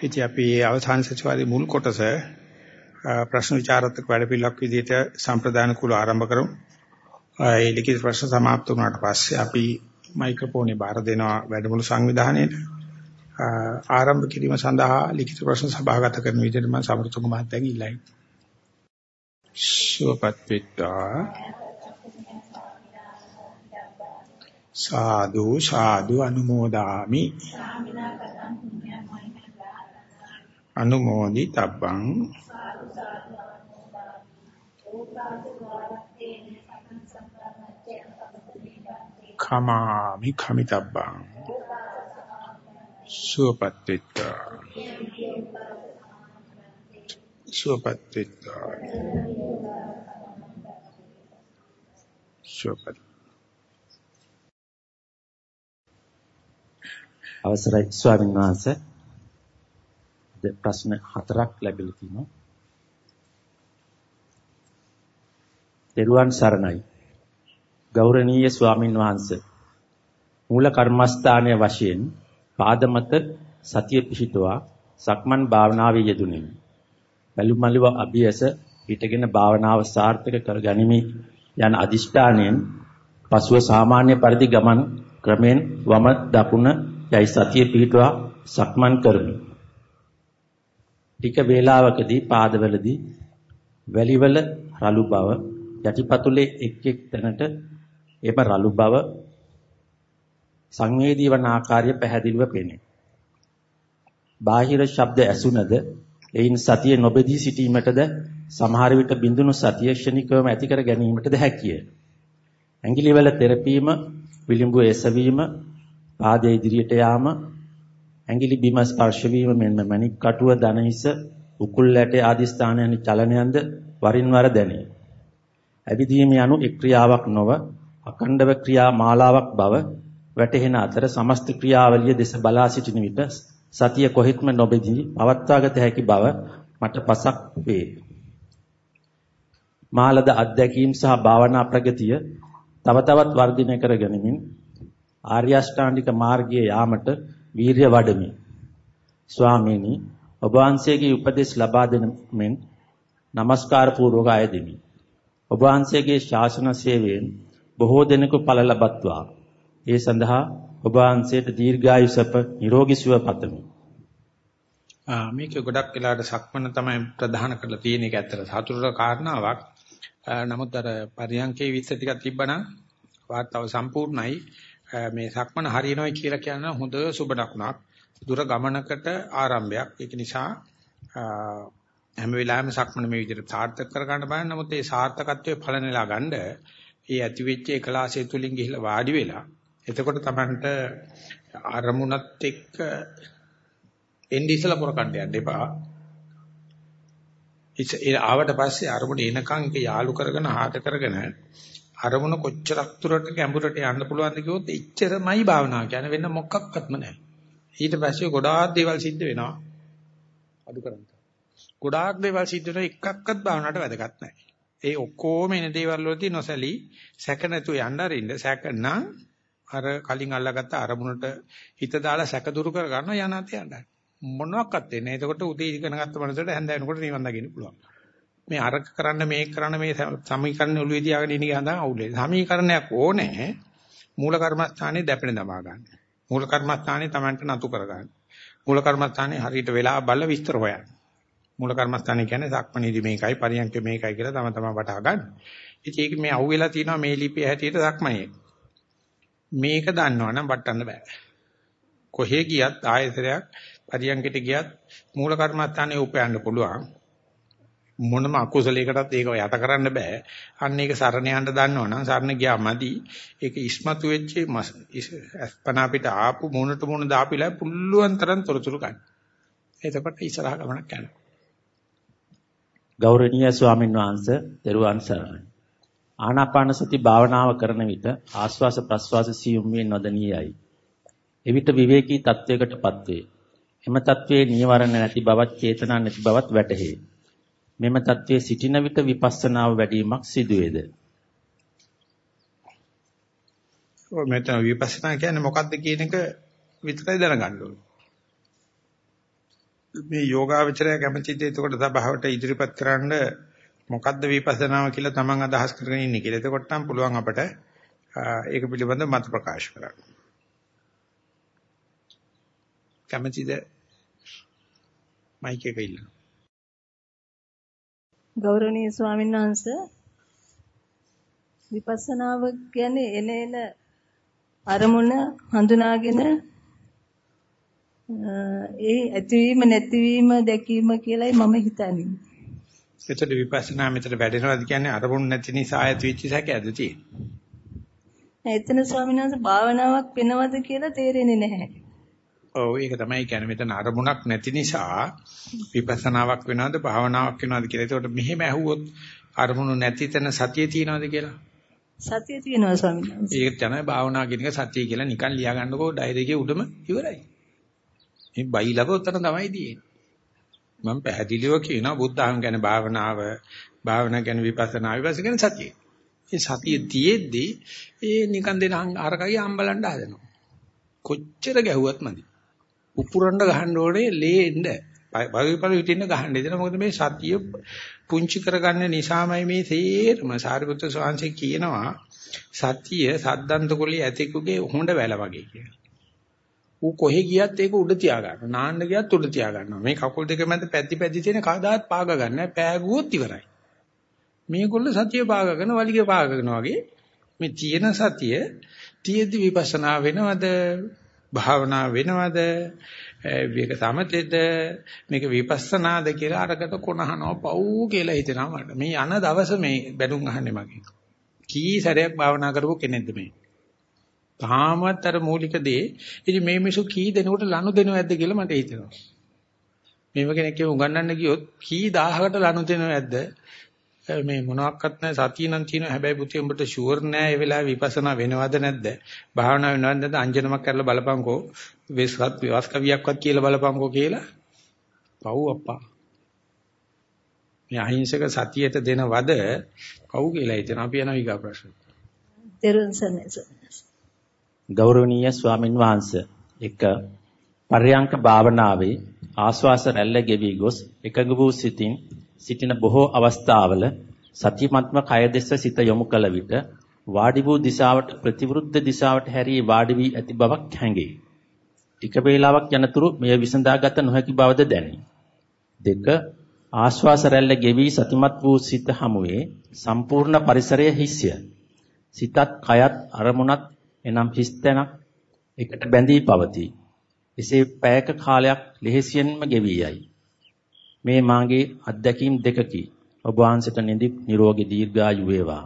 ඉතින් අපි අවසාන සතිවාරයේ මුල් කොටස ප්‍රශ්න විචාරත්මක වැඩපිළිවෙලක් විදිහට සම්ප්‍රදාන කුල ආරම්භ කරමු. ඒ ලිඛිත ප්‍රශ්න સમાપ્ત වුණාට පස්සේ අපි මයික්‍රොෆෝනේ බාර දෙනවා වැඩමුළු සංවිධානයේට. ආරම්භ කිරීම සඳහා ලිඛිත ප්‍රශ්න සභාගත කරන විදිහට මම සමෘතුංග මහත්තයාගෙන් ඉල්ලයි. සුවපත් පිටා සාදු සාදු අනුමෝදාමි අනුමෝදි තබ්බං. කමාමි කමිතබ්බං සුවපත්ත්‍ත්ත සුවපත්ත්‍ත්ත සුවපත්. අවසරයි ස්වාමීන් වහන්සේ. ප්‍රශ්න හතරක් ලැබිලා තිනවා. දේරුවන් සරණයි. ගෞරවනීය ස්වාමින් වහන්සේ. මූල කර්මස්ථානයේ වශයෙන් පාදමත සතිය පිහිටුවා සක්මන් භාවනාවේ යෙදුණෙමි. බැලුමලිව අභියස පිටගෙන භාවනාව සාර්ථක කර ගනිමි යන අදිෂ්ඨානයෙන් පසුව සාමාන්‍ය පරිදි ගමන් ක්‍රමෙන් වම දකුණ යයි සතිය පිහිටුවා සක්මන් කරමි. ටික වේලාවකදී පාදවලදී වැලිවල රළු බව යටිපතුලේ එක් එක් තැනට එම රළු බව සංවේදී වන ආකාරය පැහැදිලිව පෙනේ. බාහිර ශබ්ද ඇසුනද එයින් සතිය නොබෙදී සිටීමටද සමහර විට බිඳුණු සතිය ක්ෂණිකවම ඇති කර ගැනීමටද හැකිය. ඇඟිලිවල තෙරපීම, විලිඹු එසවීම, පාදයේ ඉදිරියට යාම, ඇඟිලි බිම ස්පර්ශ වීම මෙන්ම මණික් කටුව දනහිස උකුල් ඇටේ ආදී ස්ථානයන් චලනයන්ද වරින් වර දැනේ. ඇවිදීම යනු එක් ක්‍රියාවක් නොව අකණ්ඩව ක්‍රියා මාලාවක් බව වැටහෙන අතර සමස්ත ක්‍රියාවලිය දෙස බලා සිටින විට සතිය කොහෙත්ම නොබෙදී පවත්වාගත හැකි බව මට පසක් වේ. මාලද අධ්‍යක්ීම් සහ භාවනා ප්‍රගතිය තව තවත් වර්ධනය කර ගනිමින් ආර්ය අෂ්ටාංගික මාර්ගයේ යාමට වීරිය වඩමි. ස්වාමීනි ඔබ වහන්සේගේ උපදෙස් ලබා දෙන මෙන් নমස්කාර පූර්වක අයදෙමි. ඔබ වහන්සේගේ ශාසන සේවයෙන් බොහෝ දෙනෙකු ඵල ලබත්වා. ඒ සඳහා ඔබ වහන්සේට දීර්ඝායුෂප නිරෝගී සුව පතමි. මේක ගොඩක් වෙලාට සක්මන තමයි ප්‍රධාන කරලා තියෙන එක ඇත්තට සතුටට කාරණාවක්. නමුත් අර පරියන්කේ විස්තර ටිකක් තිබ්බනම් වාර්තාව සම්පූර්ණයි. මේ සක්මන හරියනවයි කියලා කියන හොඳ සුබ දකුණක්. දුර ගමනකට ආරම්භයක්. ඒක නිසා හැම වෙලාවෙම සක්මන මේ විදිහට සාර්ථක කර ගන්න බෑ. නමුත් ඒ සාර්ථකත්වයේ ඵලනෙලා ගන්න ඒ ඇති වෙච්ච එකලාසය තුලින් ගිහිල්ලා වාඩි වෙලා එතකොට Tamanට අරමුණත් එක්ක එන්නේ ඉස්සලා පොර කණ්ඩ යන්න එපා. ඒ ආවට පස්සේ අරමුණ එනකන් ඒක යාලු කරගෙන ආහත කරගෙන අරමුණ කොච්චරක් දුරට ගැඹුරට යන්න පුළුවන්ද කිව්වොත් එච්චරමයි භාවනාව කියන්නේ වෙන මොකක්වත්ම නැහැ. ඊට පස්සේ ගොඩාක් දේවල් සිද්ධ වෙනවා. අඩු කරන්න. ගොඩාක් දේවල් සිද්ධ වෙනවා එකක්වත් භාවනාවට වැදගත් නැහැ. ඒ ඔක්කොම එන දේවල් වලදී නොසැලී සැක නැතුව යන්න අරින්න සැකනම් අර කලින් අල්ලාගත්ත අරමුණට හිත දාලා සැක දුරු කර ගන්න යනාත යන්න. මොනවත් වෙන්නේ. එතකොට උදේ ඉගෙන ගත්ත මනසට හැන්ද වෙනකොට නිවන් දකින්න පුළුවන්. මේ අරක කරන්න මේක කරන්න මේ සමීකරණ ඔළුවේ තියාගෙන ඉන්න ගහඳන් අවුලේ. සමීකරණයක් ඕනේ මූල කර්මස්ථානේ දැපෙන දමා ගන්න. මූල කර්මස්ථානේ Tamanට නතු කර ගන්න. මූල කර්මස්ථානේ හරියට වෙලා බල විස්තර හොයන්න. මූල කර්මස්ථානේ කියන්නේ සක්මණේදී මේකයි පරියන්ක මේකයි කියලා තම තමන් වටහා ගන්න. ඉතින් ඒක මේ අහුවෙලා තියෙනවා මේ ලිපිය හැටියට සක්මණේ. මේක දන්නවනම් වටන්න බෑ. කොහේ ගියත් ආයතරයක් පරියන්කට ගියත් මූල කර්මස්ථානේ උපයන්න පුළුවන්. මොනම අකුසලයකටත් ඒක යට කරන්න බෑ. අන්න ඒක සරණ යන්න දන්නවනම් සරණ ගියා මදි. ඒක ඉස්මතු වෙච්ච අස්පන අපිට ආපු මොනට මොන දාපිලා පුළුවන් තරම් තොරතුරු ගන්න. එතකොට ඉස්සරහ ගමනක් යනවා. ගෞරවනීය ස්වාමීන් වහන්සේ දරුවන් සරණයි. ආනාපාන සති භාවනාව කරන විට ආස්වාස ප්‍රස්වාස සියුම් වේ නොදනියයි. එවිට විවේකී තත්වයකටපත් වේ. එම තත්වයේ නියවරණ නැති බවත් චේතනා නැති බවත් වැටහේ. මෙම தત્ත්වයේ සිටින විට විපස්සනාව වැඩිවීමක් සිදුවේද? ඔය මෙතන විපස්සනා කියන්නේ මොකක්ද කියන එක විතරයි දැනගන්න ඕනේ. මේ යෝගාවචරය කැමැතිද එතකොට සභාවට ඉදිරිපත් කරන්න මොකද්ද විපස්සනාව කියලා තමන් අදහස් කරගෙන ඉන්නේ කියලා. එතකොට නම් පුළුවන් අපට ඒක පිළිබඳව මත ප්‍රකාශ කරන්න. කැමැතිද මයික් එක ඉල්ලන්න. ගෞරවනීය ස්වාමීන් වහන්සේ විපස්සනාව කියන්නේ එන එන අරමුණ හඳුනාගෙන ඒ ඇතිවීම නැතිවීම දැකීම කියලායි මම හිතන්නේ. එතකොට විපස්සනා මෙතන වැඩෙනවාද කියන්නේ අරමුණ නැති නිසා ඇති වෙච්ච සැකයද තියෙන්නේ? එතන ස්වාමීන් වහන්සේ භාවනාවක් වෙනවද කියලා තේරෙන්නේ නැහැ. ඔව් ඒක තමයි කියන්නේ මෙතන අරමුණක් නැති නිසා විපස්සනාවක් වෙනවද භාවනාවක් වෙනවද කියලා. ඒකට මෙහෙම ඇහුවොත් අරමුණු නැති තැන සතිය තියනවද කියලා? සතිය තියෙනවා ස්වාමීන් වහන්සේ. ඒක තමයි භාවනා කියන එක සතිය කියලා නිකන් ලියා ගන්නකෝ ඩයරි එකේ උඩම ඉවරයි. මේ බයිලව උතන තමයි තියෙන්නේ. මම පැහැදිලිව කියනවා බුද්ධහම ගැන භාවනාව, භාවනා ගැන විපස්සනා විපස්සනා ගැන සතිය. මේ සතිය තියෙද්දි ඒ නිකන් දෙන අරකගේ අම්බලන්න හදනවා. කොච්චර ගැහුවත් මදි. උපුරන්න ගහන්න ඕනේ ලේෙන්න. භාගීපල හිටින්න ගහන්න ඉතන මොකද මේ සතිය පුංචි කරගන්න නිසාමයි මේ තේරම සාරිපුත්‍ර ස්වාමීන් කියනවා සතිය සද්දන්ත කුලිය ඇතෙකුගේ හොඬ වැල වගේ කියලා. ඌ කොහෙ ගියත් ඒක උඩ තියා ගන්නවා. නාන්න ගියත් උඩ තියා ගන්නවා. මේ කකුල් දෙක මැද පැද්දි පැද්දි තියෙන කවදාත් පාග ගන්න නැහැ. පෑගුවොත් ඉවරයි. මේගොල්ල සතිය පාගගෙන වලිගේ පාගගෙන වගේ මේ තියෙන සතිය තියෙද්දි විපස්සනා වෙනවද? භාවනා වෙනවද? මේක සමතෙද මේක විපස්සනාද කියලා අරකට කොනහනවා පව් කියලා හිතෙනවා මට. මේ යන දවස මේ බැනුම් අහන්නේ මගෙන්. කී සැරයක් භාවනා කරපු කෙනෙක්ද මේ? තාමත් අර මූලික දේ. ඉතින් මේ මිසු කී දෙනෙකුට ලනු දෙනව ඇද්ද කියලා මට හිතෙනවා. මේව කෙනෙක් උගන්වන්න ගියොත් කී දහහකට ලනු දෙනව ඇද්ද? මේ මොනවත් නැහැ? සතිය නම් තියෙනවා. හැබැයි පුතේ උඹට ෂුවර් නෑ ඒ වෙලාවේ විපස්සනා වෙනවද නැද්ද? භාවනා වෙනවද නැද්ද? අංජනමක් කරලා බලපංකෝ. වෙස්වත් විවස් කවියක්වත් කියලා බලපංකෝ කියලා. පව් අප්පා. මේ අහිංසක සතියට දෙන වද පව් කියලා හිතන අපි යන විගා ප්‍රශ්න ගෞරවනීය ස්වාමින් වහන්සේ එක පර්යංක භාවනාවේ ආස්වාස රැල්ල ගෙවි ගොස් එකඟ වූ සිතින් සිටින බොහෝ අවස්ථාවල සතිමත්ම කය දෙස සිත යොමු කළ විට වාඩි වූ දිශාවට ප්‍රතිවිරුද්ධ දිශාවට හැරී වාඩි වී ඇති බවක් හැඟේ. ටික වේලාවක් යනතුරු මෙය විසඳාගත නොහැකි බවද දැනේ. දෙක ආශ්වාස රැල්ල ගෙවි සතිමත් වූ සිත හමුවේ සම්පූර්ණ පරිසරය හිස්ය. සිතත් කයත් අරමුණත් එනම් හිස් තැනක් එකට බැඳී පවතී. එසේ පැයක කාලයක් ලෙහෙසියෙන්ම ගෙවි යයි. මේ මාගේ අත්දැකීම් දෙකකි. ඔබ වහන්සේට නිදි නිරෝගී දීර්ඝායු වේවා.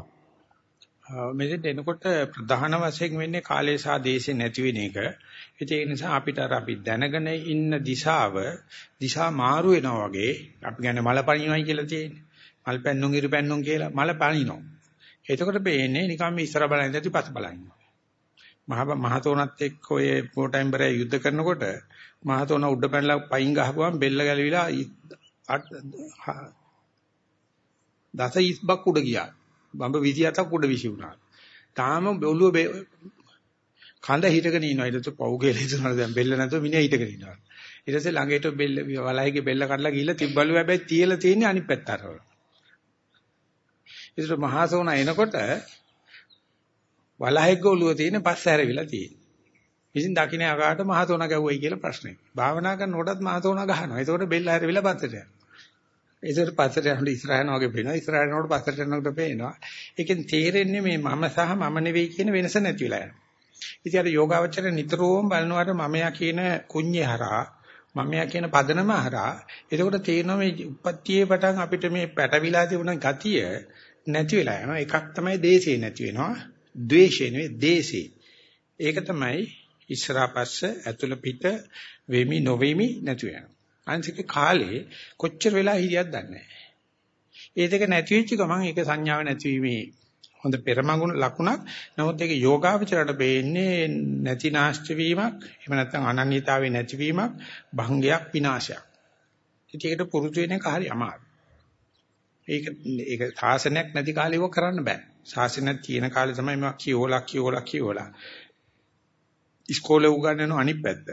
මෙතෙන් එනකොට ප්‍රධාන වශයෙන් වෙන්නේ කාලය සහ දේශේ නැති වෙන එක. ඒ නිසා අපිට අර අපි දැනගෙන ඉන්න දිශාව දිශා මාරු වෙනවා වගේ අපි කියන්නේ මල පණිනවයි කියලා තියෙන්නේ. මල් පැන්නුම් ඉරු පැන්නුම් කියලා මල පණිනවා. එතකොට පේන්නේ නිකන් මේ ඉස්සර බලන් ඉඳි පස්ස බලන් මහ මහතෝනත් එක්ක ඔය පොටයිම්බරය යුද්ධ කරනකොට මහතෝන උඩ පැනලා පයින් ගහපුවම බෙල්ල ගැලවිලා දස ඉස්බක් උඩ ගියා. බඹ 27ක් උඩ විසි වුණා. තාම ඔළුව කඳ හිටගෙන ඉනවා. ඊට පස්සේ පව් කියලා හිතනවා දැන් බෙල්ල නැතුව මිනිහා හිටගෙන ඉනවා. ඊට පස්සේ ළඟට බෙල්ල වලයිගේ බෙල්ල කඩලා ගිහිල්ලා තිබ්බලු හැබැයි තියලා තියෙන්නේ අනිත් පැත්ත අරවල. ඊට මහසෝනා එනකොට වලහයක ඔළුව තියෙන පස්ස හැරවිලා තියෙන්නේ. ඉතින් දකින්න අකාට මහතෝනා ගැව්වයි කියලා ප්‍රශ්නේ. භාවනා කරනකොටත් මහතෝනා ගහනවා. ඒකෝට බෙල්ල හැරවිලා පස්සට යනවා. ඒකට පස්සට යනකොට ඉස්සරහන වගේ පේනවා. ඉස්සරහට යනකොට පස්සට යනකොට පේනවා. ඒකෙන් තේරෙන්නේ මේ මම සහ මම නෙවෙයි කියන වෙනස නැති වෙලා යනවා. ඉතින් අර යෝගාවචර නිතරම බලනවාට මමයා කියන කුඤ්ඤේ හරහා මමයා කියන පදනම හරහා එතකොට තේරෙනවා මේ උපත්තියේ පටන් අපිට මේ පැටවිලා තිබුණ ගතිය නැති වෙලා යනවා. එකක් තමයි දේශේ නැති වෙනවා. ද්වේෂේ නෙවෙයි දේශේ. ඒක තමයි ඉස්සරහා පස්ස ඇතුළ පිට වෙමි නොවෙමි නැති වෙනවා. අනිත් කාලේ කොච්චර වෙලා හිරියක් දන්නේ නැහැ. ඒ දෙක නැති වෙච්ච ගමන් ඒක සංඥාව නැතිවීමේ හොඳ පෙරමගුණ ලකුණක්. නමුත් ඒක යෝගාවචරයට වෙන්නේ නැති නාස්ති වීමක්, එහෙම නැත්නම් අනන්‍යතාවේ නැතිවීමක්, භංගයක්, විනාශයක්. ඒකට පුරුදු වෙන එක හරි අමාරුයි. ඒක ඒක සාසනයක් නැති කාලේ ඒක කරන්න බෑ. සාසනයක් තියෙන කාලේ තමයි මම කියෝලා කියෝලා කියෝලා. ඉස්කෝලේ උගන්වන අනිත් පැත්ත.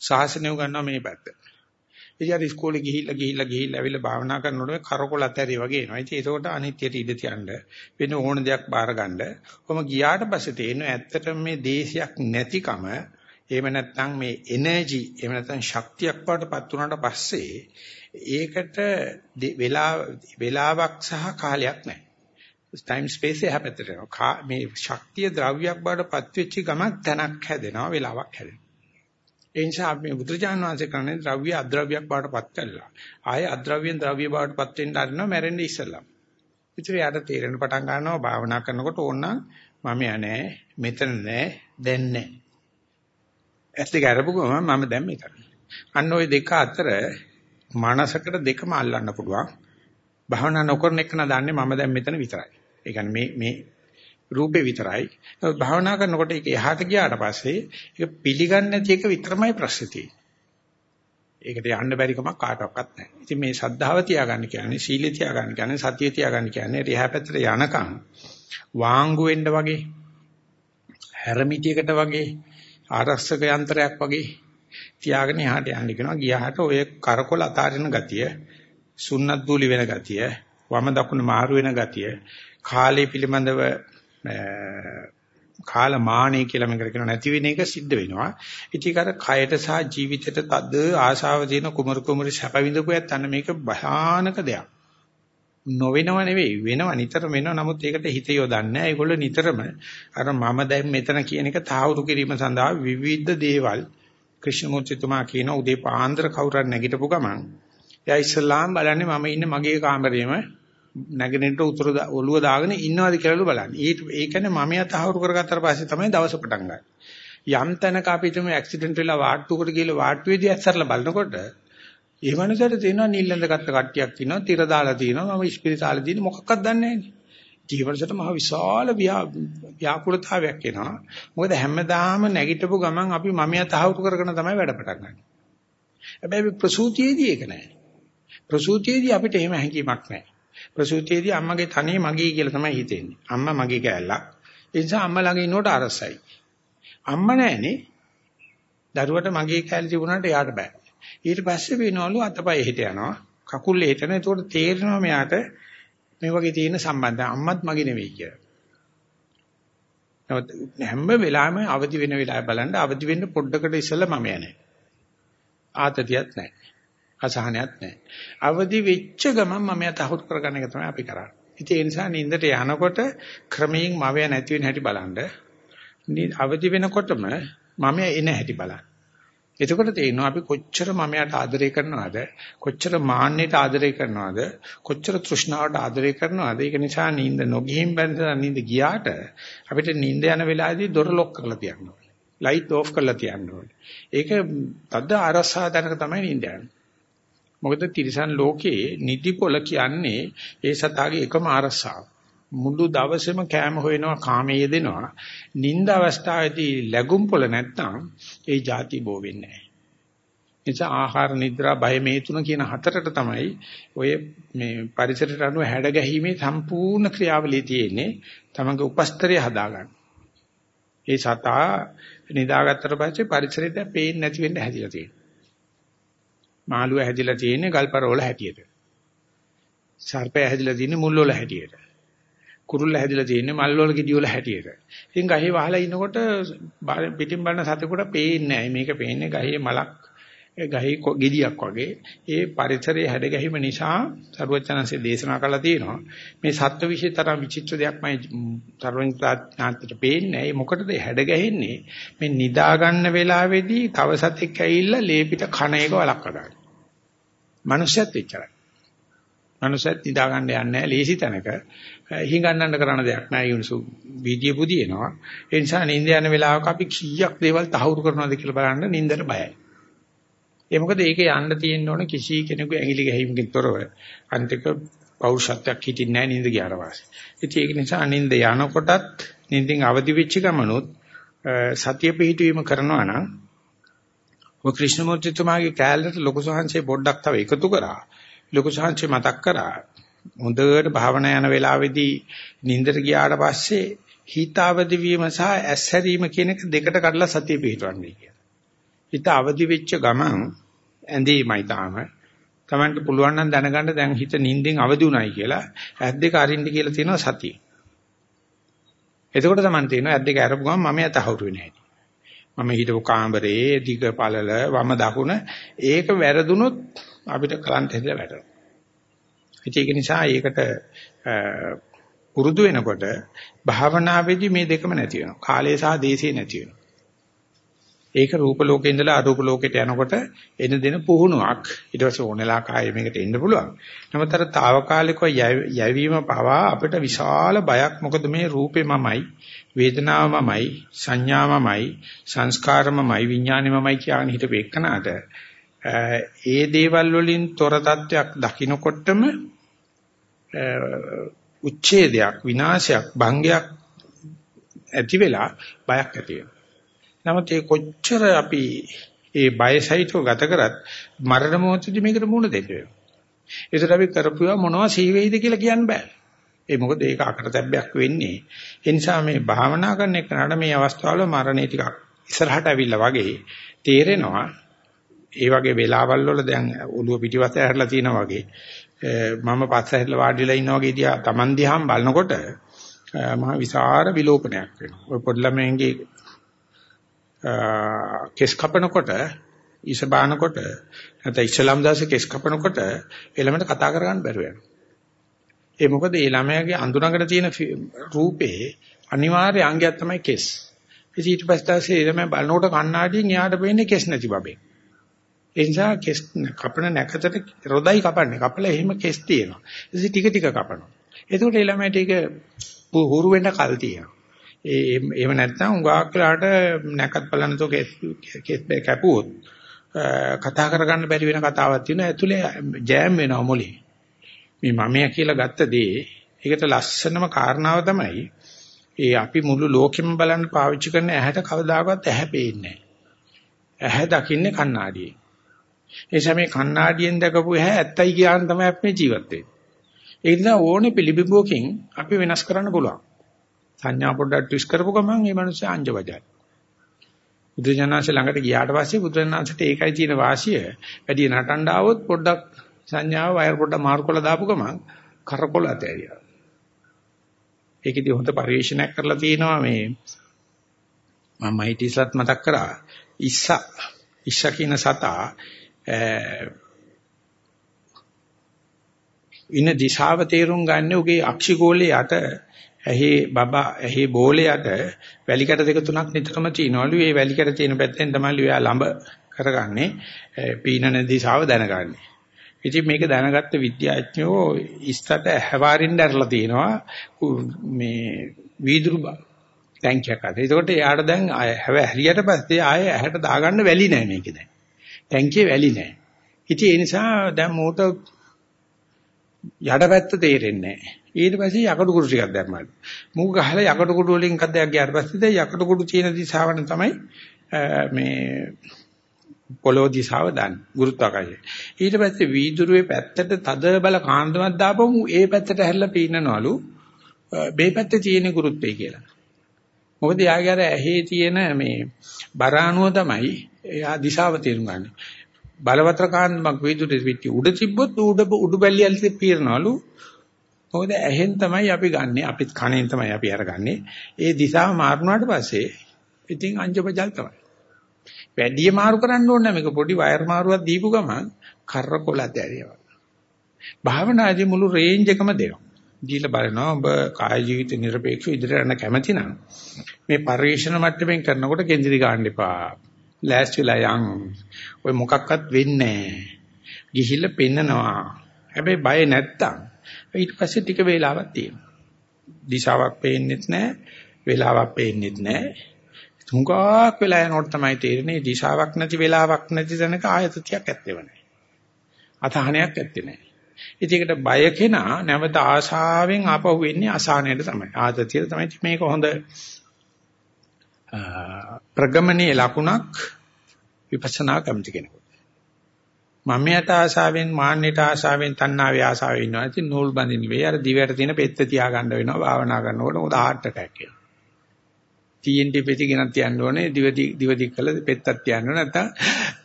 සාසනය උගන්වන මේ පැත්ත. ඉතින් අර ඉස්කෝලේ ගිහිල්ලා ගිහිල්ලා ගිහිල්ලා ඇවිල්ලා භාවනා කරනකොට කරකොල අතහැරිය වගේ එනවා. ඉතින් ඒකට අනිත්‍යයට ඉඳ තියන්න වෙන ඕන දෙයක් බාර ගන්න. කොහොම ගියාට පස්සේ තේරෙනවා ඇත්තටම මේ දේශයක් නැතිකම එහෙම නැත්නම් මේ එනර්ජි එහෙම නැත්නම් ශක්තියක් වඩටපත් වුණාට පස්සේ ඒකට වෙලා වෙලාවක් සහ කාලයක් නැහැ. ටයිම් ස්පේස් එක හැපැත්තට මේ ශක්තිය ද්‍රව්‍යයක් බවටපත් වෙච්ච ගමන් තැනක් හැදෙනවා වෙලාවක් හැදෙනවා. ඒ නිසා අපි බුදුරජාණන් වහන්සේ කරන්නේ ද්‍රව්‍ය අද්‍රව්‍යයක් බවටපත් කළා. ආයේ අද්‍රව්‍යෙන් ද්‍රව්‍ය බවටපත් වෙන්න ආරනවා මැරෙන්න ඉස්සෙල්ලා. ඉතින් යාට තේරෙන පටන් ගන්නවා භාවනා කරනකොට ඕනනම් මම යන්නේ මෙතන නෑ දැන් නෑ. ඇස් දෙක අරපු ගමන් මම දැන් මෙතන. අන්න ওই දෙක අතර මානසකට දෙකම අල්ලන්න පුළුවන්. භාවනා නොකරන එක නදන්නේ මම දැන් මෙතන විතරයි. ඒ කියන්නේ මේ මේ රූපේ විතරයි. නමුත් භාවනා කරනකොට ඒක එහාට ගියාට පස්සේ ඒක පිළිගන්නේ නැති එක විතරමයි ප්‍රශ්නේ තියෙන්නේ. ඒකට යන්න බැරි කමක් කාටවත් නැහැ. ඉතින් මේ සද්ධාව තියාගන්න කියන්නේ සීලය තියාගන්න කියන්නේ සතිය තියාගන්න කියන්නේ රිහා පැත්තට යනකම් වාංගු වෙන්න වගේ හැරමිටියකට වගේ ආරක්ෂක යන්ත්‍රයක් වගේ තියාගෙන එහාට යන්න කියනවා. ගියාට ඔය කරකොල අතාරින ගතිය, සුන්නත් දූලි වෙන ගතිය, වම දකුණ මාරු වෙන ගතිය, කාලය පිළිබඳව කාලමානය කියලා මේකට කියන නැති වෙන එක සිද්ධ වෙනවා. ඉතින් අර කයට සහ ජීවිතයට තද ආශාව තියෙන කුමරු කුමරි සැප විඳපුවත් අන්න මේක භයානක දෙයක්. නොවෙනව නෙවෙයි වෙනව නිතරම වෙනව නමුත් ඒකට හිත යොදන්නේ නැහැ. ඒගොල්ලෝ නිතරම අර මම දැන් මෙතන කියන එක තාවුරු කිරීම සඳහා විවිධ දේවල් ක්‍රිෂ්ණමූර්තිතුමා කියන උදේ පාන්දර කවුරුහරි නැගිටපු ගමන් එයා ඉස්ලාම් බලන්නේ මම ඉන්නේ මගේ කාමරේම නැගෙනට උතුර ඔළුව දාගෙන ඉන්නවද කියලාලු බලන්නේ. ඒ ඒ කියන්නේ මම යතහවුරු කරගත්තාට පස්සේ තමයි දවස පටන් ගන්නේ. යම් තැනක අපි තුමු ඇක්සිඩන්ට් වෙලා වාට්ටුවකට ගිහලා වාට්ටුවේදී ඇස්සරලා බලනකොට ඒ මනසට තේනවා නිල්ලඳ ගත්ත කට්ටියක් තියෙනවා, tira දාලා තියෙනවා, මම ඉස්පිරිතාලේ දින මොකක්වත් දන්නේ නැහැ. ජීවනසට මහ විශාල ව්‍යාකූලතාවයක් එනවා. මොකද හැමදාම නැගිටපු ගමන් අපි මම යතහවුරු කරගෙන තමයි වැඩ පටන් ගන්නේ. හැබැයි ප්‍රසූතියේදී ඒක නැහැ. ප්‍රසූතියේදී අපිට එහෙම හැඟීමක් නැහැ. ප්‍රසූතියේදී අම්මගේ තනේ මගේ කියලා තමයි හිතෙන්නේ. අම්මා මගේ කෑල්ලක්. ඒ නිසා අම්මා ළඟ ඉන්නකොට අරසයි. අම්මා නැහනේ. දරුවට මගේ කෑල්ල තිබුණාට එයාට බෑ. ඊට පස්සේ වෙනවලු අතපය හිට යනවා. කකුල් හිට යනවා. ඒකට තේරෙනවා මෙයාට මේ වගේ තියෙන සම්බන්ධය අම්මත් මගේ නෙවෙයි කියලා. නමුත් හැම වෙලාවෙම අවදි වෙන වෙලාව බලන්න අවදි වෙන්න පොඩ්ඩකට ඉස්සෙල්ලා මම යන්නේ. ආතතියක් නැහැ. අසහනයක් නැහැ. අවදි වෙච්ච ගමන් මම යතහුත් කරගන්න එක තමයි අපි කරන්නේ. ඉතින් ඒ නිසා නින්දට යනකොට ක්‍රමයෙන් මවය නැති වෙන හැටි බලන්න. අවදි වෙනකොටම මම එන හැටි බලන්න. එතකොට තේරෙනවා අපි කොච්චර මමයට ආදරය කරනවද කොච්චර මාන්නයට ආදරය කරනවද කොච්චර තෘෂ්ණාවට ආදරය කරනවද ඒක නිසා නිින්ද නොගිහින් බැලලා නිින්ද ගියාට අපිට නිින්ද යන වෙලාවේදී දොර ලොක් කරලා තියන්න ඕනේ ලයිට් ඕෆ් කරලා තියන්න ඕනේ ඒක තද අරසා දැනක තමයි නිින්ද යන්නේ මොකද තිරිසන් ලෝකයේ නිදිපොළ කියන්නේ ඒ සතාගේ එකම අරසාව. මුළු දවසේම කෑම හොයනවා කාමයේ යෙදෙනවා. නිින්ද අවස්ථාවේදී läගුම් පොළ නැත්නම් ඒ જાති බෝ වෙන්නේ නැහැ. නිසා ආහාර නිද්‍රා බය මේ තුන කියන හතරට තමයි ඔය මේ පරිසරයට අනුව හැඩ ගැහිීමේ සම්පූර්ණ ක්‍රියාවලිය තියෙන්නේ තමගේ උපස්තරය හදාගන්න. ඒ සතා නිදාගත්තට පස්සේ පරිසරයට පේන්නේ නැති වෙන්න හැදිලා තියෙනවා. මාළුව හැදිලා තියෙන්නේ ගල්පර වල හැටියට. සර්පය හැදිලා තියෙන්නේ මුල් වල හැටියට. කුරුල්ල හැදිලා තියෙන්නේ මල් වල ගෙඩි වල හැටියට. ඉතින් ගහේ වහලා ඉනකොට පිටින් බලන සතෙකුට පේන්නේ නැහැ. මේක පේන්නේ ගහේ මලක් ගහේ ගෙඩියක් වගේ. ඒ පරිසරයේ හැඩ ගැහිම නිසා සරුවචනන්සේ දේශනා කළා තියෙනවා. මේ සත්ත්ව විශේෂ තරම් විචිත්‍ර දෙයක්මයි සර්වෙන් ඥාන්තට පේන්නේ. ඒ මොකටද හැඩ ගැහෙන්නේ? මේ නිදා ගන්න වෙලාවේදී තව සතෙක් ඇවිල්ලා ලේපිට කන එක වළක්වා ගන්න. මනුෂ්‍යත් එච්චරයි. මනුෂ්‍යත් නිදා ගන්න යන්නේ නැහැ ලේසි තැනක. හිඟන්නන්න කරන දෙයක් නෑ යුනිසු වීඩියෝ පුදිනවා. ඒ නිසා නිින්ද යන වෙලාවක අපි කීයක් දේවල් තහවුරු කරනවද කියලා බලන්න නිින්දට බයයි. ඒ මොකද ඒකේ යන්න තියෙන්න ඕන කිසි කෙනෙකු ඇඟිලි ගැහිමකින් තොරව අන්තික පෞරුෂත්වයක් හිටින්නේ නැහැ නිින්ද ගියාට පස්සේ. ඉතින් ඒක නිසා නිින්ද යනකොටත් නිින්දෙන් අවදි වෙච්ච ගමනොත් සතිය පිහිටවීම කරනවා නම් ඔය ක්‍රිෂ්ණමූර්තිතුමාගේ කැලේට ලොකු සහන්සේ පොඩ්ඩක් තව එකතු කරා. ලොකු සහන්සේ මතක් කරා. හොඳට භාවනා යන වෙලාවේදී නිින්දට ගියාට පස්සේ හිත අවදි වීම සහ ඇස් හැරීම කියන එක දෙකට කඩලා සතිය පිහිටවන්නේ කියලා. හිත අවදි වෙච්ච ගමන් ඇඳීමයි තාම. Tamanට පුළුවන් නම් දැනගන්න දැන් හිත නිින්දෙන් අවදි උනායි කියලා ඇස් දෙක අරින්න කියලා තියෙනවා සතිය. එතකොට Taman තියෙනවා ඇස් දෙක අරපු ගමන් මම යතහවුරු වෙන්නේ නැහැ. මම හිටපු කාමරේ දිග පළල වම දකුණ ඒක වැරදුනොත් අපිට කලන්ත හැදලා වැටෙනවා. ඒක නිසා ඒකට පුරුදු වෙනකොට භාවනාවේදී මේ දෙකම නැති වෙනවා. කාලය සහ දේශය නැති වෙනවා. ඒක රූප ලෝකේ ඉඳලා අරූප ලෝකයට යනකොට එන දෙන පුහුණුවක්. ඊට පස්සේ ඕනෙලා කායෙ මේකට එන්න පුළුවන්. නමුත් අර తాවකාලිකව යැවීම පවා අපිට විශාල බයක්. මොකද මේ රූපේ මමයි, වේදනාව මමයි, සංඥා මමයි, සංස්කාර මමයි, විඥානෙ මමයි කියන හිතපු එකනට ඒ දේවල් වලින් තොර තත්වයක් දකින්නකොටම උච්ඡේදයක් විනාශයක් භංගයක් ඇති වෙලා බයක් ඇති වෙනවා. නමුත් ඒ කොච්චර අපි ඒ බයසයිතව ගත කරත් මරණ මොහොතදී මේකට මුහුණ දෙන්න වෙනවා. ඒකට අපි කරපුවා මොනවා සීවේයිද කියලා කියන්න බෑ. ඒ මොකද ඒක අකරතැබ්බයක් වෙන්නේ. ඒ නිසා මේ භාවනා කරන එකනට මේ අවස්ථාවල මරණේ ටිකක් ඉස්සරහට ඇවිල්ලා වගේ තේරෙනවා. ඒ වගේ වෙලාවල් වල දැන් ඔළුව පිටිපස්ස ඇරලා තියෙනවා වගේ මම පස්ස හැදලා වාඩි වෙලා ඉන්නා වගේ දිහා Taman දිහාම බලනකොට මහ විසර විලෝපනයක් වෙනවා. ඔය පොඩි ළමයින්ගේ කෙස් කපනකොට ඉස බානකොට නැත්නම් ඉස්ලාම් දාසේ කෙස් කපනකොට එළමෙන්ට කතා කරගන්න බැරුව යනවා. ඒ මොකද ඒ ළමයාගේ අඳුනකට තියෙන රූපේ අනිවාර්ය අංගයක් තමයි කෙස්. ඉතින් ඊට පස්සේ දැසේ එළමයා බලනකොට කණ්ණාඩියෙන් එයාට පේන්නේ කෙස් නැති බබේ. ඒ නිසා කෙස් කපන නැකතට රොදයි කපන්නේ. කපලා එහෙම කෙස් තියෙනවා. ඉතින් ටික ටික කපනවා. එතකොට ඒ ළමයට ඒක හුරු වෙන්න කල් තියෙනවා. ඒ එහෙම නැත්නම් උගාක් වෙලාට නැකත් බලනතෝ කෙස් කෙස් කැපුවොත් කතා කරගන්න බැරි වෙන කතාවක් තියෙනවා. ඇතුලේ ජෑම් වෙනවා මොලේ. මේ මමයා කියලා ගත්ත දේ ඒකට ලස්සනම කාරණාව තමයි ඒ අපි මුළු ලෝකෙම බලන්න පාවිච්චි කරන ඇහැට කවදාකවත් ඇහැ පේන්නේ නැහැ. ඇහැ දකින්නේ කණ්ණාඩියෙන්. ඒ නිසා මේ කණ්ණාඩියෙන් දැකපු ඇහැ ඇත්තයි කියන තමයි අපි මේ ජීවත් වෙන්නේ. ඒ නිසා ඕනේ පිළිබිඹුවකින් අපි වෙනස් කරන්න පුළුවන්. සංඥා පොඩ්ඩක් ට්විස්ට් කරපු ගමන් මේ මිනිස්සු අංජවජයි. බුදුජානනාංශ ළඟට ගියාට පස්සේ බුදුරණාංශට ඒකයි තියෙන වාසිය. වැඩි නටන්න ආවොත් පොඩ්ඩක් සංඥාව වයර් පොඩ්ඩක් මාරු කරලා දාපු ගමන් කරකොල ඇතෑරියා. ඒකෙදි හොඳ පරිශීලනයක් කරලා තියෙනවා මේ මම හිටිස්ලත් මතක් කරා ඉස්සා ඉස්සා කියන සතා ඉන දිශාව තේරුම් ගන්න උගේ අක්ෂිගෝලේ යට ඇහි බබා ඇහි බෝලේ යට වැලිකඩ දෙක තුනක් නිතරම තියනවලු ඒ වැලිකඩ තියෙන පැත්තෙන් තමයි ඔයා ළඹ කරගන්නේ පීනන දිශාව දැනගන්නේ ඉතින් මේක දැනගත්ත විද්‍යාඥයෝ ඉස්තට හැවාරින්න ඇරලා තිනවා මේ වීදුරු ටැංකියක් අත. ඒකට එයාට දැන් හැව හැරියට පස්සේ ආයේ ඇහැට දාගන්න වැලි නැහැ මේකේ දැන්. ටැංකියේ වැලි නැහැ. ඉතින් ඒ නිසා දැන් මෝට යඩපැත්ත තේරෙන්නේ නැහැ. ඊට පස්සේ යකඩ කුඩු ටිකක් දැම්මලු. මූ ගහලා යකඩ කුඩු වලින් එකක් දෙයක් ගියාට පස්සේ දැන් යකඩ කුඩු තියෙන දිශාවන තමයි මේ පොළොව දිශාව දාන්නේ ගුරුත්වාකර්ෂණය. ඊට පස්සේ වීදුරුවේ පැත්තට තද බල කාන්දමක් දාපුවම ඒ පැත්තට හැරිලා පීනනවලු මේ පැත්තේ තියෙන ගුරුත්වය කියලා. මොකද යාගේ අර ඇහි තියෙන මේ බර අණුව තමයි එයා දිශාව තේරුම් ගන්න. බලවත්‍ර කාන්දමක් වීදුරුවේ පිටි උඩ තිබ්බොත් උඩ උඩු බැල්ලියල්ට පීරනවලු. මොකද ඇහෙන් තමයි අපි ගන්නෙ අපිත් කනෙන් තමයි අපි අරගන්නේ. ඒ දිශාව මාරුනාට පස්සේ ඉතින් අංජබජල් තමයි. වැඩි මාරු කරන්න ඕනේ මේක පොඩි වයර් මාරුවක් දීපු ගමන් කරකොල ඇදරියවා භාවනාදී මුළු රේන්ජ් එකම දෙනවා. දීලා බලනවා ඔබ කාය ජීවිත নিরপেক্ষ ඉදිරියට යන්න කැමති නම් මේ පරිශන මට්ටමින් කරනකොට කේන්ද්‍රී ගන්න එපා. ලෑස්තිලා යන්. ඔය මොකක්වත් වෙන්නේ නැහැ. ගිහිල්ලා පෙන්නනවා. හැබැයි බය නැත්තම් ඊට පස්සේ ටික වේලාවක් තියෙනවා. දිශාවක් පේන්නෙත් නැහැ, වේලාවක් පේන්නෙත් නැහැ. තුඟාක් වෙලා යනකොට තමයි තේරෙන්නේ දිශාවක් නැති වෙලාවක් නැති තැනක ආයතතියක් ඇත්තෙව නැහැ. අතහණයක් ඇත්තේ නැහැ. ඉතින් ඒකට බය කෙනා නැවත ආශාවෙන් ආපහු වෙන්නේ අසහනයට තමයි. ආතතියට තමයි මේක හොඳ ප්‍රගමනීය ලකුණක් විපස්සනා කමිටි කෙනෙකුට. මමයට ආශාවෙන් මාන්නයට ආශාවෙන් තණ්හාවේ ආශාවෙන් ඉන්නවා. ඉතින් නූල් බඳින්න වෙයි. අර දිවයට තියෙන පෙත්ත තියාගන්න වෙනවා භාවනා කරනකොට. මොකද හાર્ට් එකක් එනවා. TNT පෙති ගෙනත් තියන්න ඕනේ දිව දිව දික් කළ පෙත්තක් තියන්න ඕනේ නැත්නම්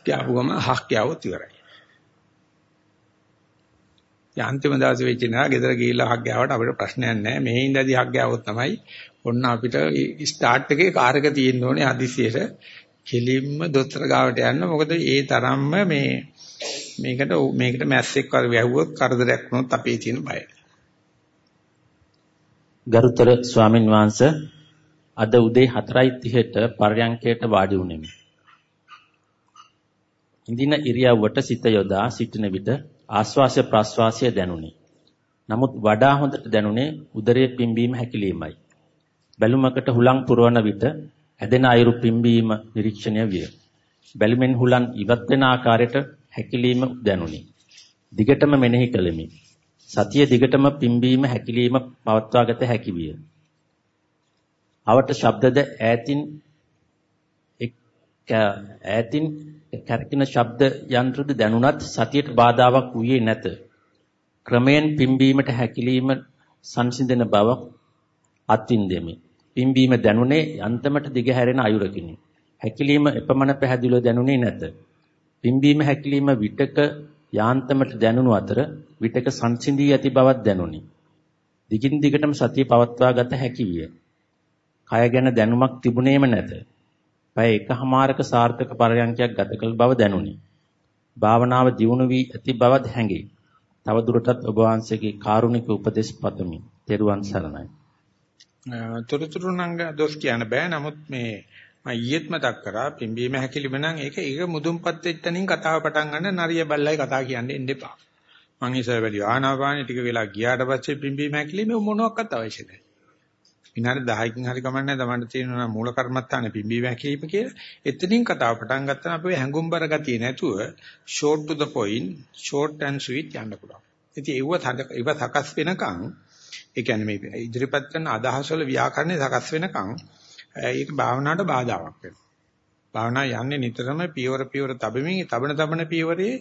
කියපු ගම හක් කියවොත් ඉවරයි. යාන්තිම දවසේ වෙච්ච නා ගෙදර ගිහිල්ලා හක් ගාවට අපිට ප්‍රශ්නයක් නැහැ. මෙහි ඉඳදී හක් ගාවොත් තමයි ඔන්න අපිට ස්ටාර්ට් එකේ කාර් එක තියෙන්න ඕනේ හදිස්සියට. කෙලින්ම දොස්තර ගාවට යන්න. මොකද ඒ තරම්ම මේ මේකට මේකට මැස්සෙක් වගේ වැහුවොත් කරදරයක් වුණොත් අපේ තියෙන බය. ගරුතර ස්වාමින් වහන්සේ අද උදේ 4:30ට පර්යංකයට වාඩි වුනිමි. ඉඳින ඉරියව්වට සිත යොදා සිටින විට ආශ්වාස ප්‍රශ්වාසය දැනුනි. නමුත් වඩා හොඳට දැනුනේ උදරයේ පිම්බීම හැකිලීමයි. බැලුමකට හුලං පුරවන විට ඇදෙන අයුරු පිම්බීම නිරීක්ෂණය විය. බැලුමෙන් හුලං ඉවත් වෙන ආකාරයට හැකිලීම දැනුනි. දිගටම මෙනෙහි කළෙමි. සතිය දිගටම පිම්බීම හැකිලීම පවත්වාගත හැකි විය. අවට ශබ්දද ඈතින් ඈතින් කැරකින ශබ්ද යන්ත්‍රද දැනුණත් සතියට බාධාවක් වූයේ නැත. ක්‍රමයෙන් පිම්බීමට හැකිලීම සංසිඳන බව අත්විඳෙමි. පිම්බීම දැනුනේ යන්තමට දිගහැරෙන අයුරකිනි. හැකිලීම එපමණ පැහැදිලිව දැනුනේ නැත. පිම්බීම හැකිලීම විටක යාන්තමට දැනුණු අතර විටක සංසිඳී ඇති බවක් දැනුනි. දිගින් දිගටම සතිය පවත්වා ගත හැකි විය. කය ගැන දැනුමක් තිබුණේම නැත. පැය එකහමාරක සාර්ථක පරයන්කයක් ගත කළ බව දැනුනි. භාවනාව දියුණු වී ඇති බවද හැඟේ. තව දුරටත් ඔබ වහන්සේගේ කාරුණික උපදෙස් පතමි. තෙරුවන් සරණයි. තොරතුරු නම් දොස් කියන්න බෑ. නමුත් මේ මම ඊයේත් මතක් කරා පිම්බීම හැකිලිම නම් ඒක ඒක මුදුන්පත් වෙච්ච තැනින් කතාව පටන් ගන්න නරිය බල්ලයි කතා කියන්නේ එන්න එපා. මං ඉස්සර වැඩි ආනාපානෙ ටික වෙලා ගියාට පස්සේ පිම්බීම හැකිලිම මොනවත් අවශ්‍ය නැහැ. විනාඩි 10කින් හරි කමන්නේ තමන්ට තියෙනවා මූල කර්මත්තානේ පිම්බීම හැකිලිම කියලා. එතනින් කතාව පටන් ගත්තා අපි හැඟුම්බර ගතිය නැතුව short to the point short and sweet යන්න පුළුවන්. ඉතින් ඒව ඒව සකස් වෙනකන් ඒ කියන්නේ මේ ඉදිරිපත් කරන අදහස් වල ව්‍යාකරණය සකස් වෙනකන් ඒක භාවනාවට බාධාවක් වෙනවා. භාවනාව යන්නේ නිතරම පියවර පියවර තබමින් තබන තබන පියවරේ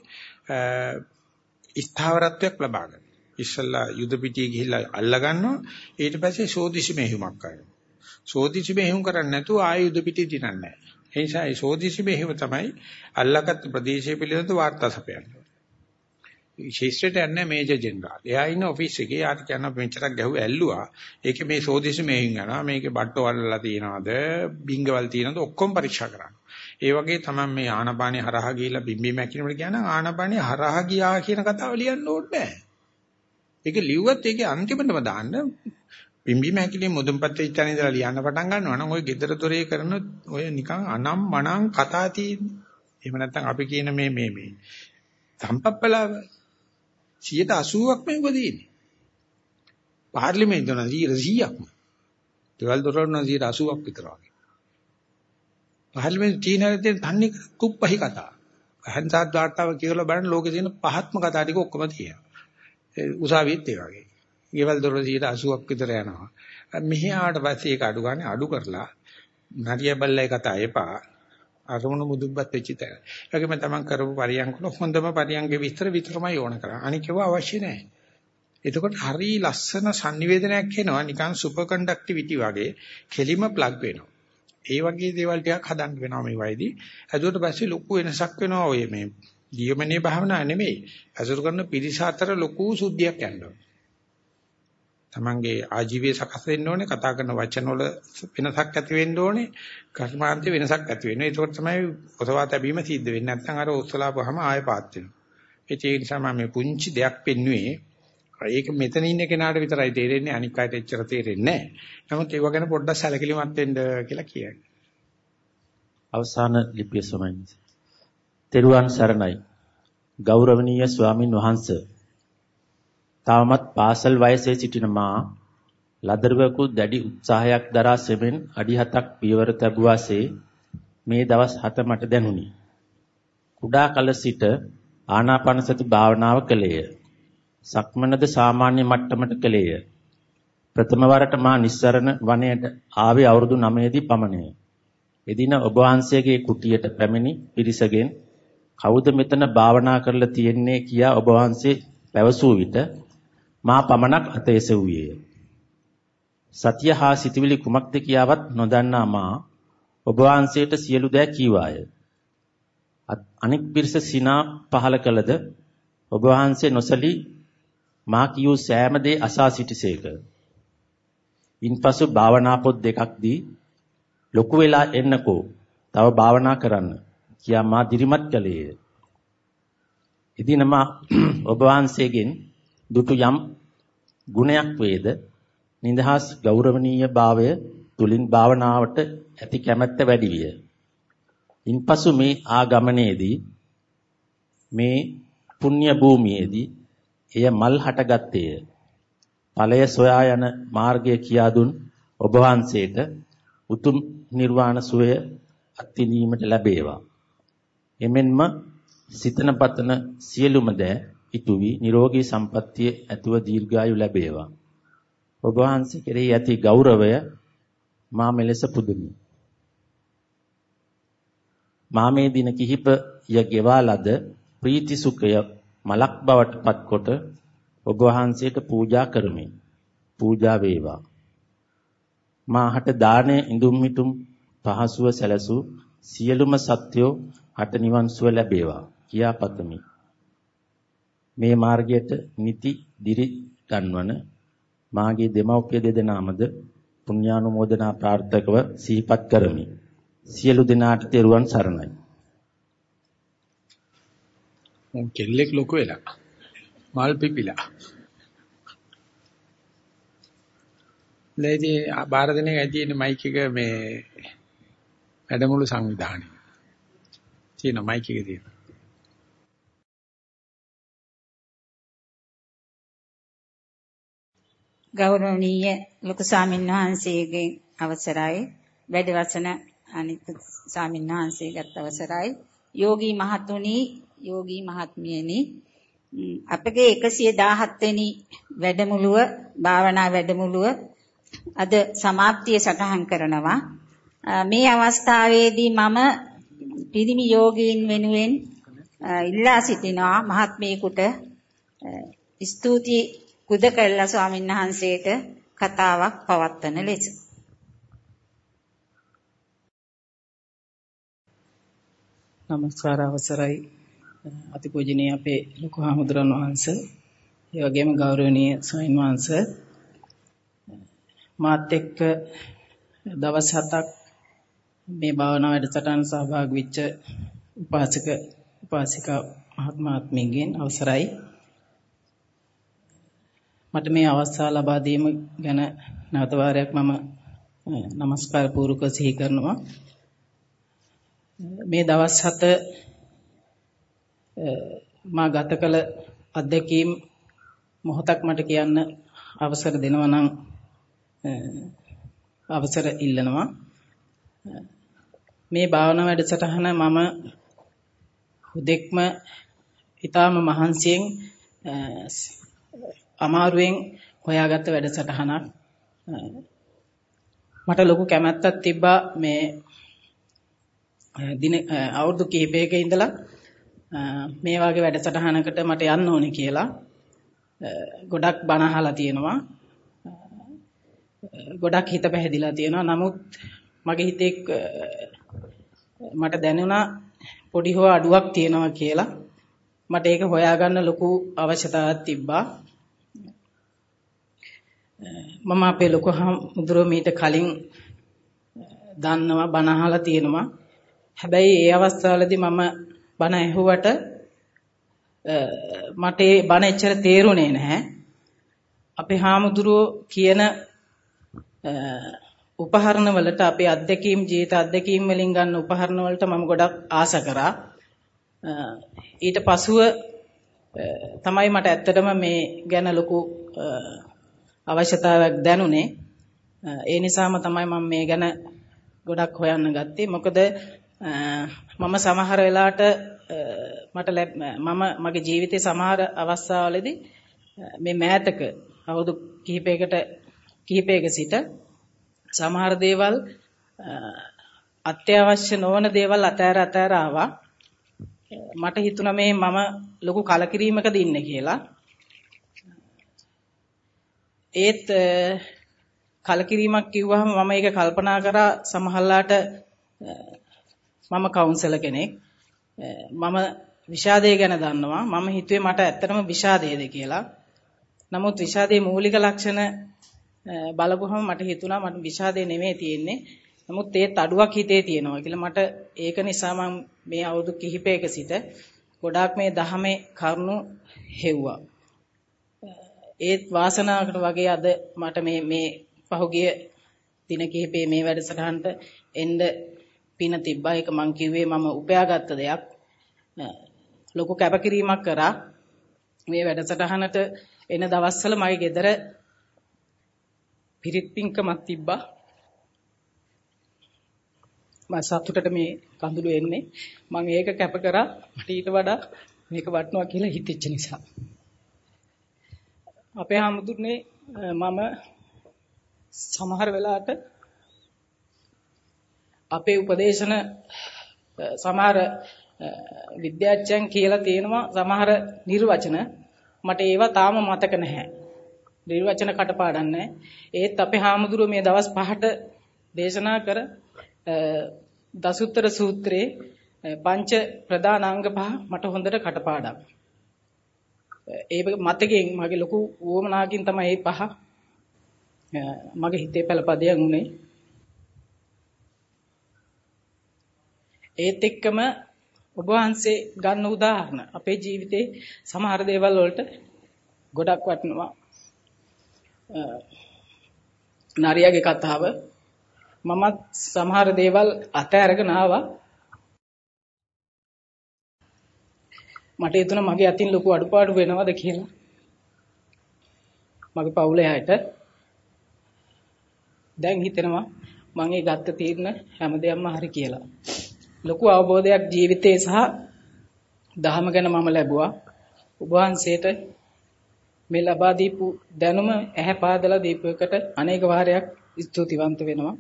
ස්ථාවරත්වයක් ලබා ගන්න. ඉස්සල්ලා යුද පිටියේ ගිහිල්ලා අල්ලා ගන්නවා ඊට පස්සේ සෝදිසි මෙහෙයුමක් කරනවා. සෝදිසි මෙහෙයුම් කරන්නේ නැතුව ආය යුද පිටිය දිනන්නේ නැහැ. ඒ නිසා ඒ සෝදිසි මෙහෙයුම තමයි අල්ලාගත් ප්‍රදේශය පිළිබඳ වාර්තා සපයන්නේ. ශේෂ්ත්‍රයට යන්නේ මේජර් ජෙනරාල්. එයා ඉන්න ඔෆිස් එකේ යාට කියන මෙච්චරක් ගැහුව ඇල්ලුවා. ඒකේ මේ සෝදිසි මෙහින් යනවා. මේකේ බට්ටෝ වලලා තියනවාද, බින්ගවල් තියනවාද ඔක්කොම පරීක්ෂා කරනවා. ඒ වගේ තමයි මේ ආනපානේ හරහා ගිහිල්ලා බිම්බි මැකිනවට කියන ආනපානේ හරහා ගියා කියන කතාව ලියන්න ඕනේ නැහැ. ඒක ලිව්වත් ඒකේ අන්තිමටම දාන්න බිම්බි මැකිලේ මුදුන්පත් වෙච්ච තැන ඉඳලා ලියන්න පටන් ගන්නවා නම් ওই gedara dore කරන ඔය නිකන් අනම් මනම් කතා තියෙන්නේ. එහෙම නැත්නම් අපි කියන මේ මේ මේ සම්පප්පලාව 180ක් මේක තියෙන්නේ. පාර්ලිමේන්තුව නම් 100ක්ම. දේවල් දොරවල් නම් 180ක් විතර වගේ. පාර්ලිමේන්තු චීනාවේ තියෙන තන්නේ කුප්පහි කතා. අහන්සාත් වාර්තාව කියලා බලන ලෝකේ තියෙන පහත්ම කතා ටික ඔක්කොම තියෙනවා. ඒ උසාවියත් ඒ වගේ. දේවල් දොරවල් 180ක් විතර යනවා. මෙහි ආවට පස්සේ ඒක අඩු ගන්න අඩු කරලා නරිය බල්ලයි කතා එපා. අරමුණු මුදුන්පත් වෙච්ච තැන. ඒකම තමන් කරපු පරියන්කල හොඳම පරියන්ගේ විස්තර විතරමයි ඕන කරන්නේ. අනික ඒවා අවශ්‍ය නැහැ. එතකොට හරි ලස්සන sannivedanayak එනවා නිකන් සුපර් කන්ඩක්ටිවිටි වගේ කෙලිම ප්ලග් වෙනවා. ඒ වගේ දේවල් ටිකක් හදන්න වෙනවා මේ වයිදී. හදුවට පස්සේ ලොකු වෙනසක් වෙනවා ඔය මේ දියමනේ භාවනා නෙමෙයි. අසුර කරන පිරිස අතර ලොකු සුද්ධියක් යනවා. තමන්ගේ ආජීවයේ සකස් වෙන්න ඕනේ කතා කරන වචන වල වෙනසක් ඇති වෙන්න ඕනේ කර්මාන්තේ වෙනසක් ඇති වෙනවා ඒක තමයි ඔසවා තැබීම සිද්ධ වෙන්නේ. නැත්නම් අර ඔස්සලාපුවාම ආයෙ පාත් වෙනවා. ඒ නිසා මම මේ පුංචි දෙයක් පෙන්නුවේ. ඒක මෙතන ඉන්න කෙනාට විතරයි තේරෙන්නේ. අනික් අයට එච්චර තේරෙන්නේ නැහැ. නමුත් ඒව ගැන පොඩ්ඩක් සැලකිලිමත් වෙන්න කියලා කියන්නේ අවසාන ලිපිය සමයින් තෙරුවන් සරණයි. ගෞරවනීය ස්වාමින් වහන්සේ. තවමත් පාසල් වයසේ සිටින මා ලදරුවෙකු දැඩි උත්සාහයක් දරා සෙමෙන් අඩි 7ක් පියවර තැබුවාසේ මේ දවස් 7 මට දැනුනි. කුඩා කල සිට ආනාපාන සති භාවනාව කළේය. සක්මනද සාමාන්‍ය මට්ටමට කළේය. ප්‍රථම වරට මා නිස්සරණ වනයේට ආවේ අවුරුදු 9 දී පමණය. එදින ඔබ වහන්සේගේ කුටියට පැමිණි පිරිසගෙන් කවුද මෙතන භාවනා කරලා තියෙන්නේ කියා ඔබ වහන්සේ පැවසූ විට මා පමණක් අත එසවුවේය. සතිය හා සිතවිලි කුමක්ද කියාවත් නොදන්නා මා ඔබ වහන්සේට සියලු දෑ කීවාය. අනික් පිරිස සිනා පහල කළද ඔබ වහන්සේ නොසලී මා කියූ සෑම දේ අසා සිටිසේක. ඉන්පසු භාවනා පොත් දෙකක් දී ලොකු වෙලා එන්නකෝ තව භාවනා කරන්න කියා මා දිරිමත් කළේය. ඉදින මා ඔබ වහන්සේගෙන් දුටු යම් ගුණයක් වේද නිදහස් ගෞරවනීය භාවය තුලින් භාවනාවට ඇති කැමැත්ත වැඩි විය. ඉන්පසු මේ ආගමනයේදී මේ පුණ්‍ය භූමියේදී එය මල් හටගත්තේය. ඵලය සොයා යන මාර්ගය කියා දුන් ඔබ වහන්සේට උතුම් නිර්වාණ සුවය අත්විඳීමට ලැබේවා. එමෙන්ම සිතන පතන සියලුම දෑ ඉටු වී නිරෝගී සම්පන්නිය ඇතුව දීර්ඝායු ලැබේවා. ඔබ වහන්සේ කෙරෙහි ඇති ගෞරවය මා මෙලෙස පුදුමි. මා මේ දින කිහිප ය ගෙවා ලද ප්‍රීති සුඛය මලක් බවට පත්කොට ඔබ වහන්සේට පූජා කරමි. පූජා වේවා. මාහට දානය ඉඳුම් මිටුම් පහසුව සැලසූ සියලුම සත්‍යෝ හට නිවන් සුව ලැබේවා කියා පතමි. මේ මාර්ගයට නිති දිරි ගන්වන මාගේ දෙමව්පිය දෙදෙනාමද පුණ්‍යානුමෝදනා ප්‍රාර්ථකව සිහිපත් කරමි. සියලු දෙනාට තෙරුවන් සරණයි. උන් කෙල්ලෙක් ලොකු වෙලා. මල් පිපිලා. ලේදී බාර දෙනෙක් ඇදී මයික් එක මේ වැඩමුළු සංවිධානය. තියෙන මයික් එකේ තියෙන. ගෞරවනීය ලොකු ස්වාමීන් වහන්සේගේ අවසරයි. වැඩවසන අනිත් ස්වාමීන් වහන්සේගත් අවසරයි. යෝගී මහතුනි යෝගී මහත්මියනි අපගේ 117 වෙනි වැඩමුළුව භාවනා වැඩමුළුව අද સમાප්තිය සටහන් කරනවා. මේ අවස්ථාවේදී මම පිරිමි යෝගීන් වෙනුවෙන් ඉල්ලා සිටිනවා මහත්මියෙකුට ස්තුති කුදකල්ලා ස්වාමීන් වහන්සේට කතාවක් පවත්වන ලෙස. নমස්කාර අවසරයි. අතිපූජනීය අපේ ලොකු හාමුදුරන් වහන්සේ ඒ වගේම ගෞරවනීය ස්වාමීන් වහන්සේ. මාත් එක්ක දවස් හතක් මේ භාවනා වැඩසටහන සහභාගී වෙච්ච උපාසක උපාසිකා මහත්මාත්මීන්ගෙන් අවසරයි. මට මේ අවස්ථාව ලබා දීම ගැන නැවත වාරයක් මම নমස්කාර පූර්වක සිහි කරනවා. මේ දවස් හත මා ගත කළ අත්දැකීම් මොහොතක් මට කියන්න අවසර දෙනවා නම් අවසර ඉල්ලනවා. මේ භාවනා වැඩසටහන මම හුදෙක්ම ඊටාම මහන්සියෙන් අමාරුවෙන් හොයාගත්ත වැඩසටහනක්. මට ලොකු කැමැත්තක් තිබ්බා මේ දින අවුරුදු කිහිපයක ඉඳලා මේ වගේ වැඩසටහනකට මට යන්න ඕනේ කියලා. ගොඩක් බණ අහලා තියෙනවා. ගොඩක් හිත පැහැදිලා තියෙනවා. නමුත් මගේ හිතේ මට දැනුණා පොඩි හෝ අඩුවක් තියෙනවා කියලා. මට ඒක හොයාගන්න ලොකු අවශ්‍යතාවයක් තිබ්බා. මම අපේ ලොකු හමුදුරුව මීට කලින් දන්නවා බණ අහලා තියෙනවා. හැබැයි ඒ අවස්ථාවේදී මම බණ ඇහුවට මට ඒ බණ එච්චර තේරුනේ නැහැ. අපේ හාමුදුරුව කියන උපහරණ වලට අපේ අත්දැකීම් ජීවිත අත්දැකීම් වලින් ගන්න උපහරණ වලට මම ගොඩක් ආස කරා. ඊට පසුව තමයි මට ඇත්තටම මේ ගැන ලොකු අවශ්‍යතාවයක් දැනුනේ. ඒ නිසාම තමයි මම මේ ගැන ගොඩක් හොයන්න ගත්තේ. මොකද මම සමහර වෙලාවට මට මම මගේ ජීවිතේ සමහර අවස්ථාවලදී මේ මෑතක අවුරුදු කිහිපයකට කිහිපයක සිට සමහර දේවල් අත්‍යවශ්‍ය නොවන දේවල් අතෑර අතෑර ආවා. මට හිතුණා මේ මම ලොකු කලකිරීමකද ඉන්නේ කියලා. ඒත් කලකිරීමක් කිව්වහම මම ඒක කල්පනා කරා සමහරලාට මම කවුන්සලර් කෙනෙක්. මම විෂාදය ගැන දන්නවා. මම හිතුවේ මට ඇත්තටම විෂාදයේද කියලා. නමුත් විෂාදයේ මූලික ලක්ෂණ බලපුවහම මට හිතුණා මට විෂාදේ නෙමෙයි තියෙන්නේ. නමුත් ඒත් අඩුවක් හිතේ තියෙනවා කියලා මට ඒක නිසා මම මේ අවුරුදු කිහිපයක සිට ගොඩාක් මේ දහමේ කරුණු හෙව්වා. ඒත් වාසනාවකට වගේ අද මට මේ මේ පහුගිය දින කිහිපේ මේ වැඩසටහනට එන්න පින තිබ්බා. ඒක මං කිව්වේ මම උපයාගත්ත දෙයක්. ලොකු කැපකිරීමක් කරා. මේ වැඩසටහනට එන දවස්වල මගේ ගෙදර පිරිත් පිංකමක් තිබ්බා. මම සතුටට මේ කඳුළු එන්නේ මම ඒක කැප කරා මට ඊට වඩා මේක වටනවා කියලා හිතෙච්ච නිසා අපේ හැමතුනේ මම සමහර වෙලාවට අපේ උපදේශන සමහර විද්‍යාඥයන් කියලා තියෙනවා සමහර නිර්වචන මට ඒවා තාම මතක නැහැ. නිර්වචන කටපාඩම් නැහැ. ඒත් අපේ හාමුදුරුවෝ මේ දවස් පහට දේශනා කර දසුත්තර සූත්‍රයේ පංච ප්‍රධාන අංග පහ මට හොඳට කටපාඩම්. ඒ මතකයෙන් මගේ ලොකු වුවමනාකින් තමයි මේ පහ මගේ හිතේ පළපදයක් උනේ. ඒත් එක්කම ඔබ වහන්සේ ගන්න උදාහරණ අපේ ජීවිතේ සමහර දේවල් වලට ගොඩක් වටිනවා. නරියාගේ කතාව මමත් සමහර දේවල් අතහැරගෙන ආවා. මට හිතුණා මගේ අතින් ලොකු අඩුපාඩු වෙනවද කියලා. මගේ පවුලේ අයට දැන් හිතෙනවා මම ඒ ගත්ත තීරණ හැමදේම හරි කියලා. ලොකු අවබෝධයක් ජීවිතේ සහ දහම ගැන මම ලැබුවා. ඔබ වහන්සේට මේ ලබා දීපු දැනුම ඇහැ පාදලා දීපුවකට අනේක වාරයක් ස්තුතිවන්ත වෙනවා.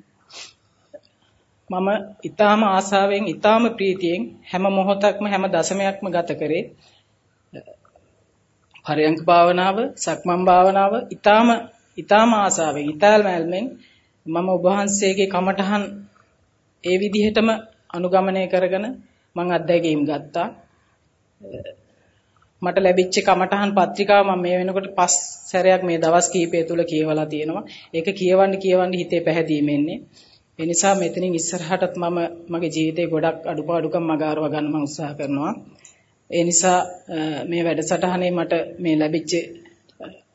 මම ඊටාම ආසාවෙන් ඊටාම ප්‍රීතියෙන් හැම මොහොතක්ම හැම දශමයක්ම ගත කරේ. පරයන්ක භාවනාව, සක්මන් භාවනාව ඊටාම ඊටාම ආසාවෙන් ඊටාල් මල්මෙන් මම ඔබ වහන්සේගේ කමඨහන් ඒ විදිහටම අනුගමනය කරගෙන මම අත්දැකීම් ගත්තා. මට ලැබිච්ච කමඨහන් පත්‍රිකාව මම මේ වෙනකොට පස් සැරයක් මේ දවස් කිහිපය තුල කියවලා තියෙනවා. ඒක කියවන්න කියවන්න හිතේ පැහැදීම එන්නේ. ඒ නිසා මෙතනින් ඉස්සරහටත් මම මගේ ජීවිතේ ගොඩක් අඩුපාඩුකම් මගාරව ගන්න මම උත්සාහ කරනවා. ඒ නිසා මේ වැඩසටහනේ මට මේ ලැබිච්ච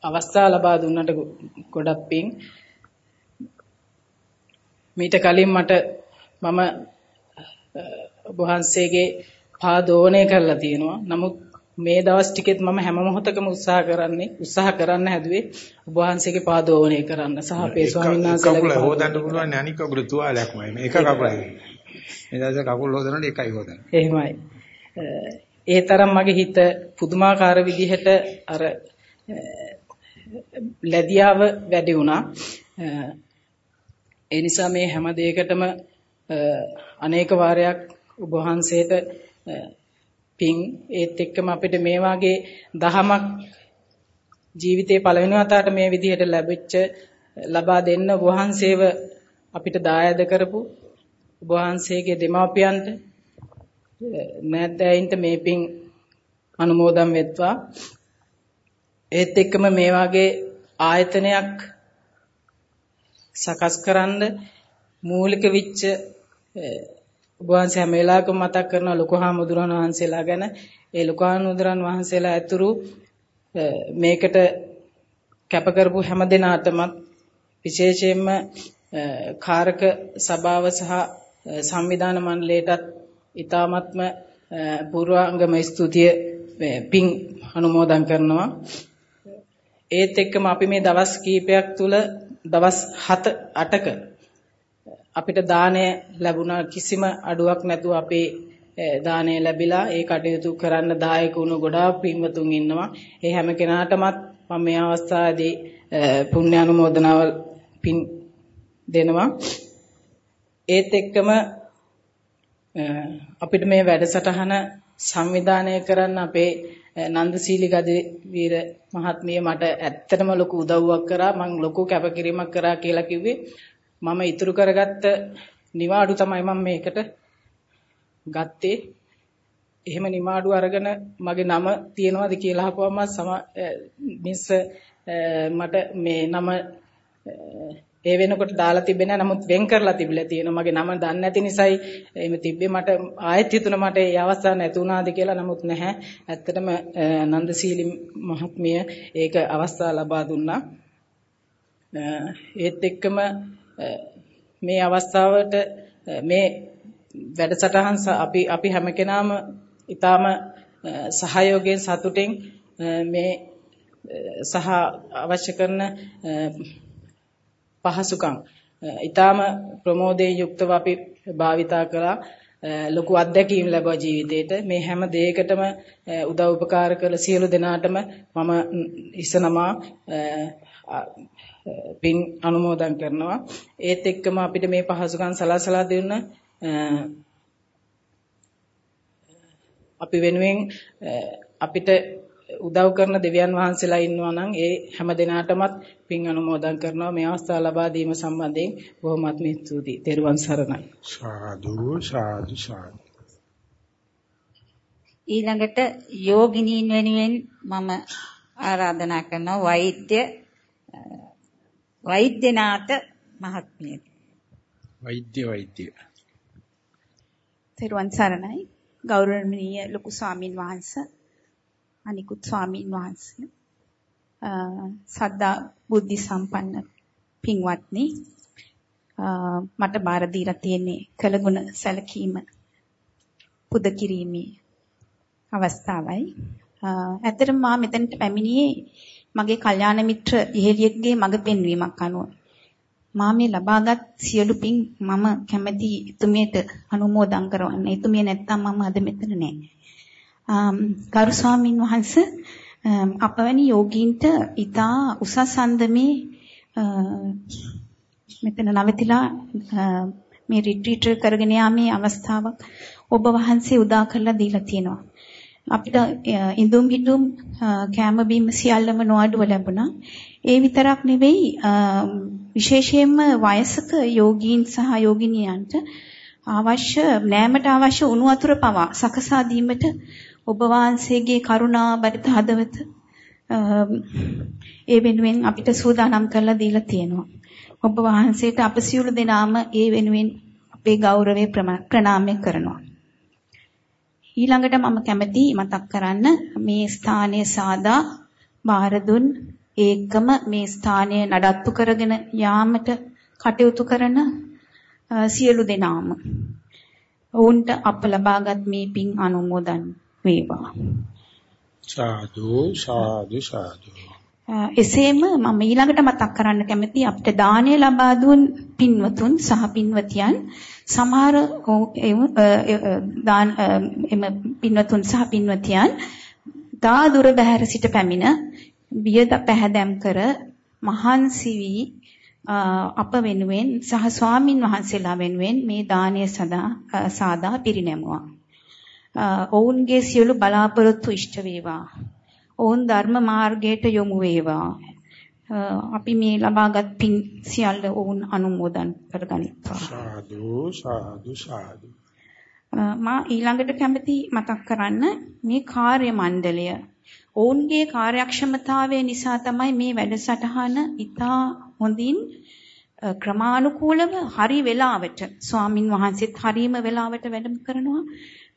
අවස්ථාව ලබා දුන්නට ගොඩක් පිං. මීට කලින් මට මම ඔබ වහන්සේගේ පාදෝණය කරලා තියෙනවා. නමුත් මේ දවස් ටිකෙත් මම හැම මොහොතකම උත්සාහ කරන්නේ උත්සාහ කරන්න හැදුවේ ඔබ වහන්සේගේ පාදෝවණය කරන්න සහ අපේ ස්වාමීන් වහන්සේලා කකුල හොදන්න පුළුවන් අනික කකුල තුවාලයක්මයි මේක කකුලයි මේ දවසේ කකුල් හොදනකොට එකයි හොදන්නේ. එහෙමයි. ඒ තරම් මගේ හිත පුදුමාකාර විදිහට අර ලැබියාව වැඩි වුණා. ඒ නිසා මේ හැම දෙයකටම අනේක වාරයක් ඔබ වහන්සේට පින් ඒත් එක්කම අපිට මේ වාගේ දහමක් ජීවිතේ පළවෙනි වතාවට මේ විදිහට ලැබෙච්ච ලබා දෙන්න වහන්සේව අපිට දායාද කරපු වහන්සේගේ දෙමාපියන්ට නැද්දෑයින්ට මේ පින් අනුමෝදන් වෙත්වා. ඒත් එක්කම මේ වාගේ ආයතනයක් සකස් කරන්න මූලික විච්ච ඔබ වහන්සේ හැම වෙලාවකම මතක් කරන ලොකු හාමුදුරන් වහන්සේලා ගැන. ඒ ලොකු හාමුදුරන් වහන්සේලා ඇතුළු මේකට කැප කරපු හැම දිනාටමත් විශේෂයෙන්ම කාරක සභාව සහ සංවිධාන මණ්ඩලයටත් ඊ타මත්ම පූර්වාංගම ස්තුතිය පින් අනුමෝදන් කරනවා. ඒත් එක්කම අපි මේ දවස් කීපයක් තුල දවස් 7 8ක අපිට දාණය ලැබුණා කිසිම අඩුවක් නැතුව අපේ දාණය ලැබිලා ඒ කටයුතු කරන්න දායක වුණු ගොඩාක් පින්වතුන් ඉන්නවා. ඒ හැම කෙනාටමත් මම මේ අවස්ථාවේදී පුණ්‍ය අනුමෝදනාවල් පින් දෙනවා. ඒත් එක්කම අපිට මේ වැඩසටහන සංවිධානය කරන්න අපේ නන්දසීලි ගදවීර මහත්මිය මට ඇත්තටම ලොකු උදව්වක් කරා මම ලොකු කැපකිරීමක් කරා කියලා කිව්වේ මම ඉතුරු කරගත්ත නිවාඩු තමයි මම මේකට ගත්තේ. එහෙම නිමාඩු අරගෙන මගේ නම තියෙනවද කියලා අහපුවම සම මිස් මට මේ නම ඒ වෙනකොට දාලා තිබෙන්නේ නමුත් වෙන් කරලා තිබිලා තියෙනවා. මගේ නම දන්නේ නැති නිසායි එහෙම තිබ්බේ. මට ආයෙත් හිතුණා මට ඒ අවස්ථාව නැති වුණාද කියලා. නමුත් නැහැ. ඇත්තටම නන්දසීලි මහත්මිය ඒක අවස්ථාව ලබා දුන්නා. ඒත් එක්කම මේ අවස්ථාවට මේ වැඩසටහන් අපි අපි හැම කෙනාම ඊටාම සහයෝගයෙන් සතුටින් මේ සහ අවශ්‍ය කරන පහසුකම් ඊටාම ප්‍රමෝදයෙන් යුක්තව අපි භාවිතා කළා. ලොකු අත්දැකීම් ලැබුවා ජීවිතේට. මේ හැම දෙයකටම උදව් උපකාර කළ සියලු දෙනාටම මම ඉසනමා පින් අනුමෝදන් කරනවා ඒත් එක්කම අපිට මේ පහසුකම් සලසලා දෙන්න අපි වෙනුවෙන් අපිට උදව් කරන දෙවියන් වහන්සේලා ඉන්නවා නම් ඒ හැම දිනාටමත් පින් අනුමෝදන් කරනවා මේ අවස්ථාව ලබා දීම සම්බන්ධයෙන් බොහොමත් ස්තුතියි. තෙරුවන් සරණයි. සාදු සාදු සාදු. ඊළඟට යෝගිනීන් වෙනුවෙන් මම ආරාධනා කරනවා වෛද්‍ය වෛද්‍යනාථ මහත්මිය. වෛද්‍ය වෛද්‍ය. තෙරුවන් සරණයි. ගෞරවනීය ලොකු ස්වාමින් වහන්සේ අනිකුත් ස්වාමින් වහන්සේ සද්දා බුද්ධි සම්පන්න පින්වත්නි මට බාර දීලා තියෙන්නේ කළගුණ සැලකීම පුද කිරීමේ අවස්ථාවයි. ඇත්තටම මා මෙතනට පැමිණියේ මගේ කල්යාණ මිත්‍ර ඉහෙලියෙක්ගේ මඟ පෙන්වීමක් අනුව. මා මේ ලබාගත් සියලු පින් මම කැමැති එතුමියට අනුමෝදන් කරවන්න. එතුමිය නැත්තම් මම අද මෙතන නැහැ. ගරු ස්වාමින් වහන්සේ අපවැනි යෝගීන්ට ඊටා උසස් අන්දමේ මෙතන නවතිලා මේ රිට්‍රීට් කරගෙන යාමේ අවස්ථාවක් ඔබ වහන්සේ උදා කරලා දීලා තියෙනවා. අපිට ඉඳුම් හිටුම් කැම බීම සියල්ලම නොඅඩුව ලැබුණා. ඒ විතරක් නෙවෙයි විශේෂයෙන්ම වයසක යෝගීන් සහ යෝගිනියන්ට අවශ්‍ය නෑමට අවශ්‍ය උණු වතුර පවා සකසා දීමට ඔබ වහන්සේගේ කරුණා බරිත හදවත ඒ වෙනුවෙන් අපිට සූදානම් කරලා දීලා තියෙනවා. ඔබ වහන්සේට අප සියලු දෙනාම ඒ වෙනුවෙන් අපේ ගෞරවය ප්‍රණාමය කරනවා. ඊළඟට මම කැමති මතක් කරන්න මේ ස්ථානය සාදා බාර දුන් ඒකම මේ ස්ථානය නඩත්තු කරගෙන යාමට කටයුතු කරන සියලු දෙනාම ඔවුන්ට අප ලබාගත් මේ පින් අනුමෝදන් වේවා. සාදු සාදු සාදු. එසේම මම ඊළඟට මතක් කරන්න කැමති අපිට දානය ලබා දුන් පින්වතුන් සහ පින්වතියන් සමහර දාන එම පින්වතුන් සහ පින්වතියන් දා දුර බැහැර සිට පැමිණ බියද පැහැදම් කර මහන්සි වී අප වෙනුවෙන් සහ ස්වාමින් වහන්සේලා වෙනුවෙන් මේ දානය සදා සාදා පිරිනැමුවා. ඔවුන්ගේ සියලු බලාපොරොත්තු ඉෂ්ට වේවා. ඔවුන් ධර්ම මාර්ගයට යොමු වේවා. අපි මේ ලබාගත් පින් සියල්ල ඔවුන් අනුමෝදන් කරගනිත්වා. සාදු සාදු සාදු. මා ඊළඟට කැමති මතක් කරන්න මේ කාර්ය මණ්ඩලය ඔවුන්ගේ කාර්යක්ෂමතාවය නිසා තමයි මේ වැඩසටහන ඉතා හොඳින් ක්‍රමානුකූලව හරි වෙලාවට ස්වාමින් වහන්සේත් හරීම වෙලාවට වැඩම කරනවා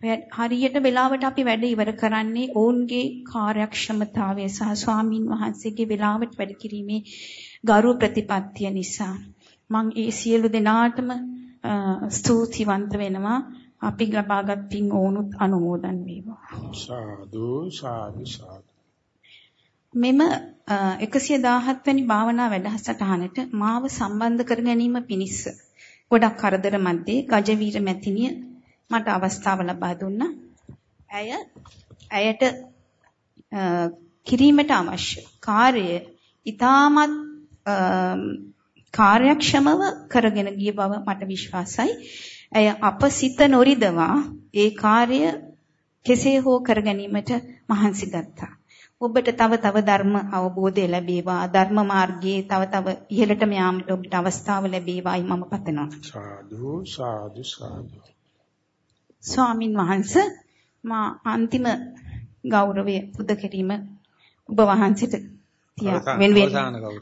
හරියට වෙලාවට අපි වැඩ ඉවර කරන්නේ ඔවුන්ගේ කාර්යක්ෂමතාවය සහ ස්වාමින් වහන්සේගේ වෙලාවට වැඩ කිරීමේ ගරු ප්‍රතිපත්තිය නිසා. මම ඒ සියලු දෙනාටම ස්තුතිවන්ත වෙනවා. අපි ලබාගත් පින් ඕනුත් අනුමෝදන් වේවා. සාදු සාදු සාදු. මෙම 117 වැනි භාවනා වැඩසටහනට මාව සම්බන්ධ කර ගැනීම පිණිස ගොඩක් කරදර මැද්දේ ගජවීර මැතිණිය මට අවස්ථාව ලබා දුන්නා. ඇය ඇයට කිරීමට අවශ්‍ය කාර්යය ඊටමත් කාර්යක්ෂමව කරගෙන ගිය බව මට විශ්වාසයි. ඇය අප සිත නොරිදවා ඒ කාර්ය කෙසේ හෝ කර ගැනීමට මහන්සි ගත්තා. ඔබට තව තව ධර්ම අවබෝධය ලැබේවා ධර්ම මාර්ගයේ තව තව ඉහළටම යාමට ඔබට අවස්ථාව ලැබේවායි මම පතනවා. සාදු සාදු සාදු ස්වාමින් වහන්සේ මා අන්තිම ගෞරවය පුද කිරීම ඔබ වහන්සේට තියා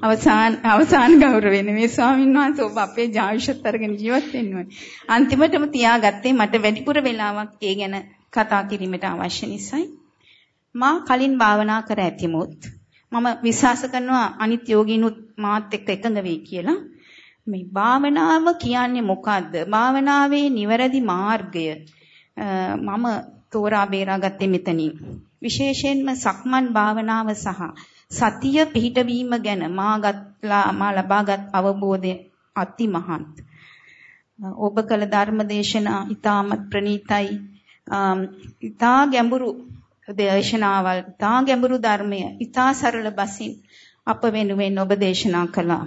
අවසාන අවසාන ගෞරවය නෙමෙයි ස්වාමීන් වහන්සේ ඔබ අපේ ජාවිෂත් අරගෙන ජීවත් වෙන්න ඕනේ. අන්තිමටම තියාගත්තේ මට වැඩිපුර වෙලාවක් ඒ ගැන කතා කිරීමට අවශ්‍ය නිසායි. මා කලින් භාවනා කර ඇතිමුත් මම විශ්වාස කරනවා අනිත් යෝගීනුත් මාත් එක්ක එකඟ වෙයි කියලා. මේ භාවනාව කියන්නේ මොකද්ද? භාවනාවේ නිවැරදි මාර්ගය මම තෝරා බේරාගත්තේ මෙතනින්. විශේෂයෙන්ම සක්මන් භාවනාව සහ සතිය පිහිටවීම ගැන මාගත්ලා මා ලබාගත් අවබෝධය අතිමහත්. ඔබ කළ ධර්මදේශනා ඊටමත් ප්‍රණීතයි. ඊටා ගැඹුරු දේශනාවල්, ඊටා ගැඹුරු ධර්මය, ඊටා සරල බසින් අප වෙනුවෙන් ඔබ දේශනා කළා.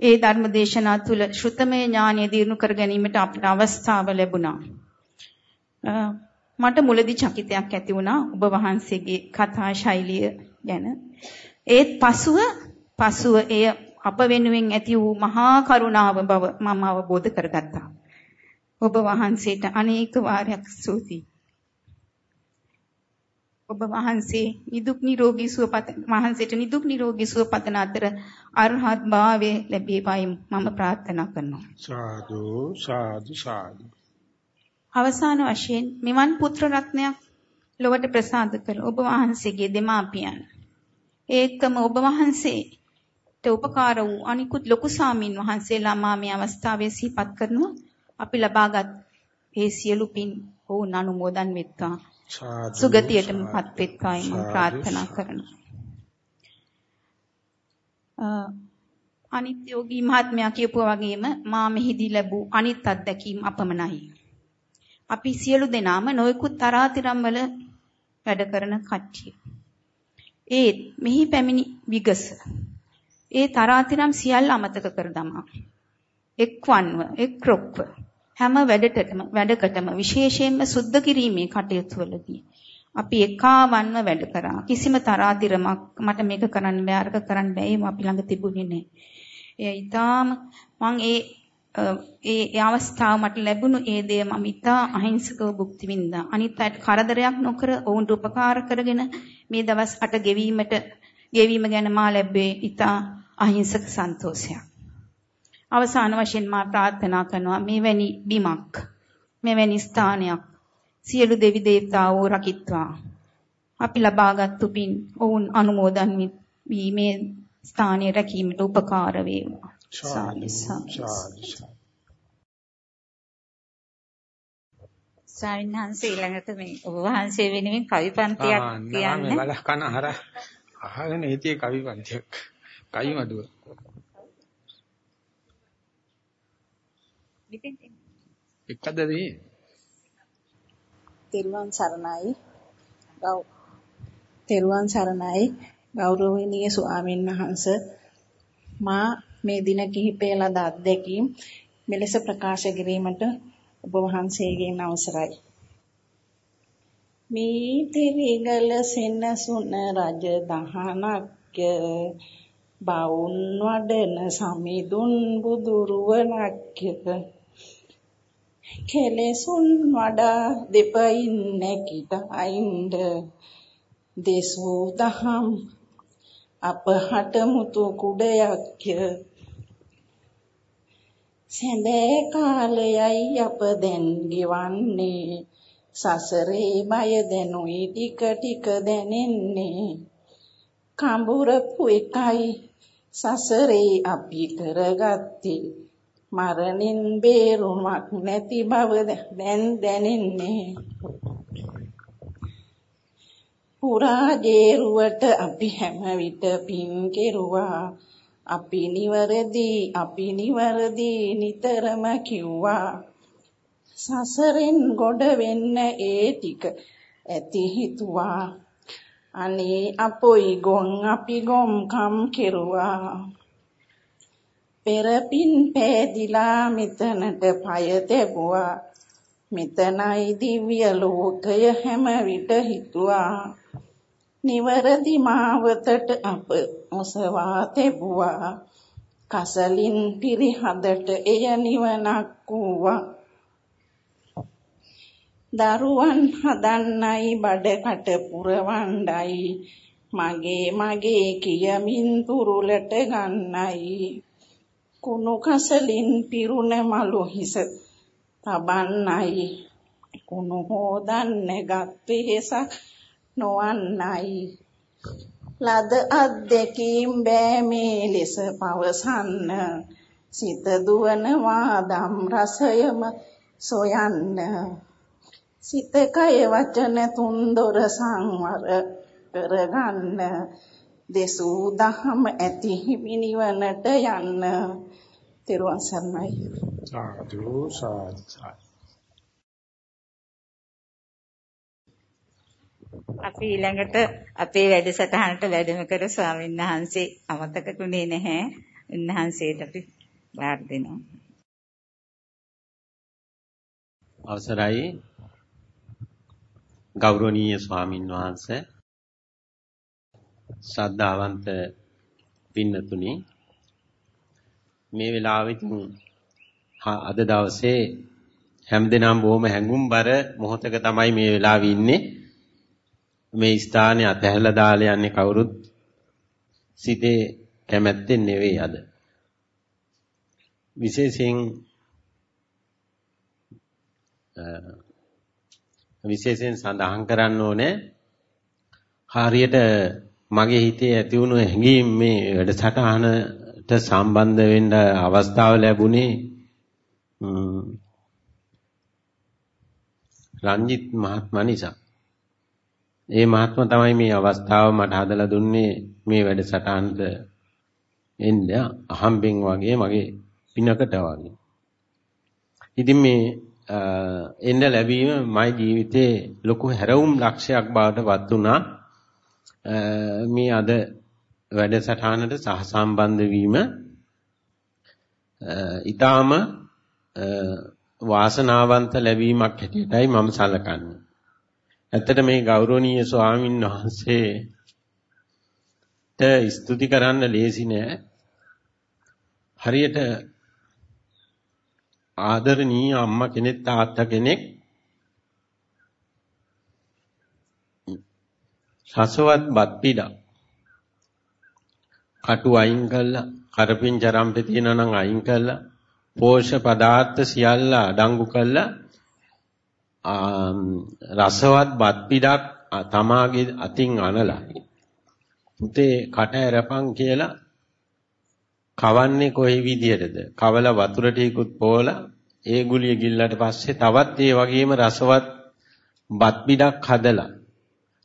ඒ ධර්ම දේශනා තුළ ශ්‍රුතමය ඥානය දිනු කර ගැනීමට අපට අවස්ථාව ලැබුණා. මට මුලදී චකිතයක් ඇති වුණා ඔබ වහන්සේගේ කතා ශෛලිය ගැන. ඒත් පසුව පසුව එය අප වෙනුවෙන් ඇති වූ මහා කරුණාව බව මම අවබෝධ කරගත්තා. ඔබ වහන්සේට අනේක වාරයක් ස්තුතියි. ඔබ වහන්සේ නිදුක් නිරෝගී සුව පත වහන්සේට නිදුක් නිරෝගී සුව පතන අතර අරහත් භාවයේ ලැබේවයි මම ප්‍රාර්ථනා කරනවා. සාදු සාදු සාදු. අවසාන වශයෙන් මෙවන් පුත්‍ර රත්නයක් ලොවට ප්‍රසාද කළ ඔබ වහන්සේගේ දෙමාපියන්. ඒකම ඔබ වහන්සේට උපකාර වූ අනිකුත් ලොකු සාමින් වහන්සේලා මා මේ අවස්ථාවේ සිහිපත් කරනවා. අපි ලබාගත් ඒ සියලු පින් ඔවුන් අනුමෝදන් වෙත්වා. සුගතියටමපත් වෙත්වායි මම ප්‍රාර්ථනා කරනවා. අනිත් යෝගී මහත්මයා කියපුවා වගේම මා මෙහිදී ලැබූ අනිත් අත්දැකීම් අපමණයි අපි සියලු දෙනාම නොයෙකුත් තරාතිරම් වල වැඩ කරන කට්ටිය. ඒ මෙහි පැමිණි විගස. ඒ තරාතිරම් සියල්ල අමතක කර දමා. එක්වන්ව, එක්රොක්ව හැම වැඩටම වැඩකටම විශේෂයෙන්ම සුද්ධ කිරීමේ කටයුතු වලදී අපි එකාවන්ව වැඩ කරා. කිසිම තරාතිරමක් මට මේක කරන්න බෑ අරක කරන්න බෑ ඒව අපි ළඟ තිබුණේ නෑ. ඒ ඊටාම මම ඒ ඒ අවස්ථාව මට ලැබුණු ඒ දේ මම ඉතා අහිංසකව භුක්ති විඳා. අනිත් අයට කරදරයක් නොකර ඔවුන්ට උපකාර කරගෙන මේ දවස් 8 ගෙවීමට ගෙවීම ගැන මා ලැබුවේ ඉතා අහිංසක සන්තෝෂයක්. අවසාන වශයෙන් මා ප්‍රාර්ථනා කරනවා මෙවැනි බිමක් මෙවැනි ස්ථානයක් සියලු දෙවි දේවතාවෝ රකිත්වා. අපි ලබාගත් පින් ඔවුන් අනුමෝදන් වී මේ ස්ථානයේ රැකීමට උපකාර වේවා. සාදු ස්වාමීන් වහන්සේ ඊළඟට මේ ඔබ වහන්සේ වෙනුවෙන් කවි පන්තියක් කියන්න. මේ බලහ කන හර අහගෙන හිටියේ කවි පන්තියක්. කවි මඩුව. එක්කද මේ? තෙරුවන් සරණයි. ගෞ තෙරුවන් සරණයි ගෞරවනීය ස්වාමීන් වහන්ස මා මේ දින කිහිපය ලද අත්දැකීම් මෙලෙස ප්‍රකාශ කිරීමට ඔබ වහන්සේගෙන් අවසරයි. මේ තිරිගල සෙනසුන රජ දහනක්ය. බවුන් වඩන සමිඳුන් බුදුරුවණක්ය කෙලෙසුන් වඩා දෙපයින් නැකිට අයින්ද? දේසෝ දහම් අපහට මුතු කුඩයක්ය. සැඳෑ කාලයයි අප දැන් ගෙවන්නේ. සසරේ බය දැනුයි ටික ටික දැනෙන්නේ. කඹුරපු එකයි සසරේ අපි කරගත්තේ. මරණින් බේරුමක් නැති බව දැන් දැනෙන්නේ. පුරා ජේරුවට අපි හැම විට පින් කෙරුවා. අපි නිවැරදි අපි නිවැරදි නිතරම කිව්වා. සසරෙන් ගොඩ වෙන්න ඒ ටික ඇති හිතුවා. අනේ අපොයි ගොන් අපි ගොම්කම් කෙරුවා. පෙරපින් පෑදිලා මෙතනට පය තැබුවා. මෙතනයි දිව්‍ය ලෝකය හැම විට හිතුවා. නිවරදි මාවතට අප ඔසවා තෙබුවා කසලින් පිරිහදට එය නිවනක් වූවා. දරුවන් හදන්නයි බඩකට පුරවණ්ඩයි. මගේ මගේ කියමින් තුරුලට ගන්නයි. කුණු කසලින් පිරුණ මලු හිස තබන්නයි. කුණු හොදන්න ගත් වෙහසක් නොවන්නයි. ලද අත්දැකීම් බෑ මේ ලෙස පවසන්න. සිත දුවනවා දම් රසයම සොයන්න. සිත කය වචන තුන්දොර සංවර කරගන්න. දෙසූ දහම ඇති හිමිනිවනට යන්න. තෙරුවන් සරණයි. සාදු සාදු. අපි ඊළඟට අපේ වැඩසටහනට වැඩම කර ස්වාමීන් වහන්සේ අමතක කුනේ නැහැ. උන්වහන්සේට අපි බාර දෙනවා. අවසරයි ගෞරවනීය ස්වාමින් වහන්සේ ශ්‍රද්ධාවන්ත පින්නතුනි මේ වෙලාවෙදී අද දවසේ හැමදෙනාම බොහොම හැඟුම්බර මොහොතක තමයි මේ වෙලාවේ ඉන්නේ මේ ස්ථානේ අතහැරලා දාලා යන්නේ කවුරුත් සිතේ කැමැත්තෙන් නෙවෙයි අද විශේෂයෙන් විශේෂයෙන් සඳහන් කරන්න ඕනේ හරියට මගේ හිතේ ඇති වුණු හැඟීම් මේ වැඩසටහනට සම්බන්ධ වෙන්න අවස්ථාව ලැබුණේ රංජිත් මහත්මයා නිසා. ඒ මහත්මයා තමයි මේ අවස්ථාව මට හදලා දුන්නේ මේ වැඩසටහනට එන්න අහම්බෙන් වගේ මගේ පිනකට වගේ. ඉතින් මේ එන්න ලැබීම මගේ ජීවිතේ ලොකු හැරවුම් ලක්ෂයක් බවට පත් වුණා. මේ අද වැඩසටහනට සහසම්බන්ධ වීම ඊටාම වාසනාවන්ත ලැබීමක් හැටියටයි මම සලකන්නේ. ඇත්තට මේ ගෞරවනීය ස්වාමින් වහන්සේට ස්තුති කරන්න ලේසි නෑ. හරියට ආදරණීය අම්මා කෙනෙක් තාත්තා කෙනෙක් රසවත් බත් පිඩක් කටු අයින් කළා කරපින් ජරම්පේ තියෙනවා නම් අයින් කළා පෝෂ පදාර්ථ සියල්ල අඩංගු කළා රසවත් බත් පිඩක් තමාගේ අතින් අනලා පුතේ කට ඇරපන් කියලා කවන්නේ කොයි විදියටද? කවල වතුර ටිකුත් පෝලා ඒ ගුලිය ගිල්ලට පස්සේ තවත් ඒ වගේම රසවත් බත් පිටක් හදලා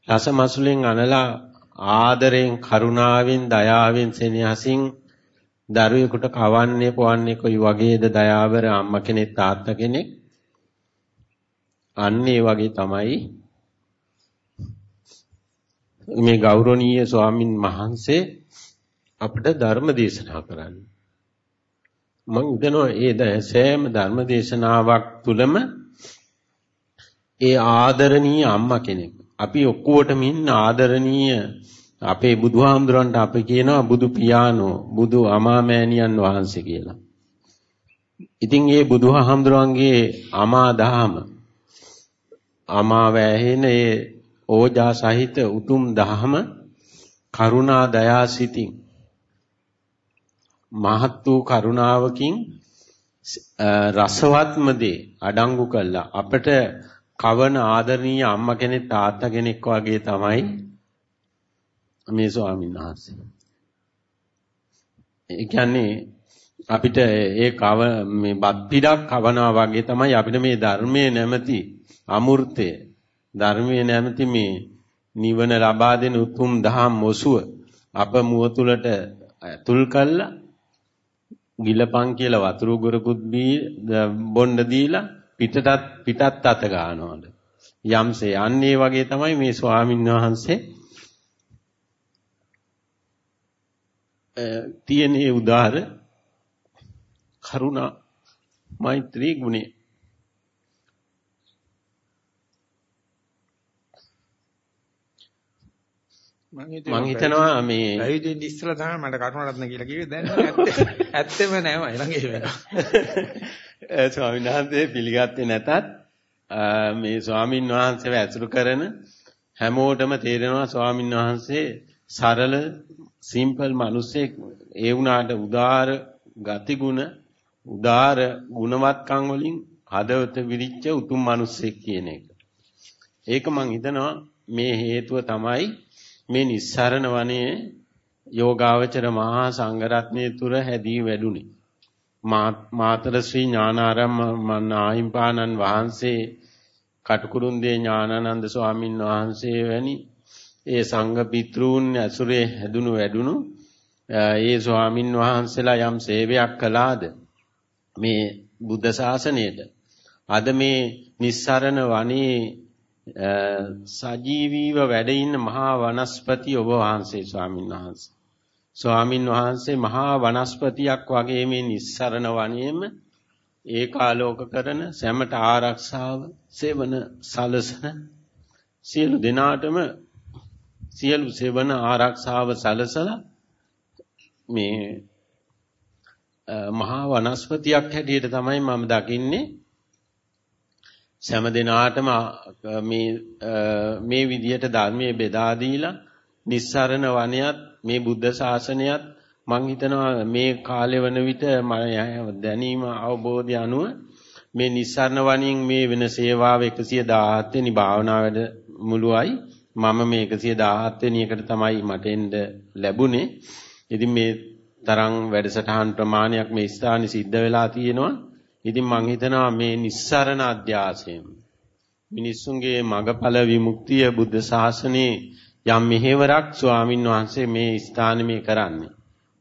රස මසුලෙන් අනලා ආදරෙන් කරුණාවෙන් දයාවෙන් සෙනෙහසින් දරුවෙකුට කවන්නේ පොවන්නේ කොයි වගේද දයාවර අම්මා කෙනෙක් තාත්තා කෙනෙක් අන්න ඒ වගේ තමයි මේ ගෞරවනීය ස්වාමින් වහන්සේ අපිට ධර්ම දේශනා කරන්න. මම හිතනවා ඒ සෑම ධර්ම දේශනාවක් තුලම ඒ ආදරණීය අම්මා කෙනෙක්. අපි ඔක්කොටම ඉන්න ආදරණීය අපේ බුදුහාමුදුරන්ට අපි කියනවා බුදු පියාණෝ බුදු අමාමෑණියන් වහන්සේ කියලා. ඉතින් ඒ බුදුහාමුදුරන්ගේ අමා දහම අමා වැහෙන ඒ ඕජා සහිත උතුම් දහම කරුණා දයා සිතින් මහත් වූ කරුණාවකින් රසවත්ම දේ අඩංගු කළා අපිට කවන ආදරණීය අම්මා කෙනෙක් තාත්තා කෙනෙක් වගේ තමයි මේ ස්වාමීන් වහන්සේ. ඒ කියන්නේ අපිට ඒ කව මේ බත් පිටක් කවනවා වගේ තමයි අපිට මේ ධර්මයේ නැමැති අමෘතය ධර්මයේ නැමැති මේ නිවන ලබා දෙන උතුම් දහම් මොසුව අප මුව තුලට තුල් කළා. ගිලපන් කියලා වතුර ගොරකුත් බොන්න දීලා පිටටත් පිටත් අත ගන්නවලු. යම්සේ අන්නේ වගේ තමයි මේ ස්වාමීන් වහන්සේ තියෙන උදාර කරුණා මෛත්‍රී ගුණේ මම හිතනවා මේ ඇයිදින් ඉස්සලා තමයි මට කරුණාරත්න කියලා කිව්වේ දැන් ඇත්තෙම නෑ මම ළඟ ඒ වෙනවා. ස්වාමීන් වහන්සේ පිළිගත්තේ නැතත් මේ ස්වාමින් වහන්සේව ඇසුරු කරන හැමෝටම තේරෙනවා ස්වාමින් වහන්සේ සරල සිම්පල් මිනිසෙක් ඒ වුණාට උදාර ගතිගුණ උදාර ගුණවත්කම් වලින් හදවත විරිච්ච උතුම් මිනිසෙක් කියන එක. ඒක මං හිතනවා මේ හේතුව තමයි මේ නිස්සරණ වනයේ යෝගාවචර මහා සංඝරත්නයේ තුර හැදී වැඩුණි. මාතර ශ්‍රී ඥානාරාම මන්නායිම්පාණන් වහන්සේ කටුකුරුන්දේ ඥානানন্দ ස්වාමින් වහන්සේ වැනි ඒ සංඝ පිටරූන් ඇසුරේ හැදුණු වැඩුණු ඒ ස්වාමින් වහන්සේලා යම් සේවයක් කළාද මේ බුද්ධ ශාසනයට අද මේ නිස්සරණ වනයේ සජීවීව වැඩ ඉන්න මහා වනස්පති ඔබ වහන්සේ ස්වාමින් වහන්සේ. ස්වාමින් වහන්සේ මහා වනස්පතියක් වගේ මේ නිස්සරණ වනයේම ඒකාලෝක කරන සැමට ආරක්ෂාව සෙවන සලසන සියලු දෙනාටම සියලු සෙවන ආරක්ෂාව සලසලා මේ මහා වනස්පතියක් හැටියට තමයි මම දකින්නේ. සෑම දිනාටම මේ මේ විදියට ධර්මයේ බෙදා දීලා නිස්සරණ වනයත් මේ බුද්ධ ශාසනයත් මං හිතනවා මේ කාලේ වන විට දැනීම අවබෝධය අනුව මේ නිස්සරණ වණින් මේ වෙන සේවාව 117 වෙනි භාවනා වැඩ මුලුවයි මම මේ 117 වෙනි එකට තමයි මට එන්න ලැබුණේ. ඉතින් මේ තරම් වැඩසටහන් ප්‍රමාණයක් මේ ස්ථානයේ සිද්ධ වෙලා තියෙනවා. ඉතින් මං හිතනවා මේ නිස්සරණ අධ්‍යාසයෙන් මිනිස්සුන්ගේ මගඵල විමුක්තිය බුද්ධ ශාසනයේ යම් මෙහෙවරක් ස්වාමින් වහන්සේ මේ ස්ථානේ මේ කරන්නේ.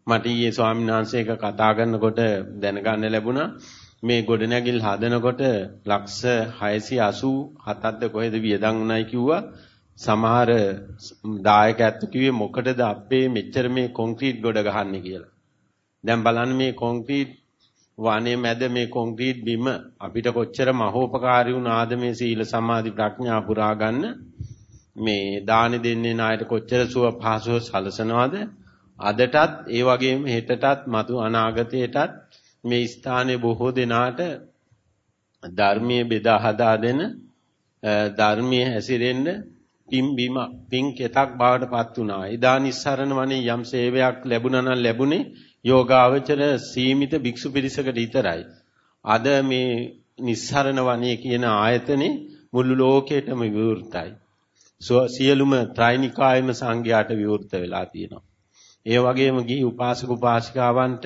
මට ඊයේ ස්වාමීන් වහන්සේ එක කතා කරනකොට දැනගන්න ලැබුණා මේ ගොඩනැගිල් හදනකොට ලක්ෂ 687ක්ද කොහෙද වියදම් උනායි කිව්වා සමහර දායකයන්ට කිව්වේ මොකටද අපේ මෙච්චර මේ කොන්ක්‍රීට් ගොඩ ගහන්නේ කියලා. දැන් බලන්න මේ කොන්ක්‍රීට් වනේ මැද මේ කොන්ක්‍රීට් බිම අපිට කොච්චර මහෝපකාරී වුණාද මේ සීල සමාධි ප්‍රඥා පුරා ගන්න? මේ දානි දෙන්නේ නායට කොච්චර සුව පහසුව සලසනවද? අදටත් ඒ වගේම හෙටටත් මතු අනාගතයටත් මේ ස්ථානයේ බොහෝ දෙනාට ධර්මයේ බෙදා හදා දෙන ධර්මයේ හැසිරෙන්න පින් බීම පින් කෙතක් බවට පත් වුණා. එදා නිස්සරණ වනේ යම් සේවයක් ලැබුණා නම් ලැබුණේ. යෝගාවචර සීමිත භික්ෂු පිරිසකට විතරයි. අද මේ නිස්සරණ වනේ කියන ආයතනේ මුළු ලෝකෙටම විවෘතයි. සියලුම ත්‍රිනිකායම සංඝයාට විවෘත වෙලා තියෙනවා. ඒ වගේම ගිහි උපාසක උපාසිකාවන්ට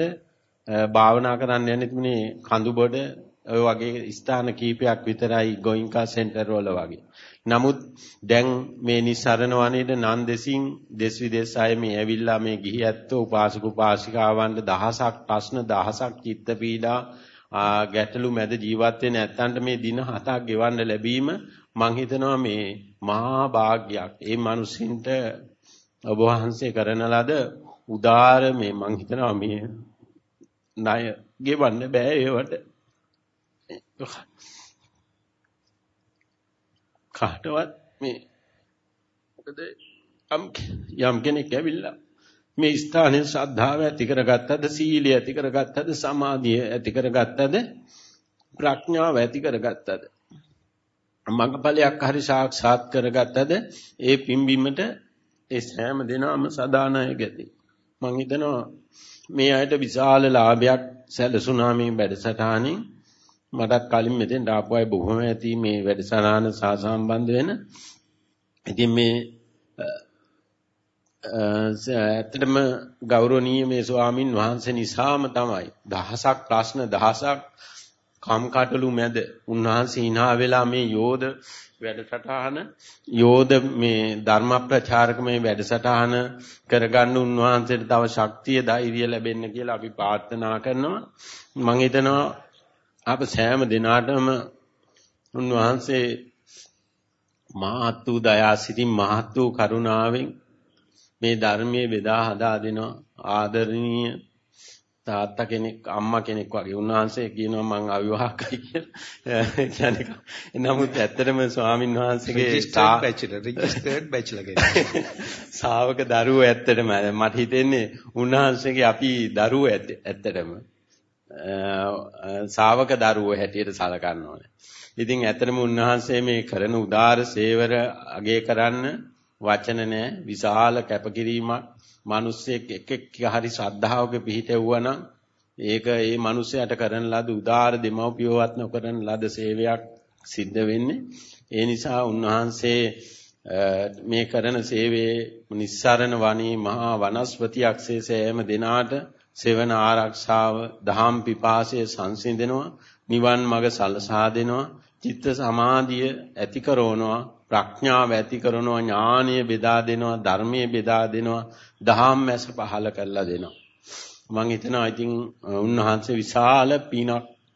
භාවනා කරන්න යන්නේ තුනේ කඳුබොඩ ඔය වගේ ස්ථාන කීපයක් විතරයි ගෝයින්කා සෙන්ටර් වල වගේ. නමුත් දැන් මේ නිසරණ වනයේද නන් දෙසින් දෙස් විදේශ අය මේ ඇවිල්ලා මේ ගිහි ඇත්තෝ උපාසක උපාසිකාවන්ට දහසක් ප්‍රශ්න දහසක් චිත්ත පීඩා ගැටලු මැද ජීවත් වෙන ඇත්තන්ට මේ දින හතක් ගෙවන්න ලැබීම මං හිතනවා මේ මහා භාග්යක්. ඒ මිනිසින්ට ඔබ වහන්සේ කරන ලද උදාර මේ මං හිතනවා මේ ණය ගෙවන්න බෑ ඒවට. කාටවත් මේ මොකද යම් කෙනෙක් ඇවිල්ලා මේ ස්ථානයේ ශ්‍රද්ධාව ඇති කරගත්තද සීලය ඇති කරගත්තද සමාධිය ඇති කරගත්තද ප්‍රඥාව ඇති කරගත්තද මඟපලයක් හරි සාක්ෂාත් කරගත්තද ඒ පිම්බීමට ඒ සෑම දිනම සදානායක ඇති මං හිතනවා මේ අයට විශාල ලාභයක් සැලසුණා මේ වැඩසටහනින්. මටත් කලින් මෙතෙන් ආපු අය බොහොම ඇති මේ වැඩසටහන සහ සම්බන්ධ වෙන. ඉතින් මේ ඇත්තටම ගෞරවනීය මේ ස්වාමින් වහන්සේ නිසාම තමයි දහසක් ප්‍රශ්න දහසක් කම්කටොළු මැද උන්වහන්සේ hina වෙලා මේ යෝධ වැඩසටහන යෝධ මේ ධර්ම ප්‍රචාරක මේ වැඩසටහන කරගන්න උන්වහන්සේට තව ශක්තිය ධෛර්යය ලැබෙන්න කියලා අපි ප්‍රාර්ථනා කරනවා. මම හිතනවා අප සෑම දිනාටම උන්වහන්සේ මහත් වූ දයාසිතින් මහත් වූ කරුණාවෙන් මේ ධර්මයේ බෙදා හදා දෙනවා ආදරණීය තාත්තා කෙනෙක් අම්මා කෙනෙක් වගේ උන්වහන්සේ කියනවා මං අවිවාහකයි කියලා. නමුත් ඇත්තටම ස්වාමින් වහන්සේගේ registered bachelor registered bachelor කෙනෙක්. ශාවක දරුවෝ ඇත්තටම මට හිතෙන්නේ උන්වහන්සේගේ අපි දරුවෝ ඇත්තටම. ශාවක දරුවෝ හැටියට සලකන්න ඕනේ. ඉතින් ඇත්තටම උන්වහන්සේ මේ කරන උදාර සේවර අගය කරන්න වචන නැහැ. විශාල කැපකිරීමක්. මිනිස්සෙක් එක එක හරි ශ්‍රද්ධාවක පිහිටෙවුවා නම් ඒක ඒ මිනිසයාට කරන ලද උදාර දෙමව්පියවත් නොකරන ලද සේවයක් සිද්ධ වෙන්නේ. ඒ නිසා උන්වහන්සේ මේ කරන සේවයේ නිස්සරණ වණී මහා වනස්පතියක්සේ සෑම දිනාට සෙවන ආරක්ෂාව දහම් පිපාසය සංසිඳෙනවා නිවන් මඟ සලසා දෙනවා චිත්ත සමාධිය ඇති කරනවා ප්‍රඥාව ඇති කරනවා ඥානීය බෙදා දෙනවා ධර්මයේ බෙදා දෙනවා දහම් මැස පහල කරලා දෙනවා. මම හිතනවා ඉතින් උන්වහන්සේ විශාල පිනක්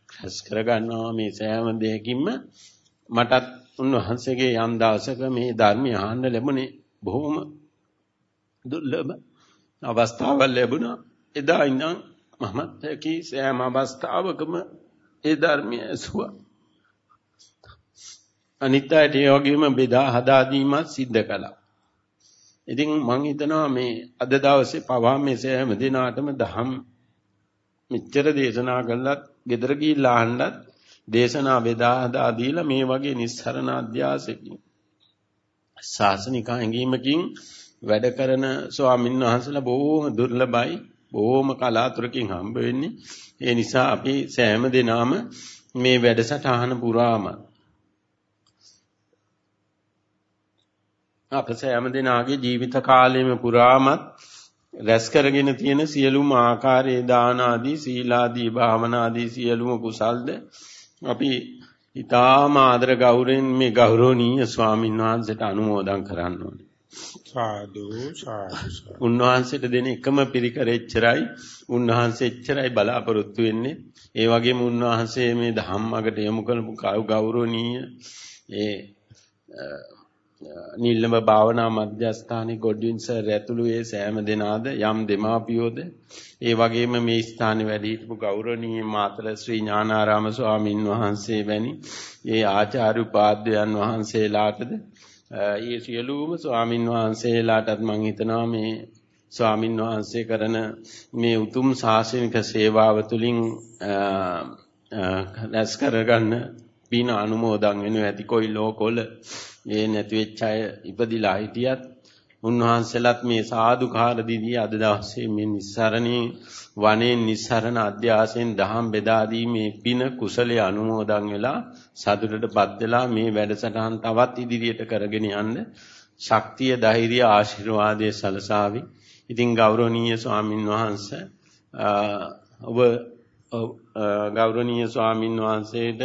රැස් කරගන්නවා මේ සෑම දෙයකින්ම. මටත් උන්වහන්සේගේ යම් දවසක මේ ධර්මය අහන්න ලැබුණේ බොහොම දුර්ලභ අවස්ථාවක් ලැබුණා. එදා ඉඳන් මමත් කී සෑම අවස්ථාවකම ඒ ධර්මය ඇසුවා. අනිත් අයට ඒ වගේම බෙදා හදා දීමත් සිද්ධ කළා. ඉතින් මම හිතනවා මේ අද දවසේ පවා මේ සෑම දිනාටම දහම් මෙච්චර දේශනා කළත් gedara ගිහිල්ලා අහන්නත් දේශනා බෙදා හදා දීලා මේ වගේ නිස්සරණ අධ්‍යාසකින් ශාසනික හැඟීමකින් වැඩ කරන ස්වාමීන් වහන්සේලා බොහෝම දුර්ලභයි. බොහෝම කලාතුරකින් හම්බ වෙන්නේ ඒ නිසා අපි සෑම දිනාම මේ වැඩසටහන පුරාම අප සෑම දිනාගේ ජීවිත කාලයම පුරාමත් රැස් කරගෙන තියෙන සියලුම ආකාරයේ දාන ආදී සීලාදී භාවනා ආදී සියලුම කුසල්ද අපි ඊටාම ආදර ගෞරවයෙන් මේ ගෞරවනීය ස්වාමීන් වහන්සේට අනුමෝදන් කරන්න ඕනේ. සාදු සාදු උන්වහන්සේට දෙන එකම පිරිකර එච්චරයි. උන්වහන්සේ එච්චරයි බලාපොරොත්තු වෙන්නේ. ඒ වගේම උන්වහන්සේ මේ ධම්මකට යොමු කරපු ගෞරවනීය ඒ නිල්ලම භාවනා මධ්‍යස්ථානයේ ගොඩ්වින් සර් ඇතුළු ඒ සෑම දෙනාද යම් දෙමාපියෝද ඒ වගේම මේ ස්ථානයේ වැඩ සිටපු ගෞරවනීය මාතල ශ්‍රී ඥානාරාම ස්වාමින් වහන්සේ වැනි ඒ ආචාර්ය උපාධ්‍යයන් වහන්සේලාටද ඒ සියලුම ස්වාමින් වහන්සේලාටත් මම හිතනවා මේ ස්වාමින් වහන්සේ කරන මේ උතුම් ශාසනික සේවාව තුළින් රැස් කරගන්න පින අනුමෝදන් වෙනු ඇති කොයි ලෝකවල ඒ නැති වෙච්ච අය ඉපදිලා හිටියත් උන්වහන්සේලාත් මේ සාදුකාර දීදී අද දවසේ මේ නිස්සරණී වනේ නිස්සරණ අධ්‍යාසයෙන් දහම් බෙදා දීමේ පින කුසලයේ අනුමෝදන් වෙලා සතුටටපත් වෙලා මේ වැඩසටහන් තවත් ඉදිරියට කරගෙන යන්න ශක්තිය ධෛර්ය ආශිර්වාදයේ සලසාවි. ඉතින් ගෞරවනීය ස්වාමින් වහන්සේ ඔබ ගෞරවනීය ස්වාමින් වහන්සේට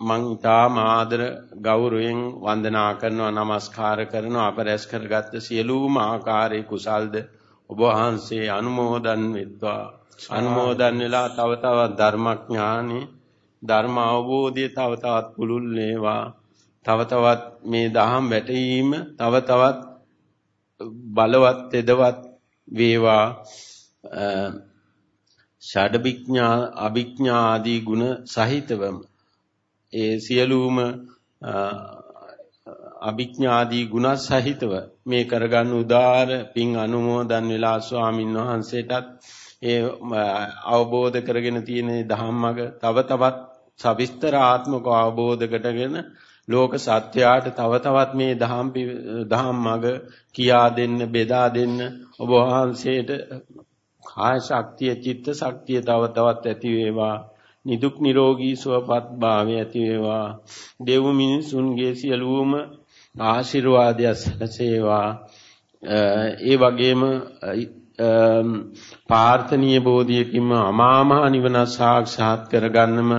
මං ඊටාම ආදර ගෞරවයෙන් වන්දනා කරනවා নমස්කාර කරනවා අප රැස් කරගත්ත සියලුම ආකාරයේ කුසල්ද ඔබ වහන්සේ අනුමෝදන් වෙත්වා. අනුමෝදන් වෙලා තව තවත් ධර්මඥානෙ ධර්ම අවබෝධය තව තවත් පුළුල් වේවා. තව තවත් මේ දහම් වැටීම තව තවත් බලවත් එදවත් වේවා. ෂඩවිඥා අභිඥා ආදී ගුණ සහිතවම ඒ සියලුම අභිඥාදී ගුණ සහිතව මේ කරගන්න උදාර පින් අනුමෝදන් වෙලා ස්වාමින් වහන්සේටත් ඒ අවබෝධ කරගෙන තියෙන ධම්මග තව තවත් සවිස්තර ආත්මක අවබෝධ කරගෙන ලෝක සත්‍යයට තව තවත් මේ දහම් දහම්මග කියා දෙන්න බෙදා දෙන්න ඔබ වහන්සේට කාය ශක්තිය චිත්ත ශක්තිය තව තවත් ඇති වේවා. නිදුක් නිරෝගී සුවපත් භාවය ඇති වේවා. දෙව් මිනිසුන්ගේ සියලුම ආශිර්වාදය සැලසේවා. ඒ වගේම පාර්ථනීය බෝධියකින්ම අමාමහ නිවන සාක්ෂාත් කරගන්නම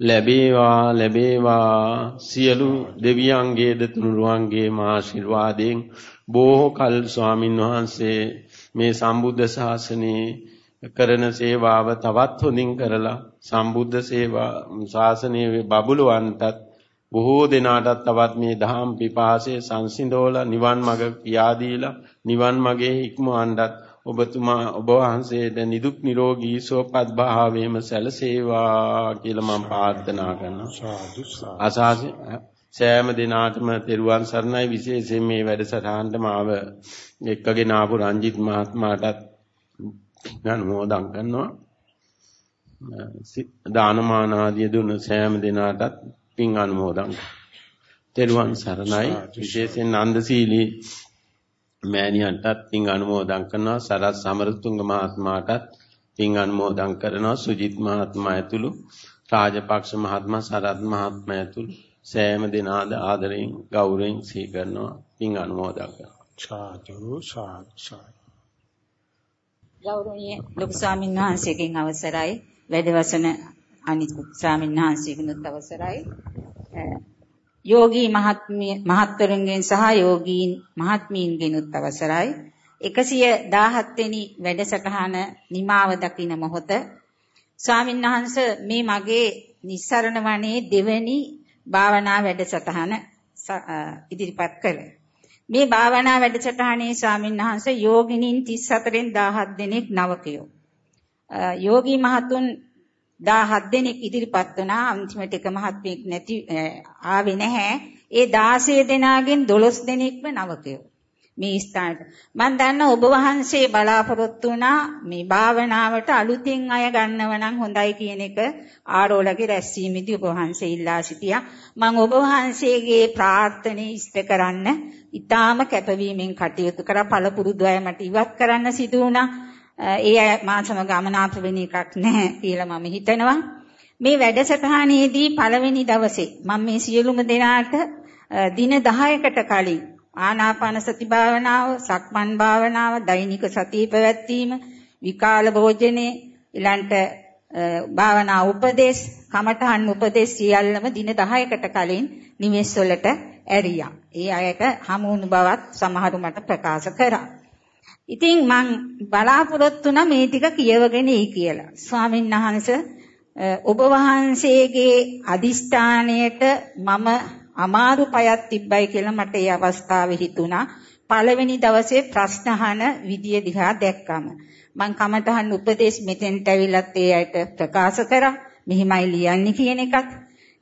ලැබේවා ලැබේවා. සියලු දෙවියන්ගේද තුනුරුවන්ගේම ආශිර්වාදයෙන් බොහෝ කල් ස්වාමින් වහන්සේ මේ සම්බුද්ධ ශාසනයේ කරන සේවාව තවත් හොඳින් කරලා සම්බුද්ධ සේවා ශාසනයේ බබළුවන්ටත් බොහෝ දෙනාටත් තවත් මේ දහම් පිපාසය සංසිඳෝලා නිවන් මඟ කියා දීලා නිවන් මගේ ඉක්මවන්නත් ඔබතුමා ඔබ වහන්සේට නිදුක් නිරෝගී සුවපත් භාවයේම සැලසේවා කියලා මම ප්‍රාර්ථනා කරනවා. අසාසි සෑම දිනාටම තෙරුවන් සරණයි. විශේෂයෙන් මේ වැඩසටහනට මාව එක්කගෙන ආපු රංජිත් මහත්මයාටත් අනුමෝදන් කරනවා දානමාන ආදී දුන්න සෑම දිනාටත් පින් අනුමෝදන්. තෙරුවන් සරණයි. විශේෂයෙන් නන්දසීලී මෑණියන්ටත් පින් අනුමෝදන් කරනවා. සරත් සමරතුංග මහත්මයාටත් පින් අනුමෝදන් කරනවා. සුජිත් මහත්මයා ඇතුළු රාජපක්ෂ මහත්මයා සරත් මහත්මයා ඇතුළු සෑම දිනාද ආදරයෙන් ගෞරවයෙන් සිහි කරනවා පින් අනුමෝදන් කරනවා. සාදු සාදු සාදු. ගෞරවනීය ලොකු ස්වාමීන් වහන්සේගෙන් අවසරයි. වැඩවසන අනිත් ස්වාමීන් වහන්සේගෙනුත් අවසරයි. යෝගී මහත්වරුන්ගෙන් සහ යෝගීන් මහත්මීන්ගෙනුත් අවසරයි. 117 වෙනි වැඩසටහන නිමාව දකින මොහොත ස්වාමීන් වහන්සේ මේ මගේ නිස්සරණ වනේ දෙවැනි භාවනා වැඩසටහන ඉදිරිපත් කළා. මේ භාවනා වැඩසටහනේ ස්වාමීන් වහන්සේ යෝගිනීන් 34න් 17 දෙනෙක් නවකයෝ. යෝගී මහතුන් 17 දෙනෙක් ඉදිරිපත් වුණා අන්තිමට එක මහත්මයෙක් නැති ආවේ නැහැ. ඒ 16 දෙනාගෙන් 12 දෙනෙක්ම නවකයෝ. මේ ස්ථානට. මම දන්න ඔබ වහන්සේ බලාපොරොත්තු වුණා මේ භාවනාවට අලුතින් අය ගන්නව නම් හොඳයි කියන එක ආරෝලගේ රැස්වීමේදී ඔබ වහන්සේ ඉල්ලා සිටියා. මම ඔබ වහන්සේගේ ප්‍රාර්ථනේ ඉෂ්ට කරන්න ඊටාම කැපවීමෙන් කටයුතු කරා. පළපුරුදු අය මට ඉවත් කරන්න සිදු වුණා. ඒ අය මා සමග අමනාප වෙන එකක් නැහැ කියලා මම හිතනවා. මේ වැඩසටහනේදී පළවෙනි දවසේ මම මේ සියලුම දෙනාට දින 10කට කලින් ආනාපාන සති භාවනාව, සක්මන් භාවනාව, දෛනික සතිය පැවැත්වීම, විකාල භෝජනේ, ඊළඟට භාවනා උපදේශ, කමඨහන් උපදේශ සියල්ලම දින 10කට කලින් නිවෙස් වලට ඇරියා. ඒ අයට හමු වුණු බවත් සමහරු මට ප්‍රකාශ කරා. ඉතින් මං බලාපොරොත්තු වුණා මේ ටික කියවගෙන ඉයි කියලා. ස්වාමීන් වහන්සේ ඔබ වහන්සේගේ අදිෂ්ඨානයට මම අමාරු පයක් තිබ්බයි කියලා මට ඒ අවස්ථාවේ හිතුණා. පළවෙනි දවසේ ප්‍රශ්න අහන විදිය දිහා දැක්කම මං කමතහන් උපදේශ මෙතෙන්ට ඇවිලත් ඒ අයට ප්‍රකාශ කරා. මෙහිමයි ලියන්නේ කියන එකත්.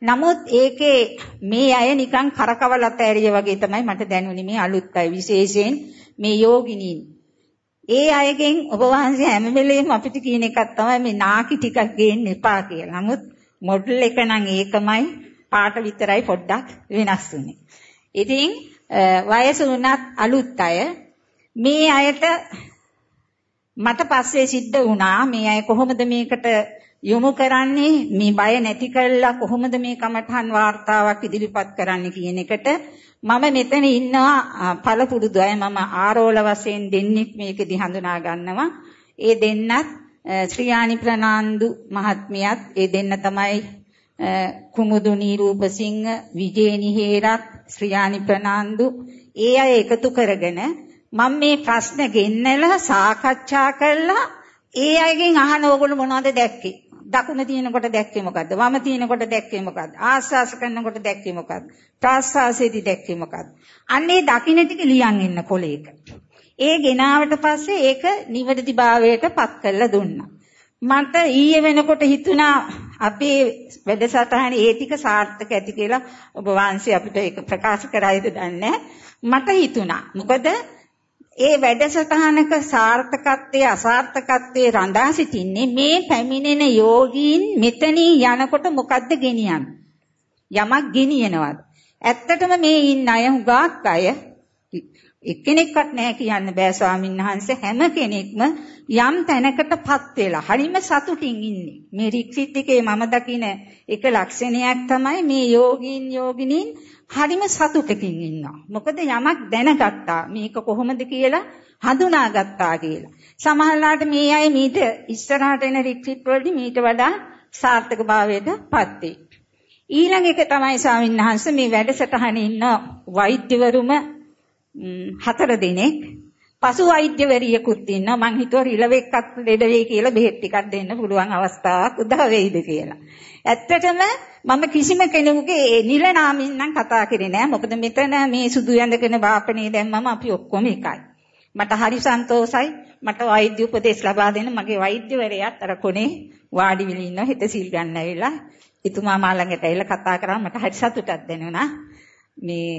නමුත් ඒකේ මේ අය නිකන් කරකවලත් ඇරිය වගේ තමයි මට දැනුනේ මේ අලුත් අය විශේෂයෙන් මේ යෝගිනීන්. ඒ අයගෙන් ඔබ වහන්සේ හැම වෙලේම අපිට කියන එකක් තමයි මේ නාකි ටිකක් ගේන්න එපා කියලා. නමුත් මොඩල් එක නම් ඒකමයි පාට විතරයි පොඩ්ඩක් වෙනස් වුනේ. ඉතින් වයස වුණත් අලුත් අය මේ අයට මට පස්සේ සිද්ධ වුණා. මේ අය කොහොමද මේකට යොමු කරන්නේ? මේ බය නැති කරලා කොහොමද මේ කමඨහන් වார்த்தාවක් ඉදිරිපත් කරන්නේ කියන එකට මම මෙතන ඉන්නවා. පළපුරුදු අය මම ආරෝල වශයෙන් දෙන්නෙක් මේකෙදි හඳුනා ගන්නවා. ඒ දෙන්නත් ශ්‍රියානි ප්‍රනාන්දු මහත්මියත් ඒ දෙන්න තමයි කුමුදු නීරූපසිංහ විජේනි හේරත් ශ්‍රියානි ප්‍රනාන්දු ඒ අය එකතු කරගෙන මම මේ ප්‍රශ්න ගෙන්නලා සාකච්ඡා කළා ඒ අයගෙන් අහන ඕගොල්ලෝ මොනවද දැක්කේ දකුණ තියෙනකොට දැක්කේ මොකද්ද වම තියෙනකොට දැක්කේ මොකද්ද ආස්වාස කරනකොට දැක්කේ මොකද්ද ප්‍රාස්වාසයේදී දැක්කේ මොකද්ද අන්නේ දකින්න ටික ලියන් ඉන්න කොලේක ඒ ගෙනාවට පස්සේ ඒක නිවැරදිභාවයට පත් කරලා දුන්නා මට ඊයේ වෙනකොට හිතුණා අපේ වැඩසටහනේ ඒ ටික සාර්ථක ඇති කියලා ඔබ වහන්සේ අපිට ඒක ප්‍රකාශ කරයිද දන්නේ මට හිතුණා. මොකද ඒ වැඩසටහනක සාර්ථකත්වයේ අසාර්ථකත්වයේ රඳා සිටින්නේ මේ පැමිණෙන යෝගීන් මෙතනින් යනකොට මොකද්ද ගෙනියන්නේ? යමක් ගෙනියනවාද ඇත්තටම මේ ඉන්න අය හුඟක් අය එක්කෙනෙක්වත් නැහැ කියන්න බෑ ස්වාමීන් වහන්සේ හැම කෙනෙක්ම යම් තැනකටපත් වෙලා හරිම සතුටින් ඉන්නේ. මේ රිට්‍රීට් එකේ මම දකින එක ලක්ෂණයක් තමයි මේ යෝගීන් යෝගිනීන් හරිම සතුටකින් ඉන්නවා. මොකද යමක් දැනගත්තා මේක කොහොමද කියලා හඳුනාගත්තා කියලා. සමහරවිට මේ අය මීට ඉස්සරහට එන රිට්‍රීට් වලදී මීට වඩා සාර්ථකභාවයටපත් වෙයි. ඊළඟ එක තමයි ස්වාමීන් වහන්සේ මේ වැඩසටහනේ ඉන්න වෛද්‍යවරුම හතර දිනක් පසු වෛද්‍යවරියකුත් ඉන්නවා මං හිතුවා රිලවෙක්කත් ලෙඩ වෙයි කියලා බෙහෙත් ටිකක් දෙන්න පුළුවන් අවස්ථාවක් උදා වෙයිද කියලා. ඇත්තටම මම කිසිම කෙනෙකුගේ නිල නාමින් නම් කතා කරේ නෑ. මොකද මෙතන මේ සුදු ඇඳගෙන බාපණේ දැම්මම අපි ඔක්කොම එකයි. මට හරි සන්තෝසයි. මට වෛද්‍ය උපදෙස් ලබා දෙන මගේ වෛද්‍යවරයාත් අර කොනේ වාඩි වෙලා ඉන්නවා හෙට සිල් ගන්න ඇවිල්ලා. එතුමා මා ළඟට ඇවිල්ලා කතා කරා මට හරි සතුටක් දැනුණා. මේ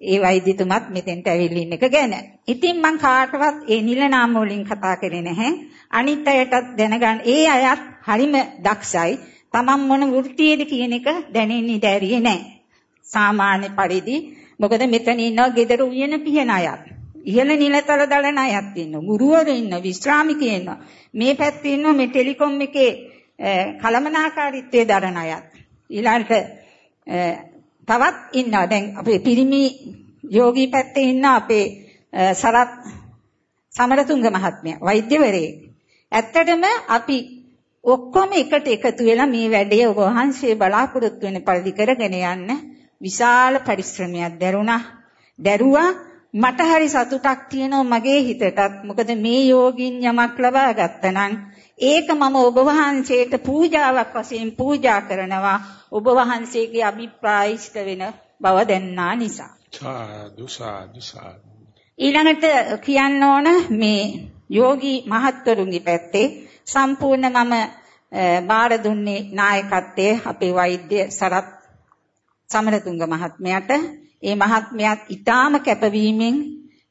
ඒ වෛද්‍යතුමත් මෙතෙන්ට ඇවිල්ලා ඉන්න එක ගැන. ඉතින් මං කාටවත් ඒ නිල නාම වලින් කතා කරේ නැහැ. අනිත් අයටත් දැනගන්න. ඒ අයත් හරිම දක්ෂයි. Taman මොන වෘත්තියේද කියන එක දැනෙන්නේ දැරියේ නැහැ. සාමාන්‍ය පරිදි මොකද මෙතන ඉන්නවා ගෙදර උයන පියන අයත්. ඉහළ නිලතල දලන අයත් ඉන්නවා. ගුරුවරු ඉන්නවා, විශ්‍රාමිකයෝ ඉන්නවා. මේ පැත්තේ ඉන්නවා මේ ටෙලිකොම් එකේ කලමනාකාරීත්වයේ දරන අයත්. ඊළඟට තවත් ඉන්නවා. දැන් අපේ පිරිමි යෝගී පැත්තේ ඉන්න අපේ සරත් සමරතුංග මහත්මයා වෛද්‍යවරයෙක්. ඇත්තටම අපි ඔක්කොම එකට එකතු වෙලා මේ වැඩේ ඔබ වහන්සේ බලාපොරොත්තු වෙන පරිදි කරගෙන යන්න විශාල පරිශ්‍රමයක් දැරුණා. දැරුවා මට හරි සතුටක් තියෙනවා මගේ හිතටත්. මොකද මේ යෝගින් යමක් ලබා ගත්තනම් ඒක මම ඔබ වහන්සේට පූජාවක් වශයෙන් පූජා කරනවා. ඔබ වහන්සේගේ අභිප්‍රාය ඉෂ්ට වෙන බව දැනනා නිසා. සාදු සාදු සාදු. ඊළඟට කියන්න ඕන මේ යෝගී මහත්වරුන්ගේ පැත්තේ සම්පූර්ණ මම බාර දුන්නේ නායකත්වයේ අපේ වෛද්‍ය සරත් සමරතුංග මහත්මයාට ඒ මහත්මයාත් ඊටාම කැපවීමෙන්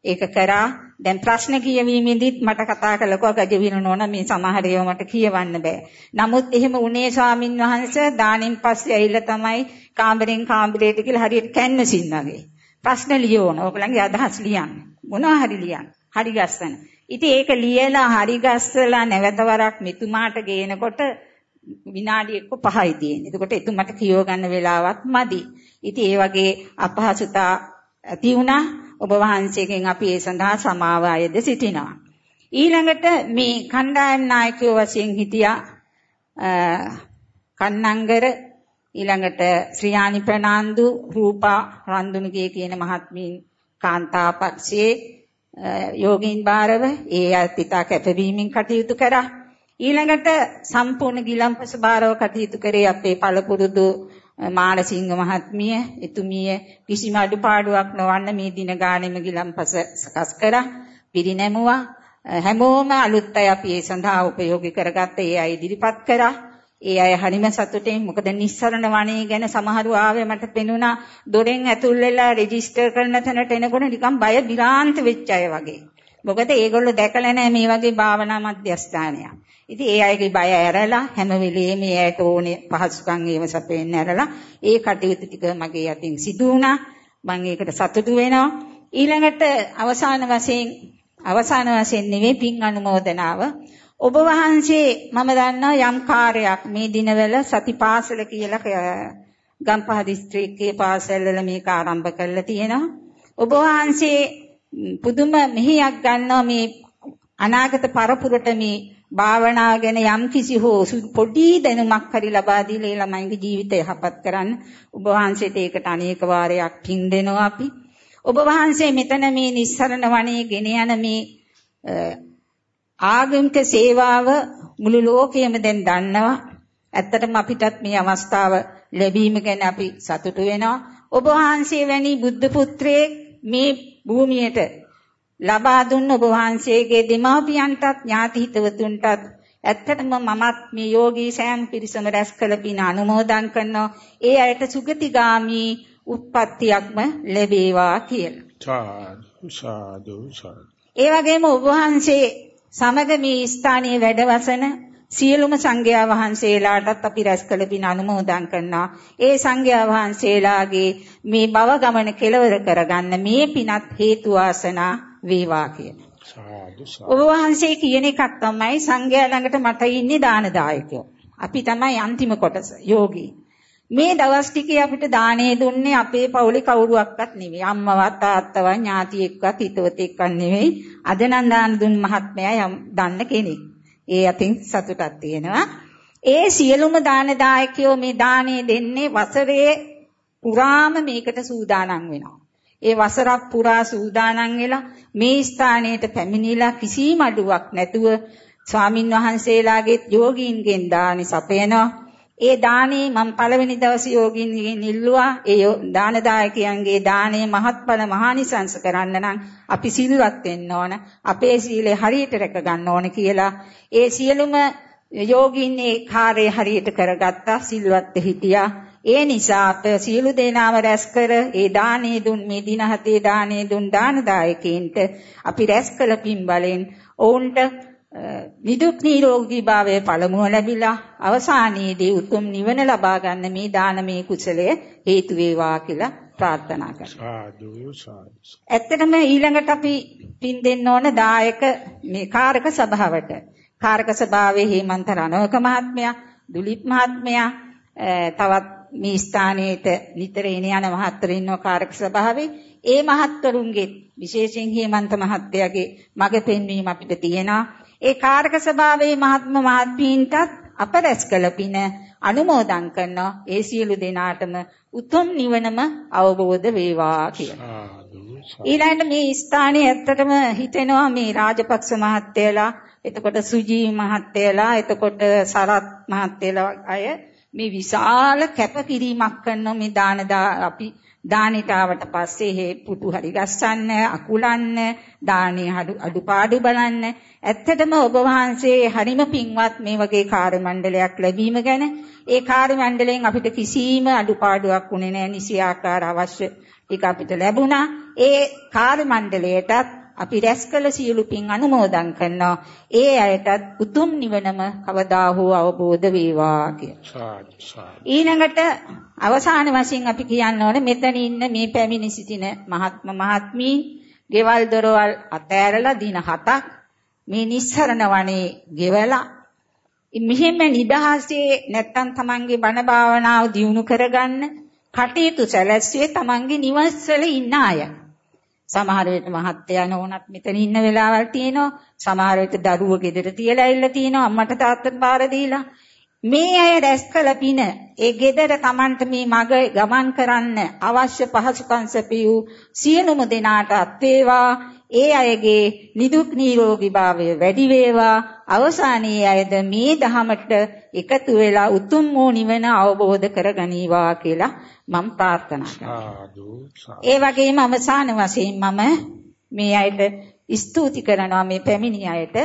ඒක කරා දැන් ප්‍රශ්න කියවීමේදීත් මට කතා කළකෝ ගජවින නෝන මේ සමහර ඒවා මට කියවන්න බෑ. නමුත් එහෙම උනේ ස්වාමින් වහන්සේ දානින් පස්සේ ඇවිල්ලා තමයි කාමරෙන් කාමරයට කියලා හරියට කැන්නසින් වගේ. ප්‍රශ්න ලියවන. ඕගලන්ගේ අදහස් ලියන්න. මොනවා හරි ලියන්න. හරි ගස්සන. ඉතින් ඒක ලියලා හරි ගස්සලා නැවත වරක් මෙතුමාට ගේනකොට විනාඩි එක්ක 5යි තියෙන්නේ. එතකොට එතුමට කියව ගන්න වෙලාවක් මදි. ඉතින් ඒ වගේ අපහසුතා ඇති වුණා. ඔබ වහන්සේගෙන් අපි ඒ සඳහා සමාව අයද සිටිනවා. ඊළඟට මේ කණ්ඩායම් නායකයෝ වශයෙන් හිටියා කන්නංගර ඊළඟට ශ්‍රියානි ප්‍රනාන්දු රූපා රන්දුනිගේ කියන මහත්මීන් කාන්තා පක්ෂයේ යෝගීන් බාරව ඒ අතිතා කැපවීමෙන් කටයුතු කරා ඊළඟට සම්පූර්ණ ගිලම්පස බාරව කටයුතු කරේ අපේ පළපුරුදු මානසිංහ මහත්මිය එතුමිය කිසිම අඩුපාඩුවක් නොවන්න මේ දින ගානෙම ගිලම්පස සකස් කරා පිරිනැමුවා හැමෝම අලුත් අය අපි ඒ සඳහා උපයෝගී කරගත්ත ඒ අය ඉදිරිපත් කරා ඒ අය හරිම සතුටින් මොකද නිස්සරණ වණේ ගැන සමහරු ආවේ මට පෙනුණා දොරෙන් ඇතුල් වෙලා රෙජිස්ටර් කරන තැනට එනකොට නිකන් බය විරාන්ත වෙච්ච අය වගේ. මොකද ඒගොල්ලෝ දැකලා නැහැ මේ වගේ භාවනා මධ්‍යස්ථානයක්. ඉතින් ඒ අයගේ බය ඇරලා හැම වෙලේම මේ ඇයට ඕනේ පහසුකම් ඒව සපෙන්න ඇරලා ඒ කටයුතු ටික මගේ අතින් සිදු වුණා. මම ඒකට සතුටු වෙනවා. ඊළඟට අවසාන වශයෙන් අවසාන වශයෙන් නෙවෙයි පින් අනුමෝදනාව ඔබ වහන්සේ මම දන්නවා යම් කාර්යයක් මේ දිනවල සතිපාසල කියලා ගම්පහ දිස්ත්‍රික්කයේ පාසල්වල මේක ආරම්භ කරලා තියෙනවා. ඔබ වහන්සේ පුදුම මෙහියක් ගන්නවා මේ අනාගත පරපුරට මේ භාවනාව ගැන යම් කිසි හෝ පොඩි දැනුමක් හරි ලබා දීලා ඒ ළමයිගේ ජීවිතය යහපත් කරන්න ඔබ වහන්සේට ඒකට අනේක වාරයක් පින් දෙනවා අපි. ඔබ වහන්සේ මෙතන මේ නිස්සරණ වනයේ ගෙන යන මේ ආගමික සේවාව මුළු ලෝකයේම දැන් දන්නවා. ඇත්තටම අපිටත් මේ අවස්ථාව ලැබීම ගැන අපි සතුටු වෙනවා. ඔබ වහන්සේ වැනි බුද්ධ පුත්‍රයෙක් මේ භූමියට ලබා දුන්න ඔබ වහන්සේගේ දෙමාපියන්ටත් ඥාති හිතවතුන්ටත් ඇත්තටම මමත් මේ යෝගී සෑම පිරිසම රැස් කළ පින අනුමෝදන් කරනවා. ඒ අයට සුගතිගාමි උත්පත්තියක්ම ලැබේවා කියලා. සාදු සාදු සාදු. ඒ වගේම ඔබ වහන්සේ සමග මේ ස්ථානයේ වැඩවසන සියලුම සංඝයා වහන්සේලාටත් අපි රැස් කළ පින් අනුමෝදන් කරනවා. ඒ සංඝයා වහන්සේලාගේ මේ භව ගමන කෙලවර කරගන්න මේ පිනත් හේතු වාසනා වේවා කියන. ඔබ වහන්සේ කියන එකක් තමයි සංඝයා ළඟට මට ඉන්නේ දාන දායකයෝ. අපි තමයි අන්තිම කොටස යෝගී. මේ දවස් ටිකේ අපිට දානේ දුන්නේ අපේ පවුලේ කවුරුවක්වත් නෙවෙයි. අම්මවත් තාත්තවත් ඥාතියෙක්වත් හිතවතෙක්වත් නෙවෙයි. අද නම් දාන දුන් මහත්මයා දන්න කෙනෙක්. ඒ අතින් සතුටක් තියෙනවා. ඒ සියලුම දාන දායකයෝ මේ දානේ දෙන්නේ වසරේ පුරාම මේකට සූදානම් වෙනවා. ඒ වසරක් පුරා සූදානම් වෙලා මේ ස්ථානයට පැමිණිලා කිසිම අඩුවක් නැතුව ස්වාමින් වහන්සේලාගේ යෝගීන්ගෙන් දානි සපයනවා. ඒ දානේ මම පළවෙනි දවසේ යෝගින්ගෙන් ඉල්ලුවා. ඒ දානදායකයන්ගේ දානේ මහත්ඵල මහානිසංස කරන්න නම් අපි සිල්වත් වෙන්න ඕන. අපේ සීලය හරියට රැක ගන්න ඕන කියලා. ඒ සියලුම යෝගින් ඒ කාර්යය හරියට කරගත්තා. සිල්වත් හිටියා. ඒ නිසා අප සියලු දෙනාම රැස් කර ඒ දානේ දුන් මේ දින හතේ දානේ දුන් දානදායකයින්ට අපි රැස් කළ පින් බලෙන් ඔවුන්ට නිදුක් නිරෝගී භාවය පළමුව ලැබිලා අවසානයේදී උතුම් නිවන ලබා ගන්න මේ දානමේ කුසලය හේතු වේවා කියලා ප්‍රාර්ථනා කරනවා. සාදු සාදු. ඇත්තටම ඊළඟට අපි පින් දෙන්න ඕන දායක මේ කාරක සභාවට. කාරක සභාවේ හේමන්ත රණවක මහත්මයා, දුලිප් මහත්මයා, තවත් මේ ස්ථානයේට නිතර එන යන මහත්තරු ඉන්නව කාරක සභාවේ ඒ මහත්වරුන්ගේ විශේෂයෙන් හේමන්ත මහත්තයාගේ මග පෙන්වීම අපිට තියෙනවා. ඒ කාරක සභාවේ මහත්ම මහත්මීන්ටත් අප රැස් කළ පින අනුමෝදන් කරනවා ඒ සියලු දෙනාටම උතුම් නිවනම අවබෝධ වේවා කියලා. ඊළඟට මේ ස්ථානයේ ඇත්තටම හිතෙනවා මේ රාජපක්ෂ මහත්තයලා එතකොට සුජී මහත්තයලා එතකොට සරත් මහත්තයලා අය මේ විශාල කැපකිරීමක් කරන මේ දාන අපි දානෙට ආවට පස්සේ හේ පුටු හරි ගස්සන්න අකුලන්න දානේ අඩුපාඩු බලන්න. ඇත්තටම ඔබ වහන්සේ හරිම පින්වත් මේ වගේ කාර්ය මණ්ඩලයක් ලැබීම ගැන. ඒ කාර්ය මණ්ඩලයෙන් අපිට කිසිම අඩුපාඩුවක් උනේ නැහැ. නිසියාකාර අවශ්‍ය ටික අපිට ලැබුණා. ඒ කාර්ය මණ්ඩලයටත් අපි රැස් කළ සියලු පින් අනුමෝදන් කරනවා. ඒ අයටත් උතුම් නිවනම කවදා හෝ අවබෝධ වේවා ඊළඟට අවසාන වශයෙන් අපි කියන්න ඕනේ මෙතන ඉන්න මේ පැමිණි සිටින මහත්ම මහත්මී ගෙවල් දොරවල් අතෑරලා දින 7ක් මේ නිස්සරණ වනේ ගෙවලා මෙහෙම නිදහසේ නැත්තම් තමන්ගේ බණ භාවනාව දියුණු කරගන්න කටයුතු සැලැස්සුවේ තමන්ගේ නිවස්වල ඉන්න අය. සමහර වෙලට මහත්තයා නෝනත් මෙතන ඉන්න වෙලාවල් තියෙනවා. සමහර වෙලට දරුවෝ ගෙදර තියලා ඉල්ල තියෙනවා අම්මට තාත්තට බාර දීලා. මේ අය රැස් කළ පින ඒ ගෙදර Tamanට මේ මග ගමන් කරන්න අවශ්‍ය පහසුකම් සැපියූ සියලුම දෙනාට අත් වේවා ඒ අයගේ නිදුක් නිරෝගී භාවය වැඩි වේවා අවසානයේ අයද මේ දහමට එකතු වෙලා උතුම් වූ නිවන අවබෝධ කරගනීවා කියලා මම ප්‍රාර්ථනා කරනවා. ඒ වගේම අවසාන වශයෙන් මම මේ අයට ස්තුති කරනවා මේ පැමිණි අයට.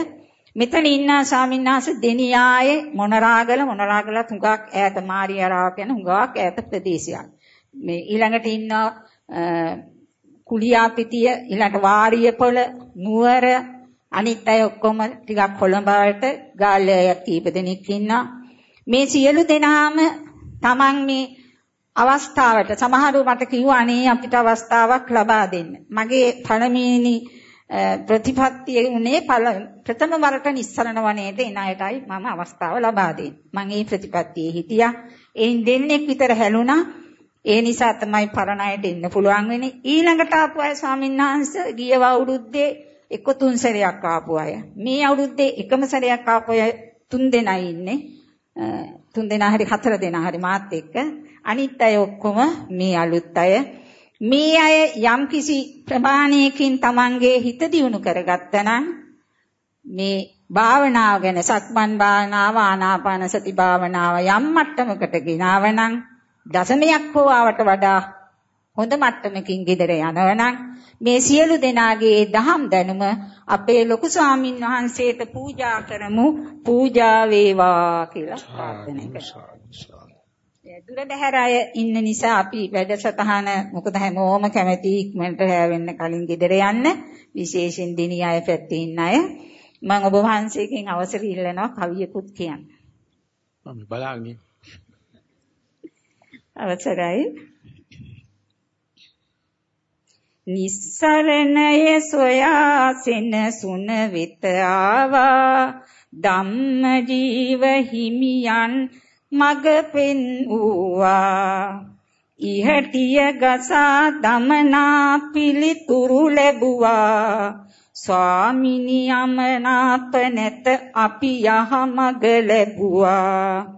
මෙතන ඉන්න ස්වාමින්වහන්සේ දෙනියායේ මොනරාගල මොනරාගල තුඟක් ඈත මාරියාරාව කියන හුඟක් ඈත ප්‍රදේශයක්. මේ ඊළඟට ඉන්න කුලියාපිටිය ඊළඟ වාරියපොළ නුවර අනිත් අය ඔක්කොම ටිකක් කොළඹ වලට ගාල්ලය කීප දෙනෙක් ඉන්නවා. මේ සියලු දෙනාම Taman මේ අවස්ථාවට සමහරව මට කිව්වා අනේ අපිට අවස්ථාවක් ලබා දෙන්න. මගේ පළමුවෙනි ප්‍රතිපත්තිය උනේ ප්‍රථම වරට නිස්සරණ වනයේට එන අයටයි මම අවස්ථාව ලබා දෙන්නේ. මම මේ ප්‍රතිපත්තියේ හිටියා. එයින් දෙන්නෙක් විතර හැලුණා. ඒ නිසා තමයි පරණ අයට එන්න පුළුවන් වෙන්නේ. ඊළඟට ආපු අය ස්වාමින්වහන්සේ ගිය අවුරුද්දේ එක තුන් සැරයක් ආපු අය. මේ අවුරුද්දේ එකම සැරයක් ආපු අය තුන් දෙනයි ඉන්නේ. තුන් දෙනා හරි හතර දෙනා හරි මාත් එක්ක. අනිත් අය ඔක්කොම මේ අලුත් අය. මේ අය යම්කිසි ප්‍රමාණයකින් Tamange හිත දියුණු කරගත්තා මේ භාවනාව ගැන සක්මන් භාවනාව ආනාපාන සති භාවනාව යම් මට්ටමකට ගෙනාවනම් දශමයක් හෝ ආවට වඩා හොඳ මට්ටමකින් ගෙදර යනවනම් මේ සියලු දෙනාගේ දහම් දැනුම අපේ ලොකු ස්වාමින් වහන්සේට පූජා කරමු. පූජා වේවා කියලා ප්‍රාර්ථනා කරනවා. දුර බැහැර අය ඉන්න නිසා අපි වැඩසටහන මොකද හැමෝම කැමැති ඉක්මනට හැවෙන්න කලින් ගෙදර යන්න. විශේෂයෙන් දිනී අය පැත්තේ ඉන්න අය. මම ඔබ වහන්සේගෙන් අවසර ඉල්ලනවා කවියකුත් කියන්න. මම බලාගෙන අවසරයි. නිස්සරණය සොයා සෙනසුන වෙත ආවා. ධම්ම ජීව හිමියන් මග පෙන් වූවා. ඉහටිය ගසා දමනා පිළිතුරු ලැබුවා. ස්වාමිනී අමනාප නැත අපි යහමග ලැබුවා.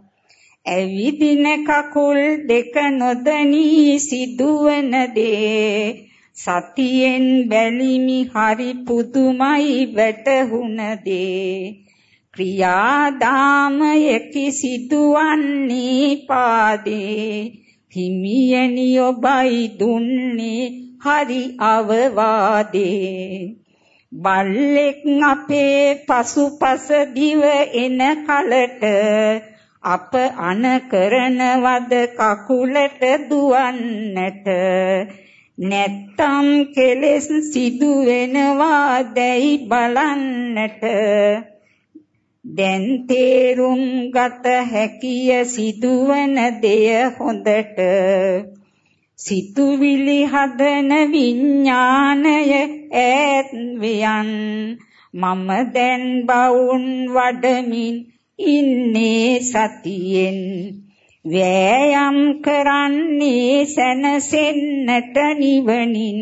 ඇවිදින කකුල් දෙක නොදනී සිදුවන දේ. සතියෙන් බැලිමි හරි පුදුමයි වැටහුණ දේ. ක්‍රියාදාමයකි සිදුවන්නේ පාදේ. හිමියනි ඔබයි දුන්නේ හරි අවවාදේ. බල්ලෙක් අපේ පසුපස දිව එන කලට අප අන කරනවද කකුලට දුවන්නට නැත්තම් කෙලෙස් සිදු වෙනවා දැයි බලන්නට. දැන් තේරුම් ගත හැකිය සිදුවන දෙය හොඳට. සිතුවිලි හදන විඥානය ඈත් වියන් මම දැන් බවුන් වඩමින් ඉන්නේ සතියෙන්. වෑයම් කරන්නේ සැනසෙන්නට නිවනින්.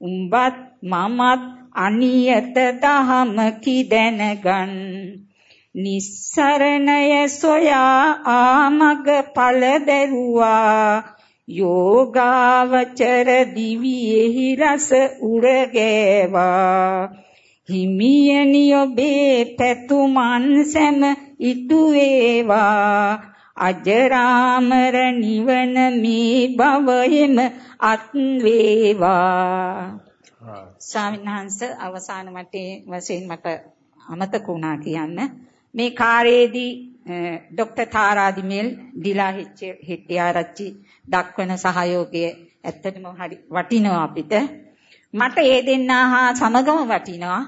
උඹත් මමත් අනියත දහම කිදැනගන් නිස්සරණය සොයා ආමග ඵල දැරුවා. යෝගාවචර දිවියෙහි රස උරගෑවා හිමියනි ඔබේ පැතුමන් සැම ඉටු වේවා අජරාමර නිවන මේ භවයෙම අත් වේවා ස්වාමීන් වහන්සේ අවසාන මතේ වශයෙන් මට අමතක වුණා කියන්න මේ කාර්යයේදී ડોક્ટર තාරාදිමෙල් දිලා හෙට්ටිආරච්චි දක්වන සහයෝගය ඇත්තටම හරි වටිනවා අපිට මට ඒ දෙන්නා හා සමගම වටිනවා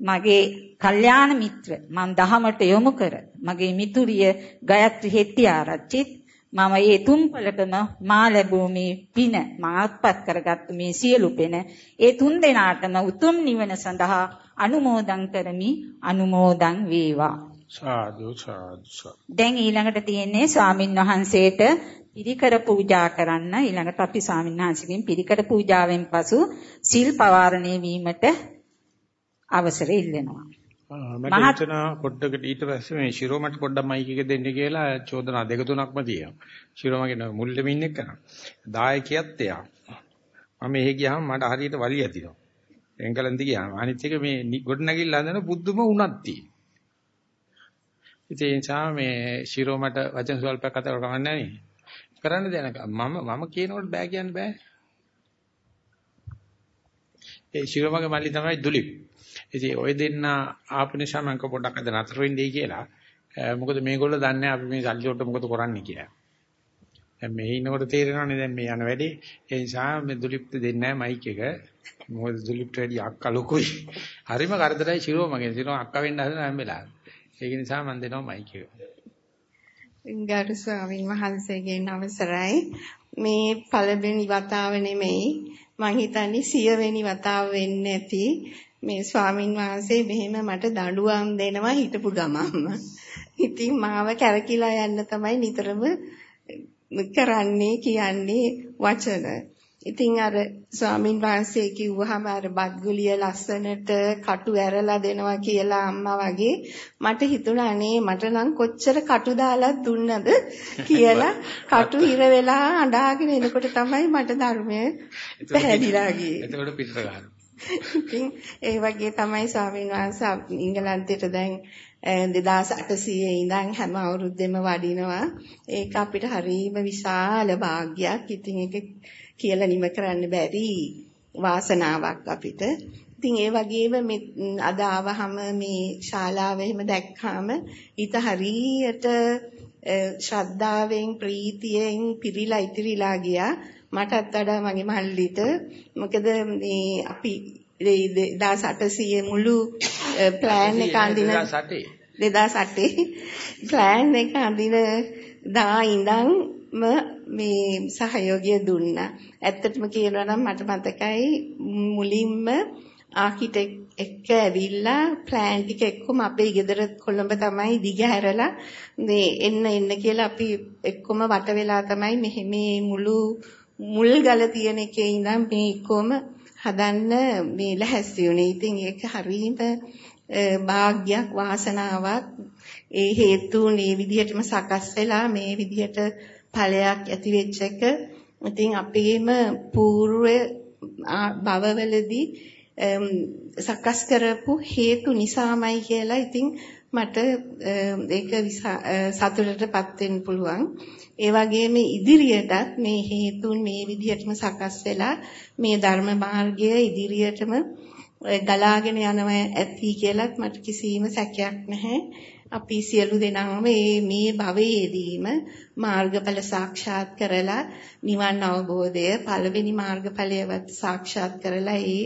මගේ කල්යාණ මිත්‍ර මම දහමට යොමු කර මගේ මිතුරිය ගයත්‍රි හෙට්ටිආරච්චිත් මම මේ තුන්පලටම මා ලැබූ මේ පින මාත්පත් කරගත්තු මේ සියලු පෙන ඒ තුන් දෙනාටම උතුම් නිවන සඳහා අනුමෝදන් කරමි අනුමෝදන් වේවා. සාදු සාදු. දැන් ඊළඟට තියෙන්නේ ස්වාමින් වහන්සේට පිරිකර පූජා කරන්න. ඊළඟට අපි ස්වාමීන් වහන්සේගෙන් පිරිකර පූජාවෙන් පසු සිල් පවාරණය වීමට අවසර ඉල්ලනවා. මට හිතන පොඩ්ඩකට ඊට පස්සේ මේ ශිරෝමට පොඩ්ඩක් මයික් එක දෙන්න කියලා චෝදනා දෙක තුනක්ම තියෙනවා. ශිරෝමගේ මුල්ලෙම ඉන්න එක. දායකයත් එයා. මම එහෙ ගියාම මට හරියට වලිය ඇතිනවා. එංගලන්ත ගියාම අනිත් එක මේ ගොඩනැගිල්ල හදන බුද්ධම උනක් තියෙනවා. ඉතින් ඒ නිසා මේ ශිරෝමට වචන සල්පයක් කතා කරන්නේ නැහැ කරන්න දෙනක මම මම කියනකොට බෑ කියන්න බෑ. ඒ ශිරෝමගේ මල්ලි තමයි දුලිප්. ඉතින් ওই දෙන්න ආපු නිසා මම පොඩ්ඩක් අද නතර වෙන්නයි කියලා. මොකද මේගොල්ලෝ දන්නේ අපි මේ සල්ලි වලට මොකද කරන්නේ කියලා. දැන් මේ ඉන්නකොට තේරෙනවනේ දැන් මේ යන වැඩේ. ඒ නිසා මේ දුලිප්ට දෙන්නේ නැහැ මයික් එක. මොකද දුලිප්ට වැඩි අක්කා ලොකුයි. හරිම කරදරයි ශිරෝ මගේ. ශිරෝ අක්කා වෙන්න හදන හැම වෙලාවෙම. ඒක නිසා මම දෙනවා මයික් එක. ගරු ස්වාමීන් වහන්සේගෙන් අවසරයි. මේ පළවෙනි වතාව නෙමෙයි මං හිතන්නේ සියවෙනි වතාව වෙන්නේ නැති මේ ස්වාමින් වහන්සේ මෙහෙම මට දඬුවම් දෙනවා හිටපු ගමම්ම. ඉතින් මාව කැරකිලා යන්න තමයි නිතරම කරන්නේ කියන්නේ වචන. ඉතින් අර ස්වාමින් වහන්සේ කිව්වහම අර බත්ගුලිය ලස්සනට කටු ඇරලා දෙනවා කියලා අම්මා වගේ මට හිතුණා අනේ මට නම් කොච්චර කටු දාලා දුන්නද කියලා කටු ඉර වෙලා අඬාගෙන එනකොට තමයි මට ධර්මය පැහැදිලා ගියේ. එතකොට පිටර ගන්න. ඉතින් ඒ වගේ තමයි ස්වාමීන් වහන්සේ ඉංගලන්තයට දැන් 2800 ඉඳන් හැම අවුරුද්දෙම වඩිනවා. ඒක අපිට හරීම විශාල භාග්යක්. ඉතින් ඒක කියලා නිම කරන්න බැරි වාසනාවක් අපිට. ඉතින් ඒ වගේම අද ආවහම මේ ශාලාව එහෙම දැක්කාම ඊට හරියට ශ්‍රද්ධාවෙන් ප්‍රීතියෙන් පිරීලා ඉතිරිලා ගියා. මටත් වඩා මගේ මල්ලිට. මොකද මේ අපි 2800 මුළු ප්ලෑන් එක අඳින 2008 ප්ලෑන් එක අඳින දා ඉඳන් මේ සහයෝගය දුන්නා. ඇත්තටම කියනවා නම් මට මතකයි මුලින්ම ආකිටෙක් එක්ක ඇවිල්ලා ප්ලෑන් ටික එක්කම අපේ ගෙදර කොළඹ තමයි දිගහැරලා මේ එන්න එන්න කියලා අපි එක්කම වට වෙලා තමයි මෙහි මේ මුළු මුල් ගල තියෙන එකේ ඉඳන් මේ එක්කම හදන්න මේ ලැහැස්ති වුණේ. ඉතින් ඒක හරීම භාග්යක් වාසනාවක් ඒ හේතුන් මේ විදිහටම සකස් වෙලා මේ විදිහට ඵලයක් ඇති වෙච්ච එක ඉතින් අපේම పూర్ව භවවලදී සකස් කරපු හේතු නිසාමයි කියලා ඉතින් මට ඒක සතුටටපත් වෙන්න පුළුවන්. ඒ වගේම ඉදිරියටත් මේ හේතුන් මේ විදිහටම සකස් වෙලා මේ ධර්ම මාර්ගය ඉදිරියටම ගලාගෙන යනවා ඇති කියලත් මට කිසිම සැකයක් නැහැ. අපි සියලු දෙනාම මේ මේ භවයේදීම මාර්ගඵල සාක්ෂාත් කරලා නිවන් අවබෝධය පළවෙනි මාර්ගඵලයවත් සාක්ෂාත් කරලා ඒ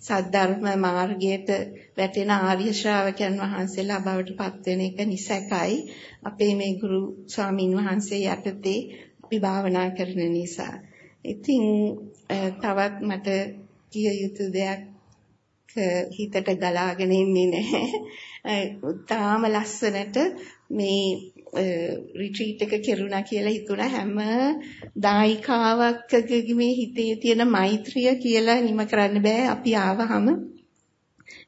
සද්ධර්ම මාර්ගයට වැටෙන ආර්ය ශ්‍රාවකයන් වහන්සේලා බවට පත් වෙන එක නිසකයි අපේ මේ ගුරු ස්වාමින් වහන්සේ යටතේ අපි භාවනා කරන නිසා. ඉතින් තවත් මට කිය යුතු දෙයක් හිතට ගලාගෙන ඉන්නේ නැහැ. තාම ලස්සනට මේ රිට්‍රීට් එක කෙරුණා කියලා හිතුණා හැම දායිකාවකගේ මේ හිතේ තියෙන මෛත්‍රිය කියලා නිම කරන්න බෑ අපි ආවහම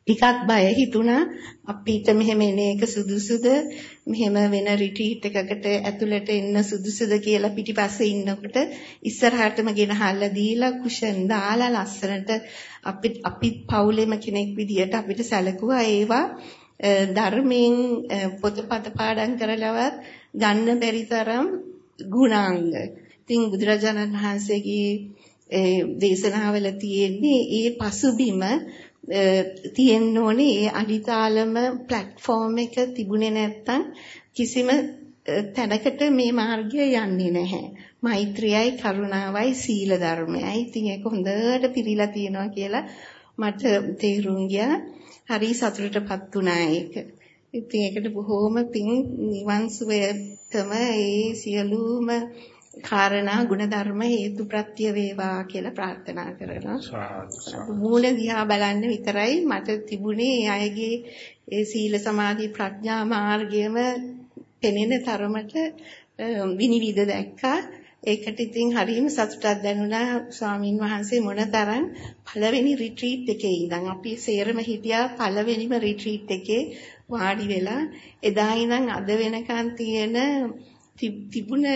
ටිකක් බය හිතුණා. අපිට මෙහෙම එන එක සුදුසුද? මෙහෙම වෙන රිට්‍රීට් එකකට ඇතුළට එන්න සුදුසුද කියලා පිටිපස්සේ ඉන්නකොට ඉස්සරහටම ගෙනහල්ලා දීලා කුෂන් දාලා ලස්සනට අපිත් අපිත් පවුලෙම කෙනෙක් විදියට අපිට සැලකුවා. ඒවා ධර්මයෙන් පොතපත පාඩම් කරලවත් ගන්න බැරි තරම් ගුණාංග. ඉතින් බුදුරජාණන් වහන්සේගේ දේශනාවල තියෙන්නේ ඒ පසුබිම තියෙන්න ඕනේ ඒ අඩිතාලම platform එක තිබුණේ නැත්තම් කිසිම තැනකට මේ මාර්ගය යන්නේ නැහැ. මෛත්‍රියයි කරුණාවයි සීල ධර්මයයි. ඉතින් ඒක හොඳට පිරීලා තියෙනවා කියලා මට තේරුම් ගියා. හරි සතුටටපත් වුණා ඒක. ඉතින් ඒකට බොහෝම පිං නිවන් සුවයටම ඒ සියලුම කාරණා ಗುಣධර්ම හේතු ප්‍රත්‍ය වේවා කියලා ප්‍රාර්ථනා කරනවා. මූල දිහා බලන්න විතරයි මට තිබුණේ ඒ අයගේ ඒ සීල සමාධි ප්‍රඥා මාර්ගයම පෙනෙන තරමට විනිවිද දැක්කා. ඒකට ඉතින් හරියම සතුටක් දැනුණා ස්වාමින් වහන්සේ මොනතරම් පළවෙනි රිට්‍රීට් එකේ ඉඳන් අපි සේරම හිටියා පළවෙනිම රිට්‍රීට් එකේ වාඩි වෙලා එදා ඉඳන් අද වෙනකන් තියෙන තිබුණ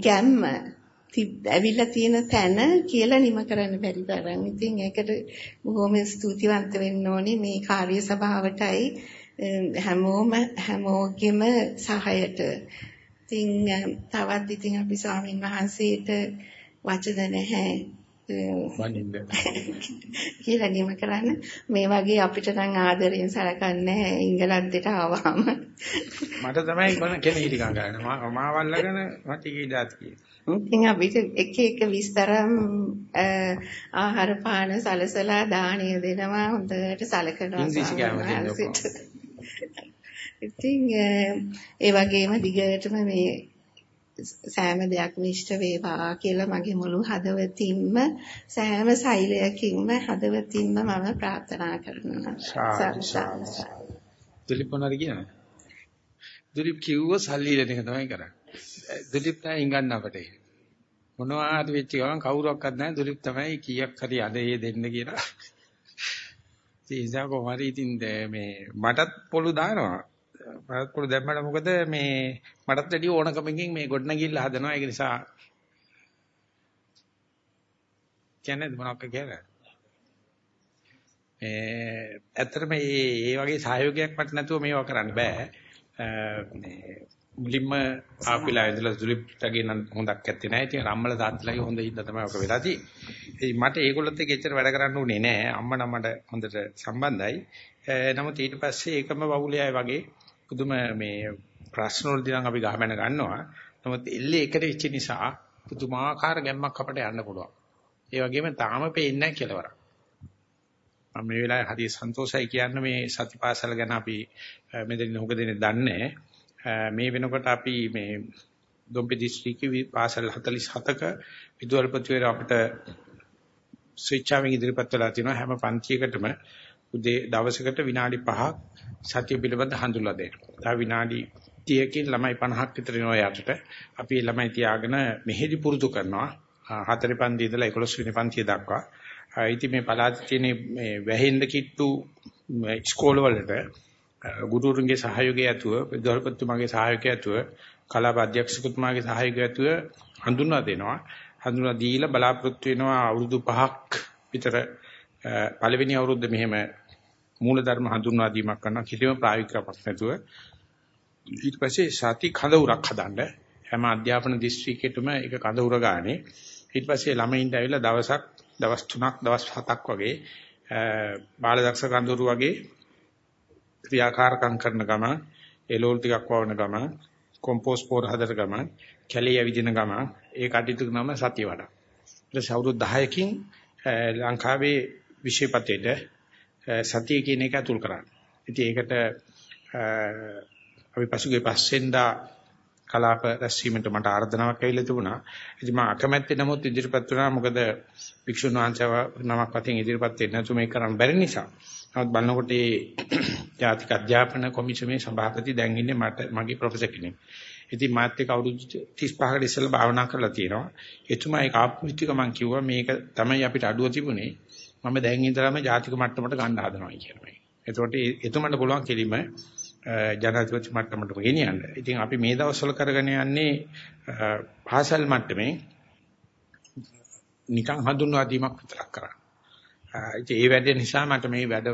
ගැම්ම ඇවිල්ලා තියෙන තැන කියලා නිම කරන්න බැරි තරම්. ඉතින් ඒකට බොහොම ස්තුතිවන්ත වෙන්න ඕනේ මේ කාර්ය සභාවටයි හැමෝම හැමෝගෙම සහායට. ඉතින් තවත් ඉතින් අපි ස්වාමින් වහන්සේට වචන නැහැ. වනින්ද කියලා නිම කරන්න. මේ වගේ අපිට නම් ආදරෙන් සලකන්නේ ඉංගලන්තයට ආවම මට තමයි කොන කෙනෙක් හිටි ගන්න. මාවල්ලාගෙන මට කීදාත් ඉතින් අපිට එක එක විස්තරම් ආහාර පාන සලසලා දාණය දෙනවා හොඳට සලකනවා ඉතින් ඒ වගේම දිගටම මේ සෑම දෙයක්ම ඉෂ්ට වේවා කියලා මගේ මුළු හදවතින්ම සෑම සෛලයකින්ම හදවතින්ම මම ප්‍රාර්ථනා කරනවා. දුලිප් මොනවාද කියන්නේ? දුලිප් කිව්ව සල්ලි දෙන එක තමයි කරන්නේ. දුලිප් තමයි ඉංගන්න අපට. මොනවාද වෙච්ච ගමන් කවුරක්වත් නැහැ දුලිප් තමයි කීයක් හරි අද ඒ දෙන්න කියලා. ඒ නිසා කොහොමරි ඉතින් මේ මටත් පොළු දානවා. පළත්කොළ දැම්මම මොකද මේ මටත් වැඩි ඕනකමකින් මේ ගොඩනගිල්ල හදනවා ඒක නිසා කියන්නේ මොනවක් කියලා ඒ ඇත්තටම මේ මේ වගේ සහයෝගයක් මට නැතුව මේවා කරන්න බෑ මේ මුලින්ම ආපිලා ඉඳලා සුලිප්ටගේ නම් හොඳක් ඇත්තේ නැහැ. ඉතින් රම්මල තාත්තලාගේ හොඳ හින්දා තමයි ඔක වෙලා තියෙන්නේ. මට ඒගොල්ලොත් එක්ක එච්චර වැඩ කරන්න උනේ නැහැ. අම්මා නම් මට හොඳට සම්බන්ධයි. නමුත් ඊට පස්සේ ඒකම වවුලයි වගේ පුදුම මේ ප්‍රශ්න වලදී නම් අපි ගහමන ගන්නවා. නමුත් එල්ලේ එකට වෙච්ච නිසා පුදුමාකාර ගැම්මක් අපට යන්න පුළුවන්. ඒ වගේම තාම පේන්නේ නැහැ කෙලවර. මම මේ වෙලාවේ හරි සන්තෝෂයි කියන්න මේ සතිපාසල ගැන අපි මෙතන හොක දෙන්නේ දන්නේ මේ වෙනකොට අපි මේ දොම්පි දිස්ත්‍රික්කේ පාසල් 47ක විදුහල්පතිවර අපිට ස්විච්චාවෙන් ඉදිරිපත් වෙලා තියෙනවා හැම පන්තියකටම උදේ දවසකට විනාඩි 5ක් සතිය පිළිබඳ හඳුල්ලා දෙන්න. තව විනාඩි 30කින් ළමයි 50ක් විතර එනවා යාට. අපි ළමයි තියාගෙන මෙහෙදි පුරුදු කරනවා. හතරේ පන්ති ඉඳලා 11 වෙනි පන්තිය දක්වා. ඉතින් මේ පළාතේ තියෙන මේ වැහෙන්න කිට්ටු ඉස්කෝලවලට ගුරුතුන්ගේ සහයෝගය ඇතුව, විද්‍යාපතිතුමාගේ සහයෝගය ඇතුව, කලාප අධ්‍යක්ෂකතුමාගේ සහයෝගය ඇතුව හඳුන්වා දෙනවා. හඳුන්වා දීලා බලාපොරොත්තු වෙනවා අවුරුදු 5ක් විතර පළවෙනි අවුරුද්ද මෙහෙම මූලධර්ම හඳුන්වා දීමක් කරනවා. කිසිම ප්‍රායෝගිකවක් නැතුව. ඊට පස්සේ සති කඳවුරක් හදන්න. හැම අධ්‍යාපන දිස්ත්‍රික්කෙටම ඒක කඳවුර ගානේ. ඊට පස්සේ ළමයින්ට ඇවිල්ලා දවසක් දවස් 3ක් දවස් 7ක් වගේ බාලදක්ෂ කඳුරු වගේ ක්‍රියාකාරකම් කරන ගම එලෝල් ටිකක් වවන ගම කොම්පෝස්ට් පොර හදන ගම කැලේ ඇවිදින ගම ඒ කටයුතු නම සතිය වඩා. ඊට අවුරුදු 10කින් ලංකාවේ විශේෂපතේට සතිය කියන එක අතුල් කරන්නේ. ඉතින් ඒකට අපි පසුගිය පස්සෙන්දා කලාප රැස්වීමට මට ආර්දනාවක් ඇවිල්ලා තිබුණා. ඉතින් මම අකමැත්තේ නමුත් ඉදිරිපත් වුණා. මොකද වික්ෂුන් වහන්සේ නමක් වශයෙන් ඉදිරිපත් වෙන්නේ නැතු මේක කරන්න බැරි නිසා. නමුත් බලනකොට මේ ජාතික අධ්‍යාපන කොමිසමේ සභාපති දැන් ඉන්නේ මට මගේ ප්‍රොෆෙසර් කෙනෙක්. ඉතින් මාත් එක්ක අවුරුදු 35කට ඉස්සෙල්ලා භාවනා කරලා තියෙනවා. එතුමා ඒක ආපුච්චික මම කිව්වා මේක තමයි අපිට අඩුව තිබුණේ. මම දැන් ඉඳලාම ජාතික මට්ටමට ගන්න හදනවා කියනවා. එතකොට එතුමන්ට පුළුවන් කෙලිම ජනාධිපති මට්ටමට ගෙනියන්න. ඉතින් අපි මේ දවස්වල කරගෙන යන්නේ පාසල් මට්ටමේ නිකන් හඳුන්වා දීමක් විතරක් කරන්නේ. ඉතින් ඒ වැඩ නිසා මට මේ වැඩ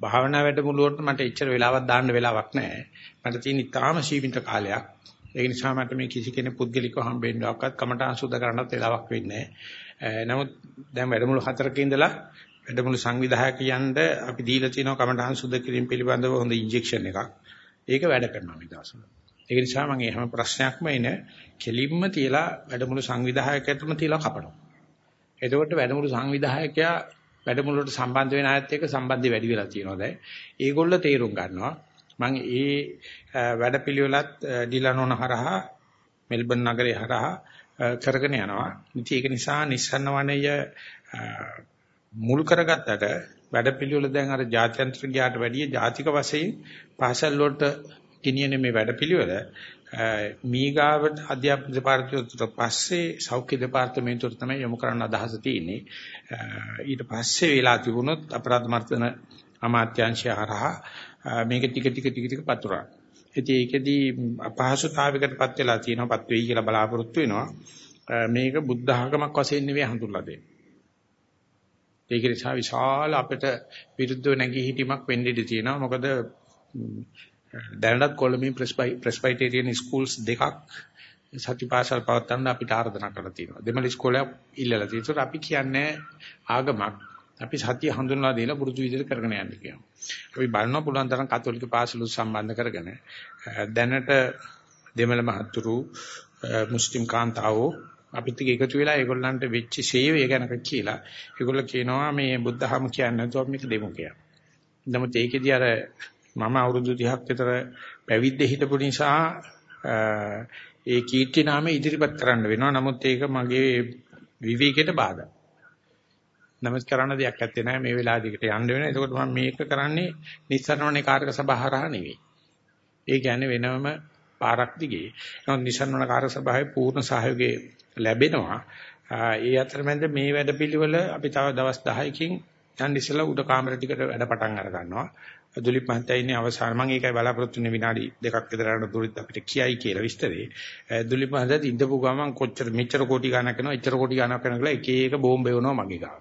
භාවනා වැඩමුළුවට මට එච්චර වෙලාවක් දාන්න වෙලාවක් නැහැ. මට තියෙන ඉතාම සීමිත කාලයක්. ඒ නිසා මට මේ කිසි කෙනෙක් පුද්ගලිකව හම්බෙන්නවක්වත් කමටහන් සුද්ධ කරන්නත් වෙලාවක් වෙන්නේ නැහැ. නමුත් දැන් වැඩමුළු හතරක ඉඳලා වැඩමුළු සංවිධායකයන්ට අපි දීලා තියෙනවා කමටහන් සුද්ධ කිරීම පිළිබඳව හොඳ ඉන්ජෙක්ෂන් එකක්. ඒක වැඩ කරනවා මේ දවස්වල. ඒ නිසා මම හැම ප්‍රශ්නයක්ම එන කෙලින්ම තියලා වැඩමුළු සංවිධායකයටම තියලා කපනවා. එතකොට වැඩමුළු සංවිධායකයා වැඩමුළුවට සම්බන්ධ වෙන අයත් එක්ක සම්බන්ධය වැඩි වෙලා තියෙනවා දැන්. ඒගොල්ල තේරුම් ගන්නවා. මම ඒ වැඩපිළිවෙලත් ඩිලනෝන හරහා මෙල්බන් නගරේ හරහා කරගෙන යනවා. ඉතින් ඒක නිසා නිස්සන්න වනය මුල් කරගත්තට වැඩපිළිවෙල දැන් අර ජාත්‍යන්තර ගියාට වැඩිය ජාතික වශයෙන් පාසල් වලට ගෙනියන මේ වැඩපිළිවෙල මීගාවට අධ්‍යාපන දෙපාර්තමේන්තුවට පස්සේ සෞඛ්‍ය දෙපාර්තමේන්තුවට තමයි යොමු කරන්න අදහස තියෙන්නේ. ඊට පස්සේ වෙලා තිබුණොත් අපරාධ මර්ධන අමාත්‍යාංශය හරහා මේක ටික ටික ටික ටික පතුරා. ඉතින් ඒකෙදී අපහසුතාවයකටපත් වෙලා තියෙනවා පත් වෙයි කියලා බලාපොරොත්තු වෙනවා. මේක බුද්ධ ආගමක් වශයෙන් නෙවෙයි හඳුන්ලා දෙන්නේ. ඒක නිසා විශාල අපිට විරුද්ධව නැගී හිටීමක් වෙන්න ඉඩ තියෙනවා. මොකද දැනටත් කොළඹින් ප්‍රෙස්බයිටේරියන් ස්කූල්ස් දෙකක් සතිපාසල් පවත්වන්න අපිට ආරාධනා කරලා තියෙනවා. දෙමළ ඉස්කෝලයක් ඉල්ලලා තියෙනවා. අපි කියන්නේ ආගමක්. අපි සතිය හඳුන්වා දීලා පුරුදු විදිහට කරගෙන යන්න කියනවා. අපි බලනවා පුළුවන් තරම් කතෝලික පාසලු සම්බන්ධ කරගෙන දැනට දෙමළ මහතුරු මුස්ලිම් කාන්තාවෝ අපිත් එකතු වෙලා ඒගොල්ලන්ට වෙච්ච සේවය ගැන කියලා. ඒගොල්ලෝ කියනවා මේ බුද්ධහම කියන්නේ නැතුව මේක දෙමු කියලා. නමුත් ඒකෙදී අර මම අවුරුදු 30ක් විතර පැවිද්ද හිටපු නිසා ඒ කීර්ති නාමය ඉදිරිපත් කරන්න වෙනවා. නමුත් ඒක මගේ විවේකයට බාධා. නමුත් කරන්න දෙයක් නැත්තේ නෑ මේ වෙලාවදිකට යන්න වෙනවා. එතකොට මම මේක කරන්නේ නිස්සරණවනේ කාර්ක සභාහරහා නෙවෙයි. ඒ කියන්නේ වෙනම පාරක් දිගේ. නමුත් නිස්සරණ කාර්ක සභාවේ පූර්ණ සහයෝගය ලැබෙනවා. ඒ අතරමැද මේ වැඩපිළිවෙල අපි තව දවස් 10කින් යන්න ඉස්සෙල්ලා උඩ කාමර ටිකට වැඩ පටන් අර ගන්නවා. දුලිප් මහත්තයා ඉන්නේ අවසාන මම ඒකයි බලාපොරොත්තු වෙන්නේ විනාඩි දෙකක් විතර යන දුරිත් අපිට කියයි කියලා විස්තරේ. දුලිප් මහත්තයා ඉඳපු ගමන් කොච්චර මෙච්චර කෝටි ගණක් කරනවා, එච්චර කෝටි ගණක් කරනවා කියලා එක එක බෝම්බ එවනවා මගේ ගාව.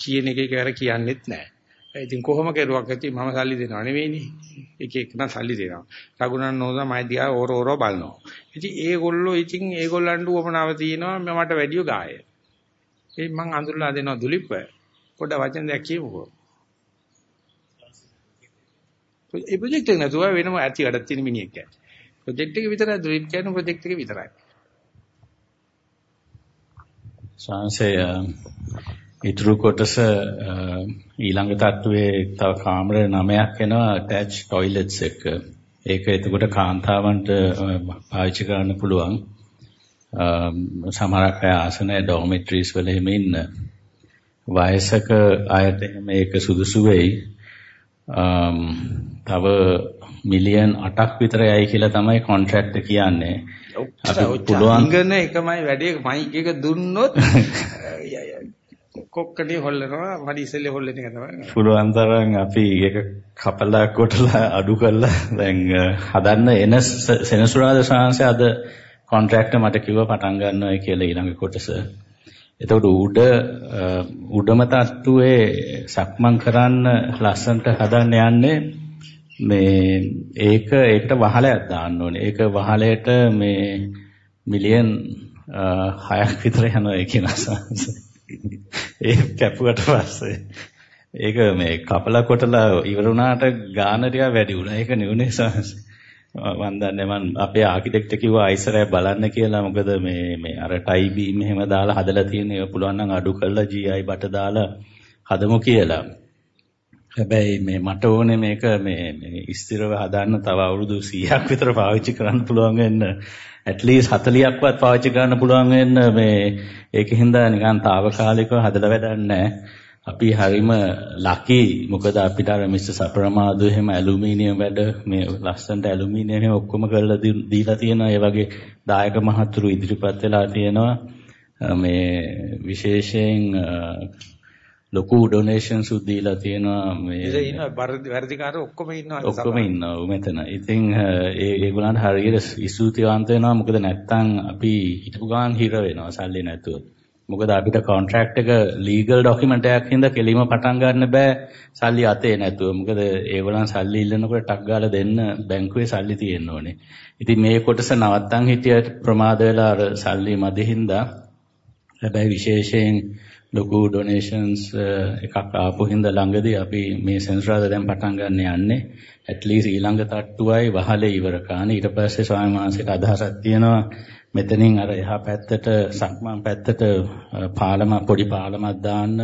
කියන එකේ කර කියන්නෙත් නැහැ. ඉතින් කොහොම කෙරුවක් ඇති මම සල්ලි දෙනව නෙවෙයිනේ. එක එක නම් සල්ලි දෙනවා. රඝුනන් නෝදා මයි දිහා ඕර ඕර බලනවා. ඉතින් ඒගොල්ලෝ ඉතින් ඒගොල්ලන්ට උවමනාව තියෙනවා මට වැඩිය ගාය. ඒ මං අඳුරලා දෙනවා දුලිප්ප. පොඩ වචන දෙයක් කියමුකෝ. ඒ ප්‍රොජෙක්ට් එක නතුව වෙනම ඇති වැඩක් තියෙන මිනිහෙක් කියන්නේ. ප්‍රොජෙක්ට් එක විතරයි දුලිප් කියන ප්‍රොජෙක්ට් එක විතරයි. සංසය ඉතුරු කොටස ඊළඟ තට්ටුවේ තව කාමර 9ක් එනවා ඇටච් টয়ලට්ස් එක. ඒක එතකොට කාන්තාවන්ට පාවිච්චි කරන්න පුළුවන්. සමහරක් අය ආසන ඩොමෙට්‍රීස් වල එහෙම ඉන්න. වයසක අයට මේක සුදුසු වෙයි. තව මිලියන් 8ක් විතර යයි කියලා තමයි කොන්ට්‍රැක්ට් කියන්නේ. අපි පුළුවන් ඉංගන එකමයි වැඩේ මයික් එක දුන්නොත් කොක්කඩේ හොල්ලනවා වැඩි ඉස්සෙල්ලේ හොල්ලන එක තමයි. පුළුවන් තරම් අපි ඒක කපලා කොටලා අඩු කරලා දැන් හදන්න එන සෙනසුරාදා ශාංශය අද කොන්ට්‍රැක්ට් මට කිව්වා පටන් ගන්නවා කියලා ඊළඟ කොටස. එතකොට උඩ උඩම තට්ටුවේ සක්මන් කරන්න ලස්සන්ට හදන්න යන්නේ මේ ඒක ඒකට වහලයක් දාන්න ඕනේ. ඒක වහලයට මේ මිලියන් 6ක් විතර යනවා ඒක නසංශ. ඒ කැපුවට පස්සේ ඒක මේ කපලා කොටලා ඉවර වුණාට ගාන ටික වැඩි වුණා. ඒක නෙවුනේ සාහස. මම දන්නේ මම අපේ ආකිටෙක්ට් කිව්වා අයිසරය බලන්න කියලා. මොකද මේ මේ අර ටයි බීම් එහෙම දාලා හදලා තියෙන ඒවා පුළුවන් නම් අඩු කරලා GI බට දාලා හදමු කියලා. හැබැයි මේ මට ඕනේ මේක මේ මේ ස්ථිරව හදාන්න තව අවුරුදු 100ක් විතර පාවිච්චි කරන්න පුළුවන් වෙන්න. At least 40ක්වත් පාවිච්චි කරන්න පුළුවන් වෙන්න. මේ ඒකින්ද නිකන් తాවකාලිකව හදලා වැඩක් නැහැ. අපි හරිම ලකි මොකද අපිට අර මිස්ටර් සපරමාදු එහෙම ඇලුමිනියම් වැඩ මේ ලස්සනට ඇලුමිනියම් එහෙම ඔක්කොම කරලා දීලා තියෙනවා ඒ වගේ දායක මහතුරු ඉදිරිපත් වෙලා තියෙනවා. මේ විශේෂයෙන් ලොකු ඩොනේෂන්ස් උත් දීලා තියෙනවා මේ ඉතින් ඉන්න වැඩිකාර ඔක්කොම ඉන්නවා ඔක්කොම ඉන්නවා මෙතන. ඉතින් ඒ ඒගොල්ලන්ට හරියට ස්තුතිවන්ත වෙනවා මොකද නැත්තම් අපි හිතපු ගමන් හිර වෙනවා සල්ලි නැතුව. මොකද අපිට කොන්ට්‍රැක්ට් එක ලීගල් ડોකියුමන්ට් එකක් හින්දා කෙලිම පටන් ගන්න බෑ සල්ලි අතේ නැතුව. මොකද ඒගොල්ලන් සල්ලි ඉල්ලනකොට ටක් ගාලා දෙන්න බැංකුවේ සල්ලි තියෙන්න ඕනේ. ඉතින් මේ කොටස නවත්තන් හිටියට ප්‍රමාද වෙලා අර සල්ලි මදි හින්දා හැබැයි විශේෂයෙන් ලොකු ඩොනේෂන්ස් uh, එකක් ආපු හින්දා ළඟදී අපි මේ සෙන්සරාද දැන් පටන් ගන්න යන්නේ at least ඊළඟ තට්ටුවයි වහලේ ඉවර කාණ ඊට පස්සේ ස්වාමීන් වහන්සේට අදහසක් තියෙනවා මෙතනින් අර එහා පැත්තට සක්මන් පැත්තට uh, පාලම පොඩි පාලමක් දාන්න.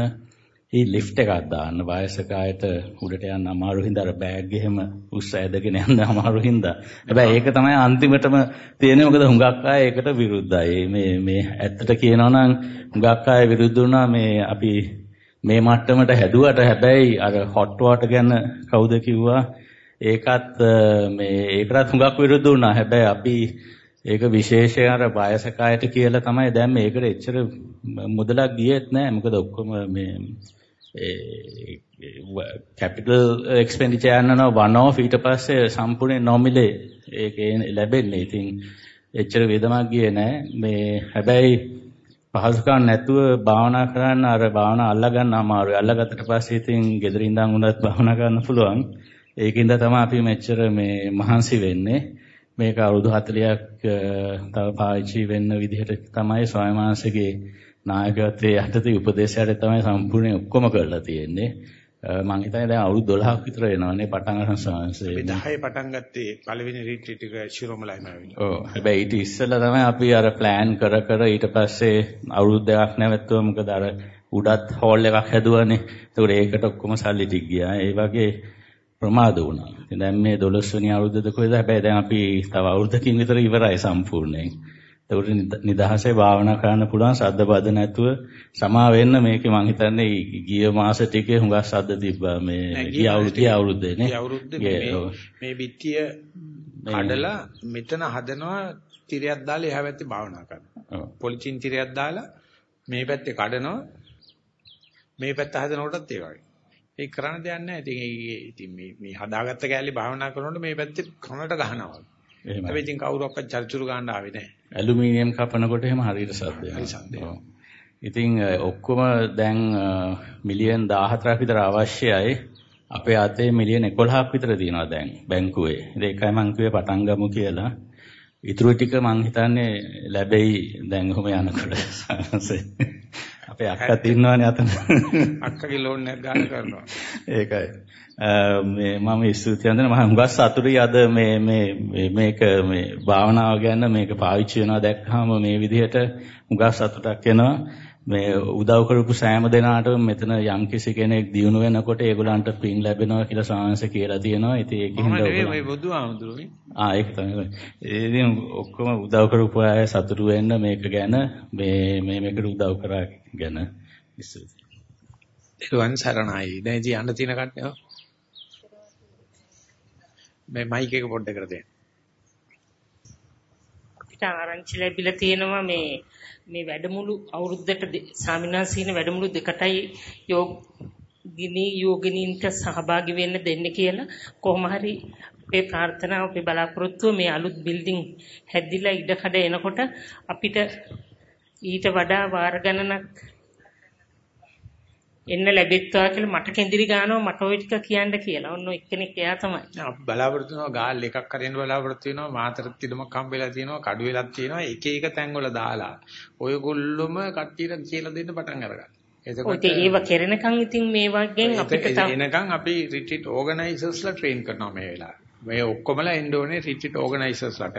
ඊ ලිෆ්ට් එකක් දාන්න වයසක අයට උඩට යන්න අමාරු හින්දා අර බෑග් එහෙම උස්ස ඇදගෙන යන්න අමාරු හින්දා. හැබැයි ඒක තමයි අන්තිමටම තියෙන්නේ මොකද හුඟක් අය ඒකට විරුද්ධයි. මේ මේ ඇත්තට කියනවා නම් හුඟක් අය විරුද්ධ වුණා මේ අපි මේ මට්ටමට හැදුවට හැබැයි අර හොට් වෝටර් ගැන කවුද කිව්වා ඒකත් මේ ඒකටත් හුඟක් විරුද්ධ වුණා. හැබැයි අපි ඒක විශේෂයෙන් අර වයසක අයට කියලා තමයි දැන් මේකට එච්චර මුදලක් ගියෙත් නෑ. මොකද ඔක්කොම මේ කැපිටල් එක්ස්පෙන්ඩිචර් යනවා වන් ඔෆ් ඊට පස්සේ සම්පූර්ණ නොමිලේ ඒකේ ලැබෙන්නේ. ඉතින් එච්චර වේදමක් ගියේ නෑ. මේ හැබැයි පහසුකම් නැතුව භාවනා කරන්න අර භාවනා අල්ලා ගන්න අමාරුයි. අල්ලාගත්තට පස්සේ ඉතින් ගෙදර ඉඳන් උනත් භාවනා කරන්න පුළුවන්. ඒකින්ද තමයි අපි මෙච්චර මේ මහන්සි වෙන්නේ. මේක අවුරුදු 40ක් තව පාවිච්චි වෙන්න විදිහට තමයි ස්වාමීන් වහන්සේගේ නායකත්වයේ යටතේ උපදේශයට තමයි සම්පූර්ණ ඔක්කොම කරලා තියෙන්නේ. මම හිතන්නේ දැන් අවුරුදු 12ක් විතර වෙනවානේ පටන් ගන්න සංසය. අපි 10 පටන් ගත්තේ පළවෙනි රීට්‍රීට් එක ශිරෝමලයිම ආවිනේ. ඔව්. හැබැයි ඊට ඉස්සෙල්ලා තමයි අපි අර ප්ලෑන් කර කර ඊට පස්සේ අවුරුදු දෙකක් නැවතුව මොකද අර උඩත් හෝල් එකක් හැදුවානේ. ඒකට ඒකට ඔක්කොම සල්ලි ටික ගියා. ඒ වගේ ප්‍රමාද වුණා. ඉතින් දැන් මේ 12 වෙනි අවුරුද්දද කොහෙද? හැබැයි දැන් අපි තව අවුරුද්දකින් විතර ඉවරයි සම්පූර්ණයෙන්. ඒකට නිදහසේ භාවනා කරන්න පුළුවන් සද්ද බද නැතුව සමා වෙන්න මේකේ මං හිතන්නේ ගිය මාස ටිකේ හුඟක් සද්ද තිබ්බා මේ ගිය අවුරුද්දේ අවුරුද්දේ නේ. ගිය අවුරුද්දේ මේ පිටිය කඩලා මෙතන හදනවා තිරයක් දාලා එහා පැත්තේ භාවනා කරනවා. පොලිචින් තිරයක් දාලා මේ පැත්තේ කඩනවා මේ පැත්ත හදනකොටත් ඒ වගේ. ඒක කරන්න දෙයක් නැහැ. ඉතින් ඉතින් මේ මේ හදාගත්ත කැලේ භාවනා කරනකොට මේ පැත්තේ කනට ගහනවා. එහෙම. හැබැයි ඉතින් කවුරුවක්වත් චර්චුරු ගන්න ආවේ නැහැ. ඇලුමිනියම් කපනකොට එහෙම හරියට සද්දයක්. ඉතින් ඔක්කොම දැන් මිලියන් 14ක් විතර අවශ්‍යයි. අපේ අතේ මිලියන් 11ක් විතර තියෙනවා දැන් බැංකුවේ. ඒකයි මං කිව්වේ පටන් ගමු කියලා. ඊටු ටික මං හිතන්නේ ලැබෙයි දැන් ඔහොම යනකොට. අපේ අක්කත් ඉන්නවනේ අතන. අක්කගේ ලෝන් එකක් ගන්න කරනවා. ඒකයි. මේ මම ස්තුති වන්දන මම හුඟක් සතුටුයි අද මේ මේ මේක මේ භාවනාව ගැන මේක පාවිච්චි වෙනවා දැක්කම මේ විදිහට හුඟක් සතුටක් එනවා මේ උදව් කරපු සෑම දෙනාටම මෙතන යම් කිසි කෙනෙක් දිනු වෙනකොට ඒගොල්ලන්ට පින් ලැබෙනවා කියලා සාංශ කියලා තියෙනවා. ඉතින් ඒකෙන් හින්දා ඔයගොල්ලෝ මේ බුදුහාමුදුරුවනේ. ආ ඒක තමයි. ඉතින් ඔක්කොම උදව් කරපු අය සතුටු වෙන්න මේක ගැන මේ මේ මේකට උදව් කරා ගැන ඉස්සෙල්ලා. ඒවන් සරණයි. දැන් ඉතින් යන්න තියෙන කට්ටිය. මේ මයික් එක පොඩ්ඩකට දෙන්න. අපිට ආරංචි ලැබිලා තියෙනවා මේ මේ වැඩමුළු අවුරුද්දට සාමිනාසීන වැඩමුළු දෙකටයි යෝගිනී යෝගිනීන්ට සහභාගී වෙන්න දෙන්න කියලා කොහොම හරි අපේ ප්‍රාර්ථනාව අපේ බලාපොරොත්තුව මේ අලුත් බිල්ඩින් හැදිලා ඉඩකඩ එනකොට අපිට ඊට වඩා වාර ගණනක් එන්න ලැබෙත්වා කියලා මට කෙන්දිරි ගන්නවා මට ওই ටික කියන්න කියලා. ඔන්න එක්කෙනෙක් එයා තමයි. බලාපොරොත්තු වෙනවා ගාල් එකක් කරේන බලාපොරොත්තු වෙනවා මාතරත් තිලමක් හම්බෙලා තියෙනවා කඩු වෙලක් තියෙනවා එක එක තැන්වල දාලා ඔයගොල්ලොම කට්ටියට කියලා දෙන්න පටන් අරගන්න. එතකොට ඒව කෙරෙනකන් ඉතින් මේ වගේන් අපිට එනකන් අපි රිට්‍රීට් ඕගනයිසර්ස්ලා ට්‍රේන් කරනවා මේ වෙලාවේ. මේ ඔක්කොමලා එන්න ඕනේ රිට්‍රීට් ඕගනයිසර්ස්ලාට.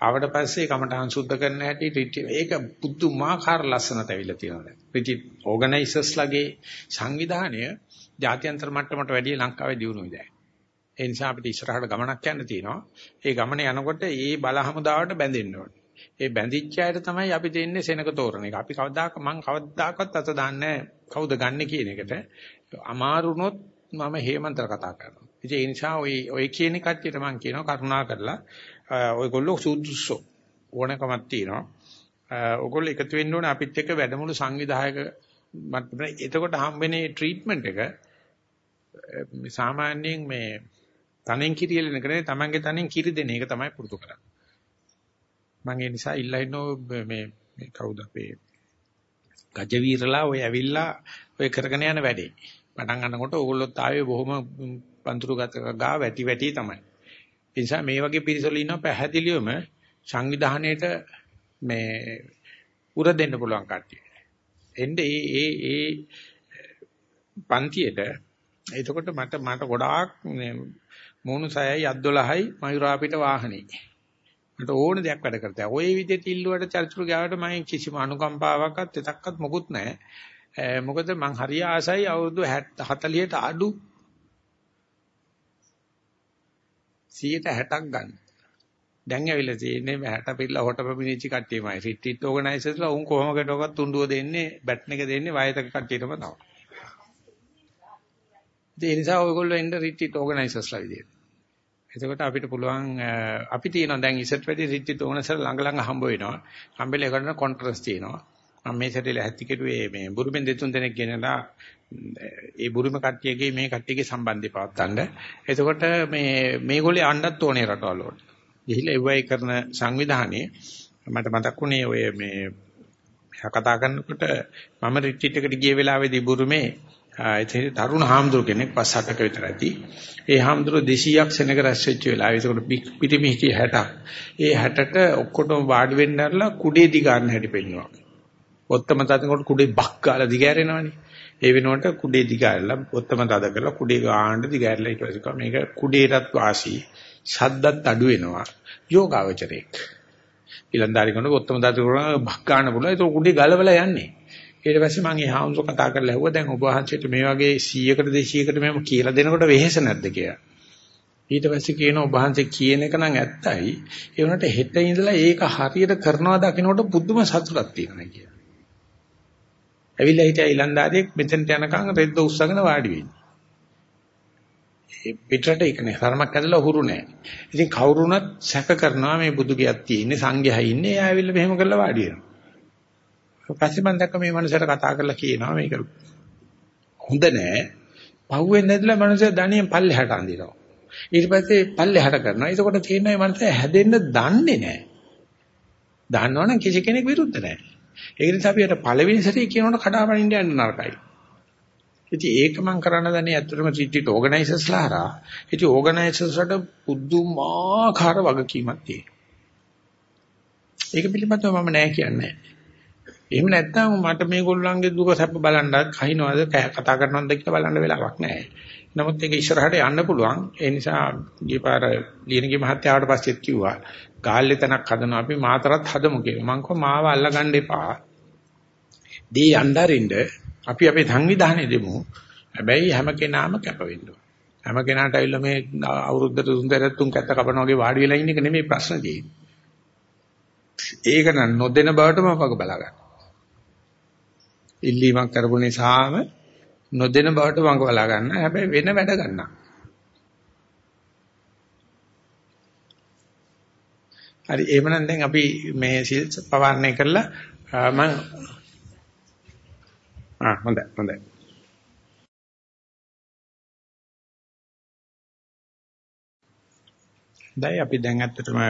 ආවට පස්සේ කමටහන් සුද්ධ කරන්න හැටි රිට්‍රීට් ඒක පුදුමාකාර ලස්සනට ඇවිල්ලා තියෙනවා දැන්. රිට්‍රීට් ඕගනයිසර්ස්ලාගේ සංවිධානය ජාත්‍යන්තර මට්ටමට වැඩිය ලංකාවේ දියුණුවයි දැන්. ඒ නිසා අපිට ඉස්සරහට ගමනක් යන්න තියෙනවා. ඒ ගමන යනකොට ඒ බල හමුදාවට බැඳෙන්න ඕනේ. ඒ බැඳිච්ච අයට තමයි අපි දෙන්නේ සෙනක තෝරන එක. අපි කවදාක මං කවදාකවත් අත දාන්නේ කවුද ගන්න කියන එකට. අමාරුනොත් මම හේමන්තර කතා කරනවා. ඉතින් ඒ නිසා ওই ඔය කියන කට්ටියට මම කියනවා කරුණා කරලා ඔයගොල්ලෝ සුදුසු ඕනකමක් තියෙනවා. ඔයගොල්ලෝ එකතු වෙන්න ඕනේ අපිත් එක්ක වැඩමුළු සංවිධායක මට්ටමේ එතකොට හම්බෙන්නේ ට්‍රීට්මන්ට් එක සාමාන්‍යයෙන් මේ තනෙන් කිරියලන කරේ තමන්ගේ තනෙන් කිරි දෙන එක තමයි පුරුදු කරන්නේ. මම ඒ නිසා ඉල්ලා ඉන්නෝ මේ මේ කවුද අපේ ගජවීරලා ඔය ඇවිල්ලා ඔය කරගෙන යන වැඩේ. පටන් ගන්නකොට ඕගොල්ලොත් ආවේ බොහොම පන්තුරු ගත ගා වැටි වැටි තමයි. ඒ නිසා මේ වගේ පිරිසවල ඉන්නවා පැහැදිලිවම සංවිධානයේට මේ උර දෙන්න පුළුවන් කට්ටිය. එnde ඒ ඒ ඒ පන්තියට එතකොට මට මට ගොඩාක් මූණු 6යි අත් 12යි මයුරාපිට වාහනේ. මට ඕන දෙයක් වැඩ කරතයි. ওই විදිහට ඉල්ලුවට චරිචුරු ගාවට මම කිසිම අනුකම්පාවක්වත් එතක්වත් මොකුත් නැහැ. මොකද මං හරිය ආසයි අවුරුදු 40ට අඩු 160ක් ගන්න. දැන් ඇවිල්ලා තියෙන්නේ 60 පිළලා හොට පෙමිනිච්ච කට්ටියමයි. රිට්‍රීට් ඕගනයිසර්ස්ලා උන් කොහොමකටවත් තුඬුව දෙන්නේ බැට් එක දෙන්නේ වයසක කට්ටියටම තමයි. ඒ නිසා ඔයගොල්ලෝ එන්න රිට්‍රීට් ඕගනයිසර්ස්ලා විදියට. එතකොට අපිට පුළුවන් අපි තියෙනවා දැන් ඉසට් වැඩි රිට්‍රීට් ඕගනයිසර් ළඟ ළඟ හම්බ වෙනවා. හම්බෙලා ඒකට කොන්ෆරන්ස් තියෙනවා. මම මේ සැරේ ඇත්ති කෙරුවේ මේ බුරුමෙන් දෙතුන් දෙනෙක් ගෙනලා ඒ බුරුම කට්ටියගේ මේ කට්ටියගේ සම්බන්ධය පවත්තන්න. එතකොට මේ මේගොල්ලෝ යන්නත් ඕනේ රටවල වලට. ගිහිල්ලා එව්වයි කරන සංවිධානයේ මට මතක් වුණේ ඔය මේ කතා කරනකොට මම රිට්‍රීට් එකට ගිය වෙලාවේදී බුරුමේ ඒ තරුණ හාමුදුරු කෙනෙක් පස් හතක විතර ඇති. ඒ හාමුදුරු 200ක් සෙනග රැස් වෙච්ච වෙලාව. ඒකට පිටිමි හිටිය 60ක්. ඒ 60ට ඔක්කොටම වාඩි වෙන්න ඇරලා කුඩේ දිගාරන හැටි පෙන්නවා. ඔත්තම තදිනකොට කුඩේ බක් ගාලා දිගෑරෙනවනේ. ඒ වෙනකොට කුඩේ දිගාරලා ඔත්තම තද කරලා කුඩේ ගාන්න දිගෑරලා ඊට පස්සේ මේක කුඩේටත් වාසි. ශබ්දත් අඩු වෙනවා. යෝගාවචරයක්. ඊළඳාරි කරනකොට ඔත්තම තද කරලා බක් ගන්න පුළුවන්. ඒක කුඩේ ගලවලා යන්නේ. ඊට පස්සේ මම ඒ හාමුදුර කතා කරලා ඇහුවා දැන් ඔබ වහන්සේට මේ වගේ 100කට 200කට මෙහෙම කියලා දෙනකොට වෙහෙස නැද්ද කියලා. ඊට පස්සේ කියනවා ඔබ වහන්සේ කියන එක නම් ඇත්තයි. ඒ වුණාට හෙට ඉඳලා ඒක හරියට කරනවා දකින්නකොට පුදුම සතුටක් තියෙනවා කියලා. ඇවිල්ලා හිටියා ඊලන්දාරියෙක් මෙතෙන්ට යනකම් රෙද්ද උස්සගෙන වාඩි වෙන්නේ. ඒ පිටරට ඒකනේ ධර්මයක් ඇදලා හුරු නැහැ. ඉතින් කවුරුණත් සැක කරනවා මේ බුදු ගියක් තියෙන්නේ සංඝයා ඉන්නේ. එයා ඇවිල්ලා මෙහෙම කරලා වාඩි වෙනවා. පස්සේ මම දැක්ක මේ මනුස්සයාට කතා කරලා කියනවා මේක හොඳ නෑ. පහුවෙන්නේ නැතිලා මනුස්සයා ධනියෙන් පල්ලෙහාට අඳිනවා. ඊට පස්සේ පල්ලෙහාට කරනවා. එතකොට තේරෙනවා මේ මනුස්සයා හැදෙන්න දන්නේ නෑ. දන්නවනම් කිසි කෙනෙක් විරුද්ධ නෑ. ඒ නිසා අපිට පළවෙනි සැරේ කියනකොට කඩාවනින්න යන්න නරකයි. ඉතින් ඒක මම කරන්න දන්නේ ඇත්තටම රිට්‍රීට් ඕගනයිසර්ස්ලා හරහා. ඉතින් ඕගනයිසර්ස්ලාට පුදුමාකාර වගකීමක් තියෙනවා. ඒක පිළිබඳව මම නෑ කියන්නේ. එහෙම නැත්නම් මට මේගොල්ලන්ගේ දුක සැප බලන්නත් කහිනවද කතා කරනවද කියලා බලන්න වෙලාවක් නැහැ. නමුත් ඒක ඉස්සරහට යන්න පුළුවන්. ඒ නිසා ගියපාර ලියනගේ මහත්තයාට පස්සෙත් කිව්වා ගාල්ලේ තැනක් හදනවා අපි මාතරත් හදමු කියලා. මං කිව්වා මාව අල්ලගන්න එපා. දී යnderින්ද අපි අපේ සංවිධානය දෙමු. හැබැයි හැම කෙනාම කැප වෙන්න හැම කෙනාට ඇවිල්ලා මේ අවුරුද්දට තුන්දරත් තුන් කැත්ත කපන වගේ වාඩි වෙලා ඉන්න එක නෙමෙයි ප්‍රශ්න තියෙන්නේ. ඒක නම් නොදෙන බවට මම වග බලා ගන්න. ඉල්ලීමක් කරපු නිසාම නොදෙන බවට වංග බලා ගන්න. හැබැයි වෙන වැඩ ගන්න. හරි එහෙමනම් දැන් අපි මේ සිල් පවාරණය කරලා මම ආ හොඳයි හොඳයි. දැන් අපි දැන් ඇත්තටම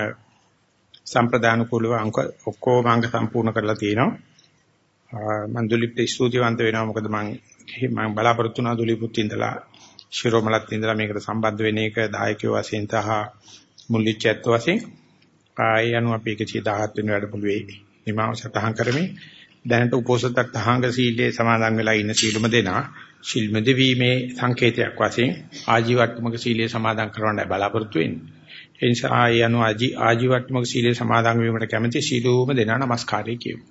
සම්ප්‍රදාන කුලව අංක ඔක්කොම අංග සම්පූර්ණ කරලා තියෙනවා. මම දුලිප්ට ස්තුතිවන්ත වෙනවා මොකද මම මම බලාපොරොත්තු වුණා දුලිපුත් ඉඳලා ශිරෝමලත් ඉඳලා මේකට සම්බන්ධ වෙන එක දායකයෝ වශයෙන් තහ මුල්ලිච්ඡත් වශයෙන් ආය යනු අපි 117 වෙනි වැඩමුළුවේ නිමාව සටහන් කරමින් දැනට උපෝසත තහංග සීලයේ සමාදන් වෙලා ඉන්න සීලම දෙනා ශිල්ම දෙවීමේ සංකේතයක් වශයෙන් ආජීවට්ටමක සීලයේ සමාදන් කරවන්නයි බලාපොරොත්තු වෙන්නේ. ඒ නිසා ආය යනු ආජීවට්ටමක සීලයේ සමාදන් වීමට කැමැති සීලෝම දෙනා নমස්කාරය කියමු.